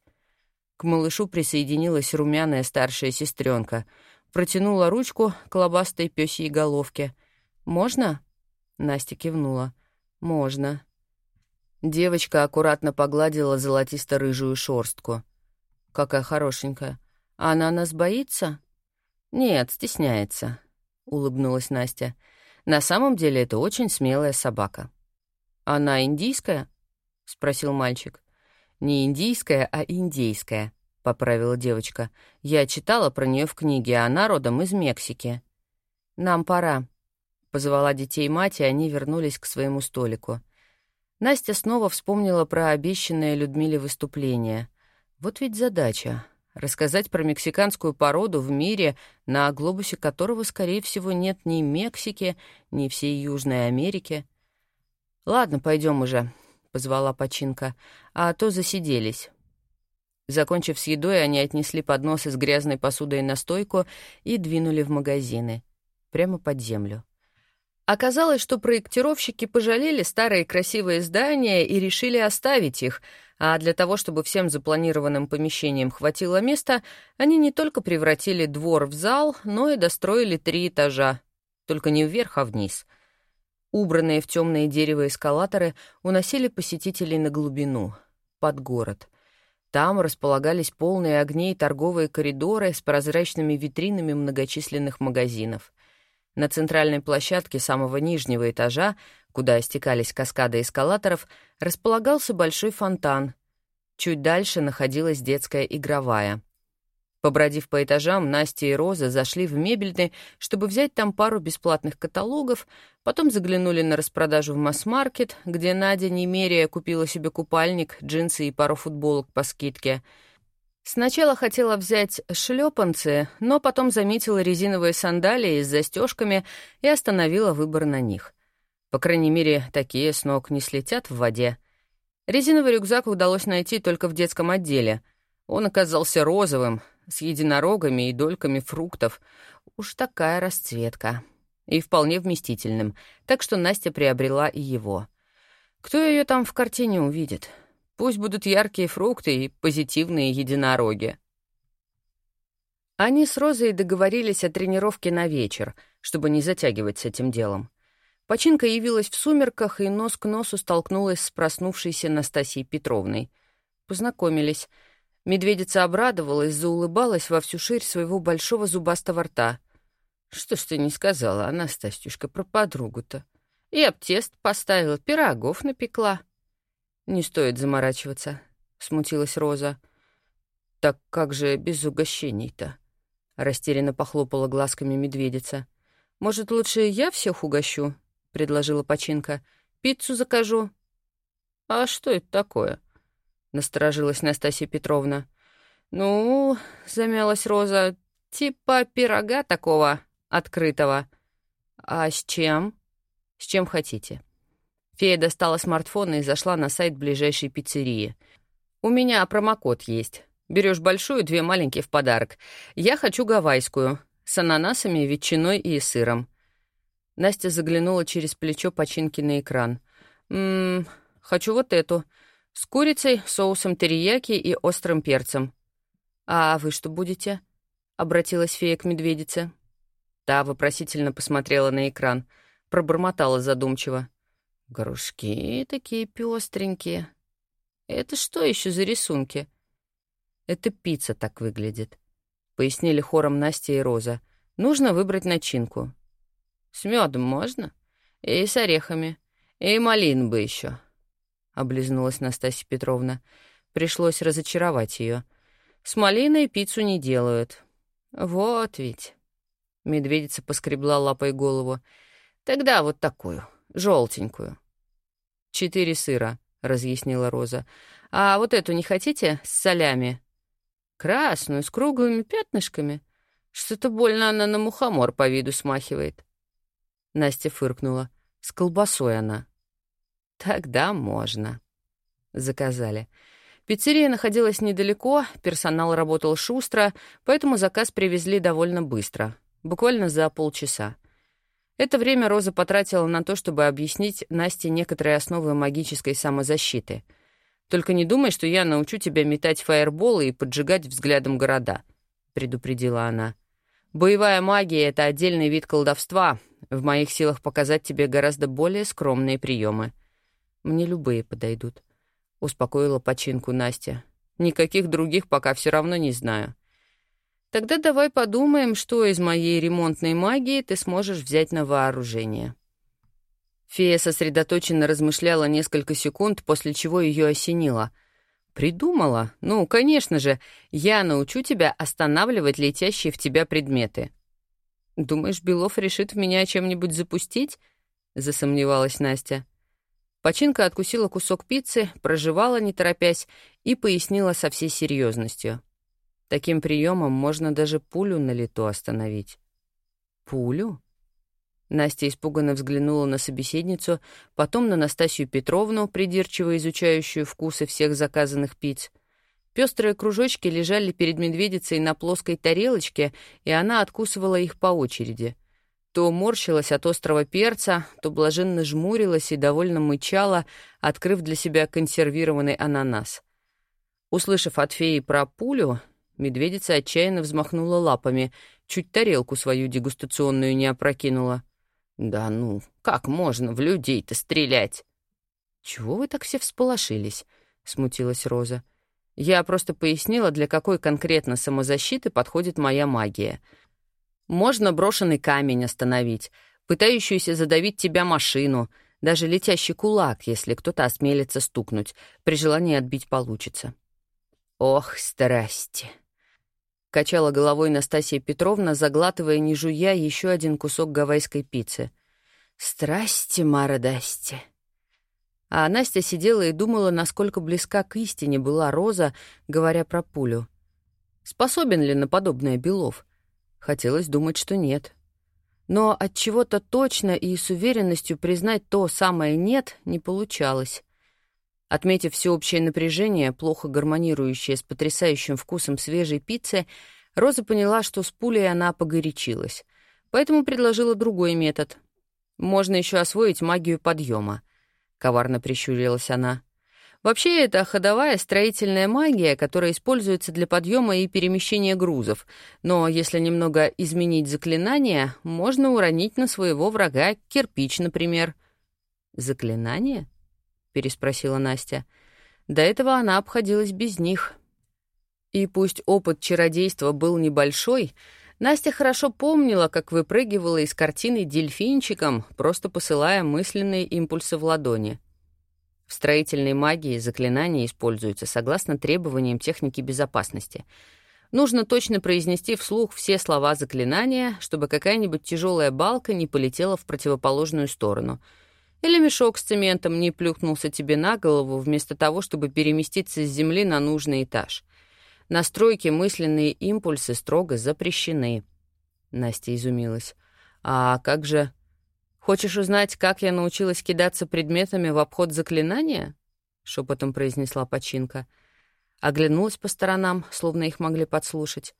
К малышу присоединилась румяная старшая сестренка. Протянула ручку к лобастой пёсьей головке. «Можно?» Настя кивнула. «Можно». Девочка аккуратно погладила золотисто-рыжую шорстку. «Какая хорошенькая. А она нас боится?» «Нет, стесняется», — улыбнулась Настя. «На самом деле это очень смелая собака». «Она индийская?» — спросил мальчик. «Не индийская, а индейская», — поправила девочка. «Я читала про нее в книге, а она родом из Мексики». «Нам пора», — позвала детей мать, и они вернулись к своему столику. Настя снова вспомнила про обещанное Людмиле выступление. Вот ведь задача рассказать про мексиканскую породу в мире, на глобусе которого, скорее всего, нет ни Мексики, ни всей Южной Америки. «Ладно, пойдем уже», — позвала Починка, — «а то засиделись». Закончив с едой, они отнесли подносы с грязной посудой на стойку и двинули в магазины. Прямо под землю. Оказалось, что проектировщики пожалели старые красивые здания и решили оставить их — а для того, чтобы всем запланированным помещениям хватило места, они не только превратили двор в зал, но и достроили три этажа. Только не вверх, а вниз. Убранные в темное дерево эскалаторы уносили посетителей на глубину, под город. Там располагались полные огней торговые коридоры с прозрачными витринами многочисленных магазинов. На центральной площадке самого нижнего этажа куда стекались каскады эскалаторов, располагался большой фонтан. Чуть дальше находилась детская игровая. Побродив по этажам, Настя и Роза зашли в мебельный, чтобы взять там пару бесплатных каталогов, потом заглянули на распродажу в масс-маркет, где Надя, немерия, купила себе купальник, джинсы и пару футболок по скидке — Сначала хотела взять шлепанцы, но потом заметила резиновые сандалии с застежками и остановила выбор на них. По крайней мере, такие с ног не слетят в воде. Резиновый рюкзак удалось найти только в детском отделе. Он оказался розовым, с единорогами и дольками фруктов. Уж такая расцветка. И вполне вместительным, так что Настя приобрела и его. Кто ее там в картине увидит? Пусть будут яркие фрукты и позитивные единороги. Они с Розой договорились о тренировке на вечер, чтобы не затягивать с этим делом. Починка явилась в сумерках и нос к носу столкнулась с проснувшейся Настасьей Петровной. Познакомились. Медведица обрадовалась, заулыбалась во всю ширь своего большого зубастого рта. «Что ж ты не сказала, Анастасюшка, про подругу-то? И обтест поставила, пирогов напекла». «Не стоит заморачиваться», — смутилась Роза. «Так как же без угощений-то?» — растерянно похлопала глазками медведица. «Может, лучше я всех угощу?» — предложила Починка. «Пиццу закажу». «А что это такое?» — насторожилась Настасья Петровна. «Ну, — замялась Роза, — типа пирога такого открытого». «А с чем?» «С чем хотите». Фея достала смартфон и зашла на сайт ближайшей пиццерии. «У меня промокод есть. Берешь большую, две маленькие в подарок. Я хочу гавайскую, с ананасами, ветчиной и сыром. Настя заглянула через плечо починки на экран. «Ммм, хочу вот эту. С курицей, соусом терияки и острым перцем». «А вы что будете?» — обратилась фея к медведице. Та вопросительно посмотрела на экран, пробормотала задумчиво. «Грушки такие пестренькие. Это что еще за рисунки?» «Это пицца так выглядит», — пояснили хором Настя и Роза. «Нужно выбрать начинку. С медом можно? И с орехами. И малин бы еще. Облизнулась Настасья Петровна. Пришлось разочаровать ее. С малиной пиццу не делают. Вот ведь. Медведица поскребла лапой голову. Тогда вот такую, желтенькую. Четыре сыра, разъяснила Роза. А вот эту не хотите с солями? Красную, с круглыми пятнышками. Что-то больно она на мухомор по виду смахивает. Настя фыркнула. С колбасой она. Тогда можно. Заказали. Пиццерия находилась недалеко, персонал работал шустро, поэтому заказ привезли довольно быстро, буквально за полчаса. Это время Роза потратила на то, чтобы объяснить Насте некоторые основы магической самозащиты. «Только не думай, что я научу тебя метать фаерболы и поджигать взглядом города», — предупредила она. «Боевая магия — это отдельный вид колдовства. В моих силах показать тебе гораздо более скромные приемы. Мне любые подойдут». — успокоила починку Настя. «Никаких других пока все равно не знаю». «Тогда давай подумаем, что из моей ремонтной магии ты сможешь взять на вооружение». Фея сосредоточенно размышляла несколько секунд, после чего ее осенило. «Придумала? Ну, конечно же, я научу тебя останавливать летящие в тебя предметы». «Думаешь, Белов решит в меня чем-нибудь запустить?» — засомневалась Настя. Починка откусила кусок пиццы, проживала, не торопясь, и пояснила со всей серьезностью. Таким приемом можно даже пулю на лету остановить. «Пулю?» Настя испуганно взглянула на собеседницу, потом на Настасью Петровну, придирчиво изучающую вкусы всех заказанных пиц. Пестрые кружочки лежали перед медведицей на плоской тарелочке, и она откусывала их по очереди — то морщилась от острого перца, то блаженно жмурилась и довольно мычала, открыв для себя консервированный ананас. Услышав от феи про пулю, медведица отчаянно взмахнула лапами, чуть тарелку свою дегустационную не опрокинула. «Да ну, как можно в людей-то стрелять?» «Чего вы так все всполошились?» — смутилась Роза. «Я просто пояснила, для какой конкретно самозащиты подходит моя магия. Можно брошенный камень остановить, пытающуюся задавить тебя машину, даже летящий кулак, если кто-то осмелится стукнуть. При желании отбить получится. Ох, страсти! Качала головой Настасья Петровна, заглатывая, не жуя, еще один кусок гавайской пиццы. «Страсти, Марадасти!» А Настя сидела и думала, насколько близка к истине была Роза, говоря про пулю. Способен ли на подобное Белов? Хотелось думать, что нет. Но от чего-то точно и с уверенностью признать то самое «нет» не получалось. Отметив всеобщее напряжение, плохо гармонирующее с потрясающим вкусом свежей пиццы, Роза поняла, что с пулей она погорячилась. Поэтому предложила другой метод. Можно еще освоить магию подъема. Коварно прищурилась она. Вообще, это ходовая строительная магия, которая используется для подъема и перемещения грузов. Но если немного изменить заклинание, можно уронить на своего врага кирпич, например. «Заклинание?» — переспросила Настя. До этого она обходилась без них. И пусть опыт чародейства был небольшой, Настя хорошо помнила, как выпрыгивала из картины дельфинчиком, просто посылая мысленные импульсы в ладони — в строительной магии заклинания используются согласно требованиям техники безопасности. Нужно точно произнести вслух все слова заклинания, чтобы какая-нибудь тяжелая балка не полетела в противоположную сторону. Или мешок с цементом не плюхнулся тебе на голову вместо того, чтобы переместиться с земли на нужный этаж. Настройки мысленные импульсы строго запрещены. Настя изумилась. А как же «Хочешь узнать, как я научилась кидаться предметами в обход заклинания?» — шепотом произнесла починка. Оглянулась по сторонам, словно их могли подслушать.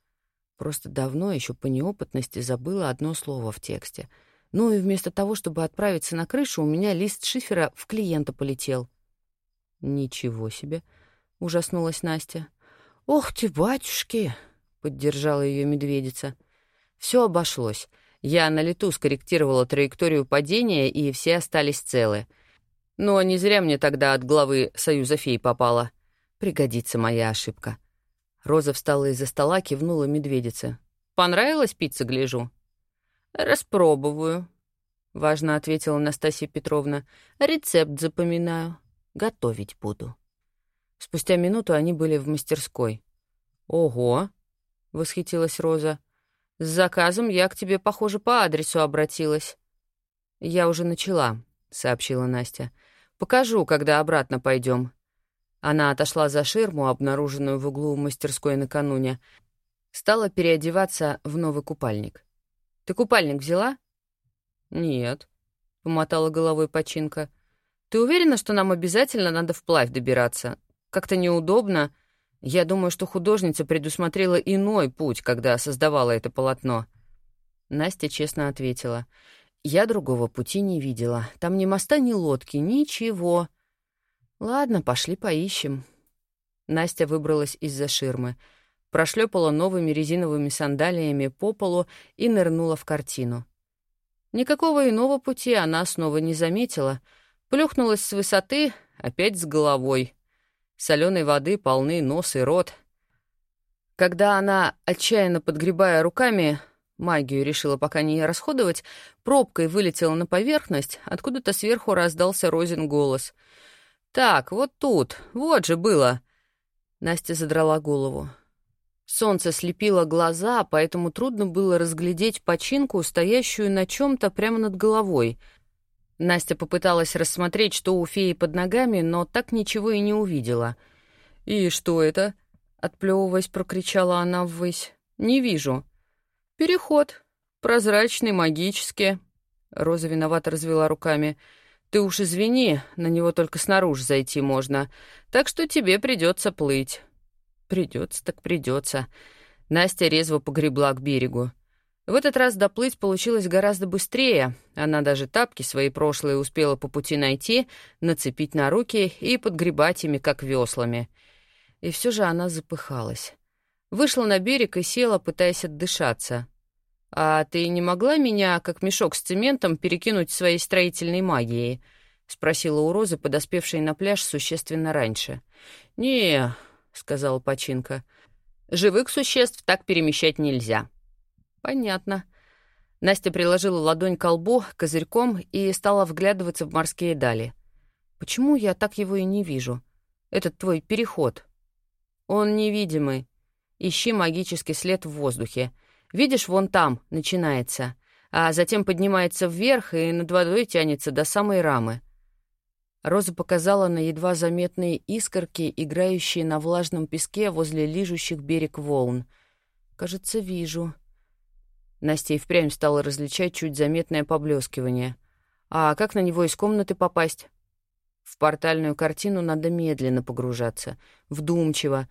Просто давно, еще по неопытности, забыла одно слово в тексте. Ну и вместо того, чтобы отправиться на крышу, у меня лист шифера в клиента полетел. «Ничего себе!» — ужаснулась Настя. «Ох ты, батюшки!» — поддержала ее медведица. Все обошлось. Я на лету скорректировала траекторию падения, и все остались целы. Но не зря мне тогда от главы Союза фей попало. Пригодится моя ошибка. Роза встала из-за стола, кивнула медведице. «Понравилась пицца, гляжу?» «Распробоваю», — важно ответила Настасья Петровна. «Рецепт запоминаю. Готовить буду». Спустя минуту они были в мастерской. «Ого!» — восхитилась Роза. «С заказом я к тебе, похоже, по адресу обратилась». «Я уже начала», — сообщила Настя. «Покажу, когда обратно пойдем. Она отошла за ширму, обнаруженную в углу мастерской накануне. Стала переодеваться в новый купальник. «Ты купальник взяла?» «Нет», — помотала головой починка. «Ты уверена, что нам обязательно надо вплавь добираться? Как-то неудобно. Я думаю, что художница предусмотрела иной путь, когда создавала это полотно». Настя честно ответила. «Я другого пути не видела. Там ни моста, ни лодки, ничего». «Ладно, пошли поищем». Настя выбралась из-за ширмы, прошлепала новыми резиновыми сандалиями по полу и нырнула в картину. Никакого иного пути она снова не заметила. Плюхнулась с высоты, опять с головой. Соленой воды полны нос и рот. Когда она, отчаянно подгребая руками, магию решила пока не расходовать, пробкой вылетела на поверхность, откуда-то сверху раздался Розин голос — «Так, вот тут, вот же было!» Настя задрала голову. Солнце слепило глаза, поэтому трудно было разглядеть починку, стоящую на чем-то прямо над головой. Настя попыталась рассмотреть, что у феи под ногами, но так ничего и не увидела. «И что это?» — отплевываясь, прокричала она ввысь. «Не вижу». «Переход. Прозрачный, магический». Роза виновато развела руками. Ты уж извини, на него только снаружи зайти можно, так что тебе придется плыть. Придется, так придется. Настя резво погребла к берегу. В этот раз доплыть получилось гораздо быстрее. Она даже тапки свои прошлые успела по пути найти, нацепить на руки и подгребать ими, как веслами. И все же она запыхалась. Вышла на берег и села, пытаясь отдышаться. «А ты не могла меня, как мешок с цементом, перекинуть своей строительной магией?» — спросила у Розы, подоспевшей на пляж существенно раньше. «Не», — сказала Починка, — «живых существ так перемещать нельзя». «Понятно». Настя приложила ладонь к лбу козырьком и стала вглядываться в морские дали. «Почему я так его и не вижу? Этот твой переход». «Он невидимый. Ищи магический след в воздухе. Видишь, вон там начинается, а затем поднимается вверх и над водой тянется до самой рамы. Роза показала на едва заметные искорки, играющие на влажном песке возле лижущих берег волн. «Кажется, вижу». Настя и впрямь стала различать чуть заметное поблескивание. «А как на него из комнаты попасть?» В портальную картину надо медленно погружаться, вдумчиво,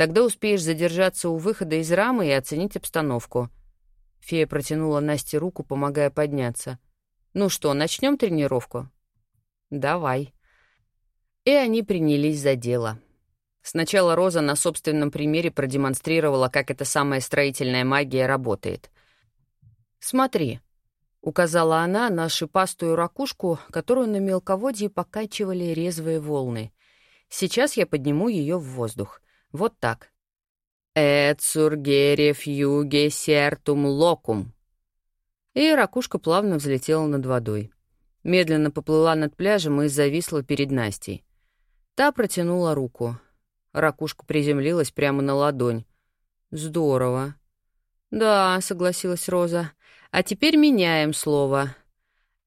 Тогда успеешь задержаться у выхода из рамы и оценить обстановку». Фея протянула Насте руку, помогая подняться. «Ну что, начнем тренировку?» «Давай». И они принялись за дело. Сначала Роза на собственном примере продемонстрировала, как эта самая строительная магия работает. «Смотри», — указала она на шипастую ракушку, которую на мелководье покачивали резвые волны. «Сейчас я подниму ее в воздух. Вот так. «Эцургере фьюге сертум локум». И ракушка плавно взлетела над водой. Медленно поплыла над пляжем и зависла перед Настей. Та протянула руку. Ракушка приземлилась прямо на ладонь. «Здорово». «Да», — согласилась Роза. «А теперь меняем слово.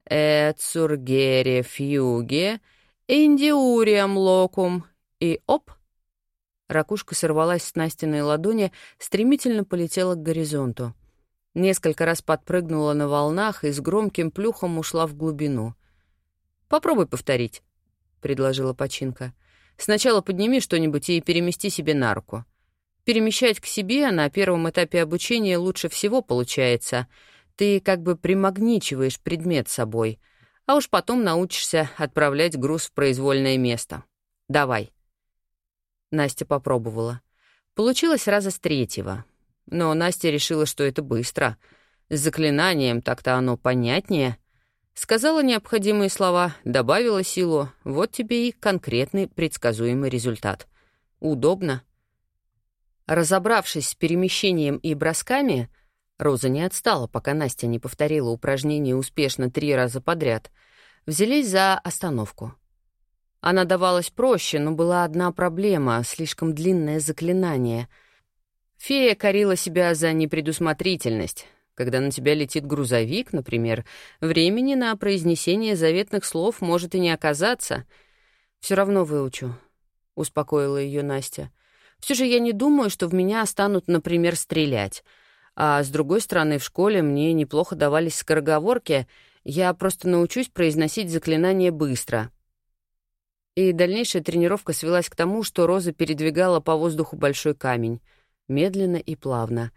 Эцургере фьюге индиуриам локум». И оп — Ракушка сорвалась с Настиной ладони, стремительно полетела к горизонту. Несколько раз подпрыгнула на волнах и с громким плюхом ушла в глубину. «Попробуй повторить», — предложила Починка. «Сначала подними что-нибудь и перемести себе на руку. Перемещать к себе на первом этапе обучения лучше всего получается. Ты как бы примагничиваешь предмет собой, а уж потом научишься отправлять груз в произвольное место. Давай». Настя попробовала. Получилось раза с третьего. Но Настя решила, что это быстро. С заклинанием так-то оно понятнее. Сказала необходимые слова, добавила силу. Вот тебе и конкретный предсказуемый результат. Удобно. Разобравшись с перемещением и бросками, Роза не отстала, пока Настя не повторила упражнение успешно три раза подряд. Взялись за остановку. Она давалась проще, но была одна проблема — слишком длинное заклинание. Фея корила себя за непредусмотрительность. Когда на тебя летит грузовик, например, времени на произнесение заветных слов может и не оказаться. Все равно выучу», — успокоила ее Настя. Все же я не думаю, что в меня станут, например, стрелять. А с другой стороны, в школе мне неплохо давались скороговорки, я просто научусь произносить заклинания быстро. И дальнейшая тренировка свелась к тому, что Роза передвигала по воздуху большой камень, медленно и плавно.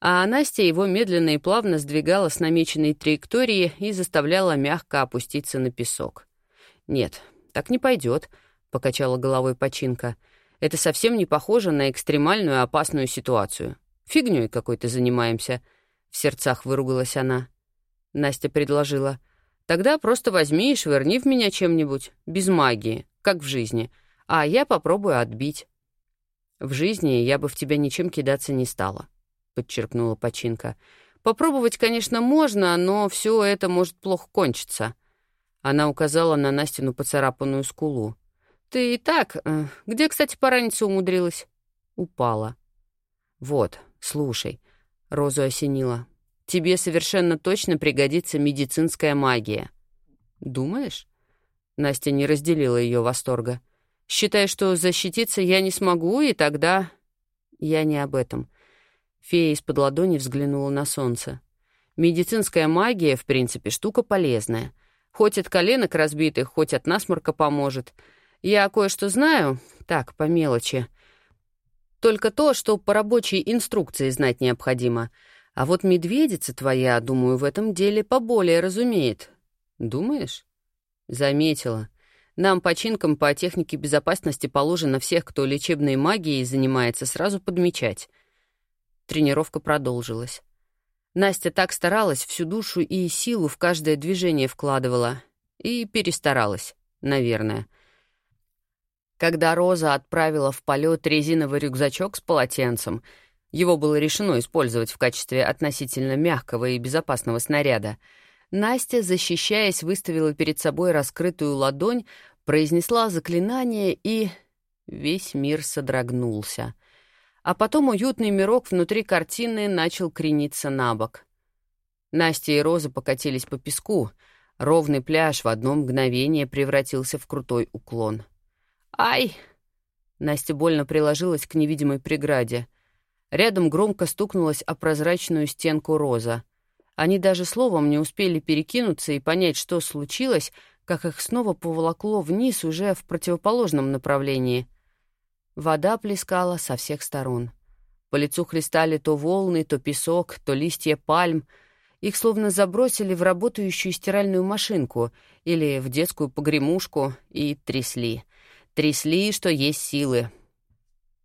А Настя его медленно и плавно сдвигала с намеченной траектории и заставляла мягко опуститься на песок. «Нет, так не пойдет, покачала головой починка. «Это совсем не похоже на экстремальную опасную ситуацию. Фигнёй какой-то занимаемся», — в сердцах выругалась она. Настя предложила. «Тогда просто возьми и швырни в меня чем-нибудь, без магии, как в жизни, а я попробую отбить». «В жизни я бы в тебя ничем кидаться не стала», — подчеркнула Починка. «Попробовать, конечно, можно, но все это может плохо кончиться». Она указала на Настину поцарапанную скулу. «Ты и так... Э, где, кстати, пораниться умудрилась?» «Упала». «Вот, слушай», — Розу осенила. «Тебе совершенно точно пригодится медицинская магия». «Думаешь?» Настя не разделила ее восторга. «Считай, что защититься я не смогу, и тогда...» «Я не об этом». Фея из-под ладони взглянула на солнце. «Медицинская магия, в принципе, штука полезная. Хоть от коленок разбитых, хоть от насморка поможет. Я кое-что знаю, так, по мелочи. Только то, что по рабочей инструкции знать необходимо. А вот медведица твоя, думаю, в этом деле поболее разумеет. Думаешь? Заметила. Нам, починкам по технике безопасности, положено всех, кто лечебной магией занимается, сразу подмечать. Тренировка продолжилась. Настя так старалась, всю душу и силу в каждое движение вкладывала. И перестаралась, наверное. Когда Роза отправила в полет резиновый рюкзачок с полотенцем, его было решено использовать в качестве относительно мягкого и безопасного снаряда, Настя, защищаясь, выставила перед собой раскрытую ладонь, произнесла заклинание и... Весь мир содрогнулся — а потом уютный мирок внутри картины начал крениться на бок. Настя и Роза покатились по песку. Ровный пляж в одно мгновение превратился в крутой уклон. «Ай!» Настя больно приложилась к невидимой преграде. Рядом громко стукнулась о прозрачную стенку Роза. Они даже словом не успели перекинуться и понять, что случилось, как их снова поволокло вниз уже в противоположном направлении — Вода плескала со всех сторон. По лицу хлестали то волны, то песок, то листья пальм. Их словно забросили в работающую стиральную машинку или в детскую погремушку и трясли. Трясли, что есть силы.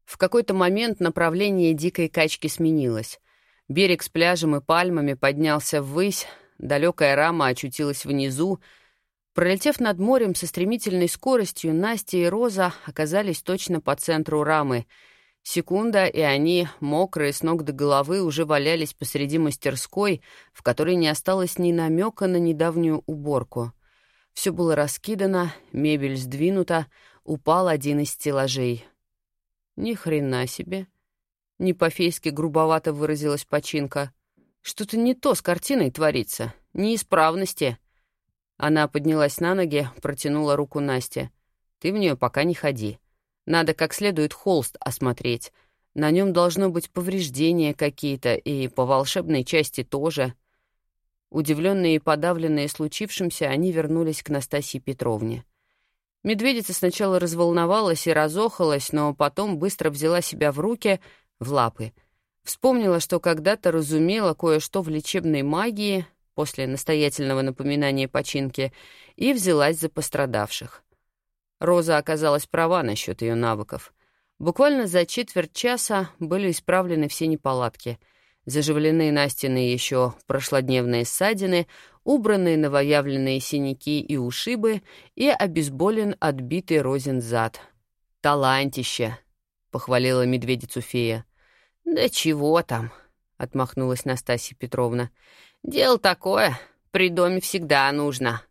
В какой-то момент направление дикой качки сменилось. Берег с пляжем и пальмами поднялся ввысь, далекая рама очутилась внизу, Пролетев над морем со стремительной скоростью, Настя и Роза оказались точно по центру рамы. Секунда, и они, мокрые с ног до головы, уже валялись посреди мастерской, в которой не осталось ни намека на недавнюю уборку. Все было раскидано, мебель сдвинута, упал один из стеллажей. Ни хрена себе. Не по-фейски грубовато выразилась починка. Что-то не то с картиной творится, неисправности. Она поднялась на ноги, протянула руку Насте. «Ты в нее пока не ходи. Надо как следует холст осмотреть. На нем должно быть повреждения какие-то, и по волшебной части тоже». Удивленные и подавленные случившимся, они вернулись к Настасье Петровне. Медведица сначала разволновалась и разохалась, но потом быстро взяла себя в руки, в лапы. Вспомнила, что когда-то разумела кое-что в лечебной магии, после настоятельного напоминания починки и взялась за пострадавших. Роза оказалась права насчет ее навыков. Буквально за четверть часа были исправлены все неполадки. Заживлены Настины еще прошлодневные ссадины, убранные новоявленные синяки и ушибы и обезболен отбитый Розин зад. «Талантище!» — похвалила медведицу фея. «Да чего там?» — отмахнулась Настасья Петровна. Дело такое, при доме всегда нужно.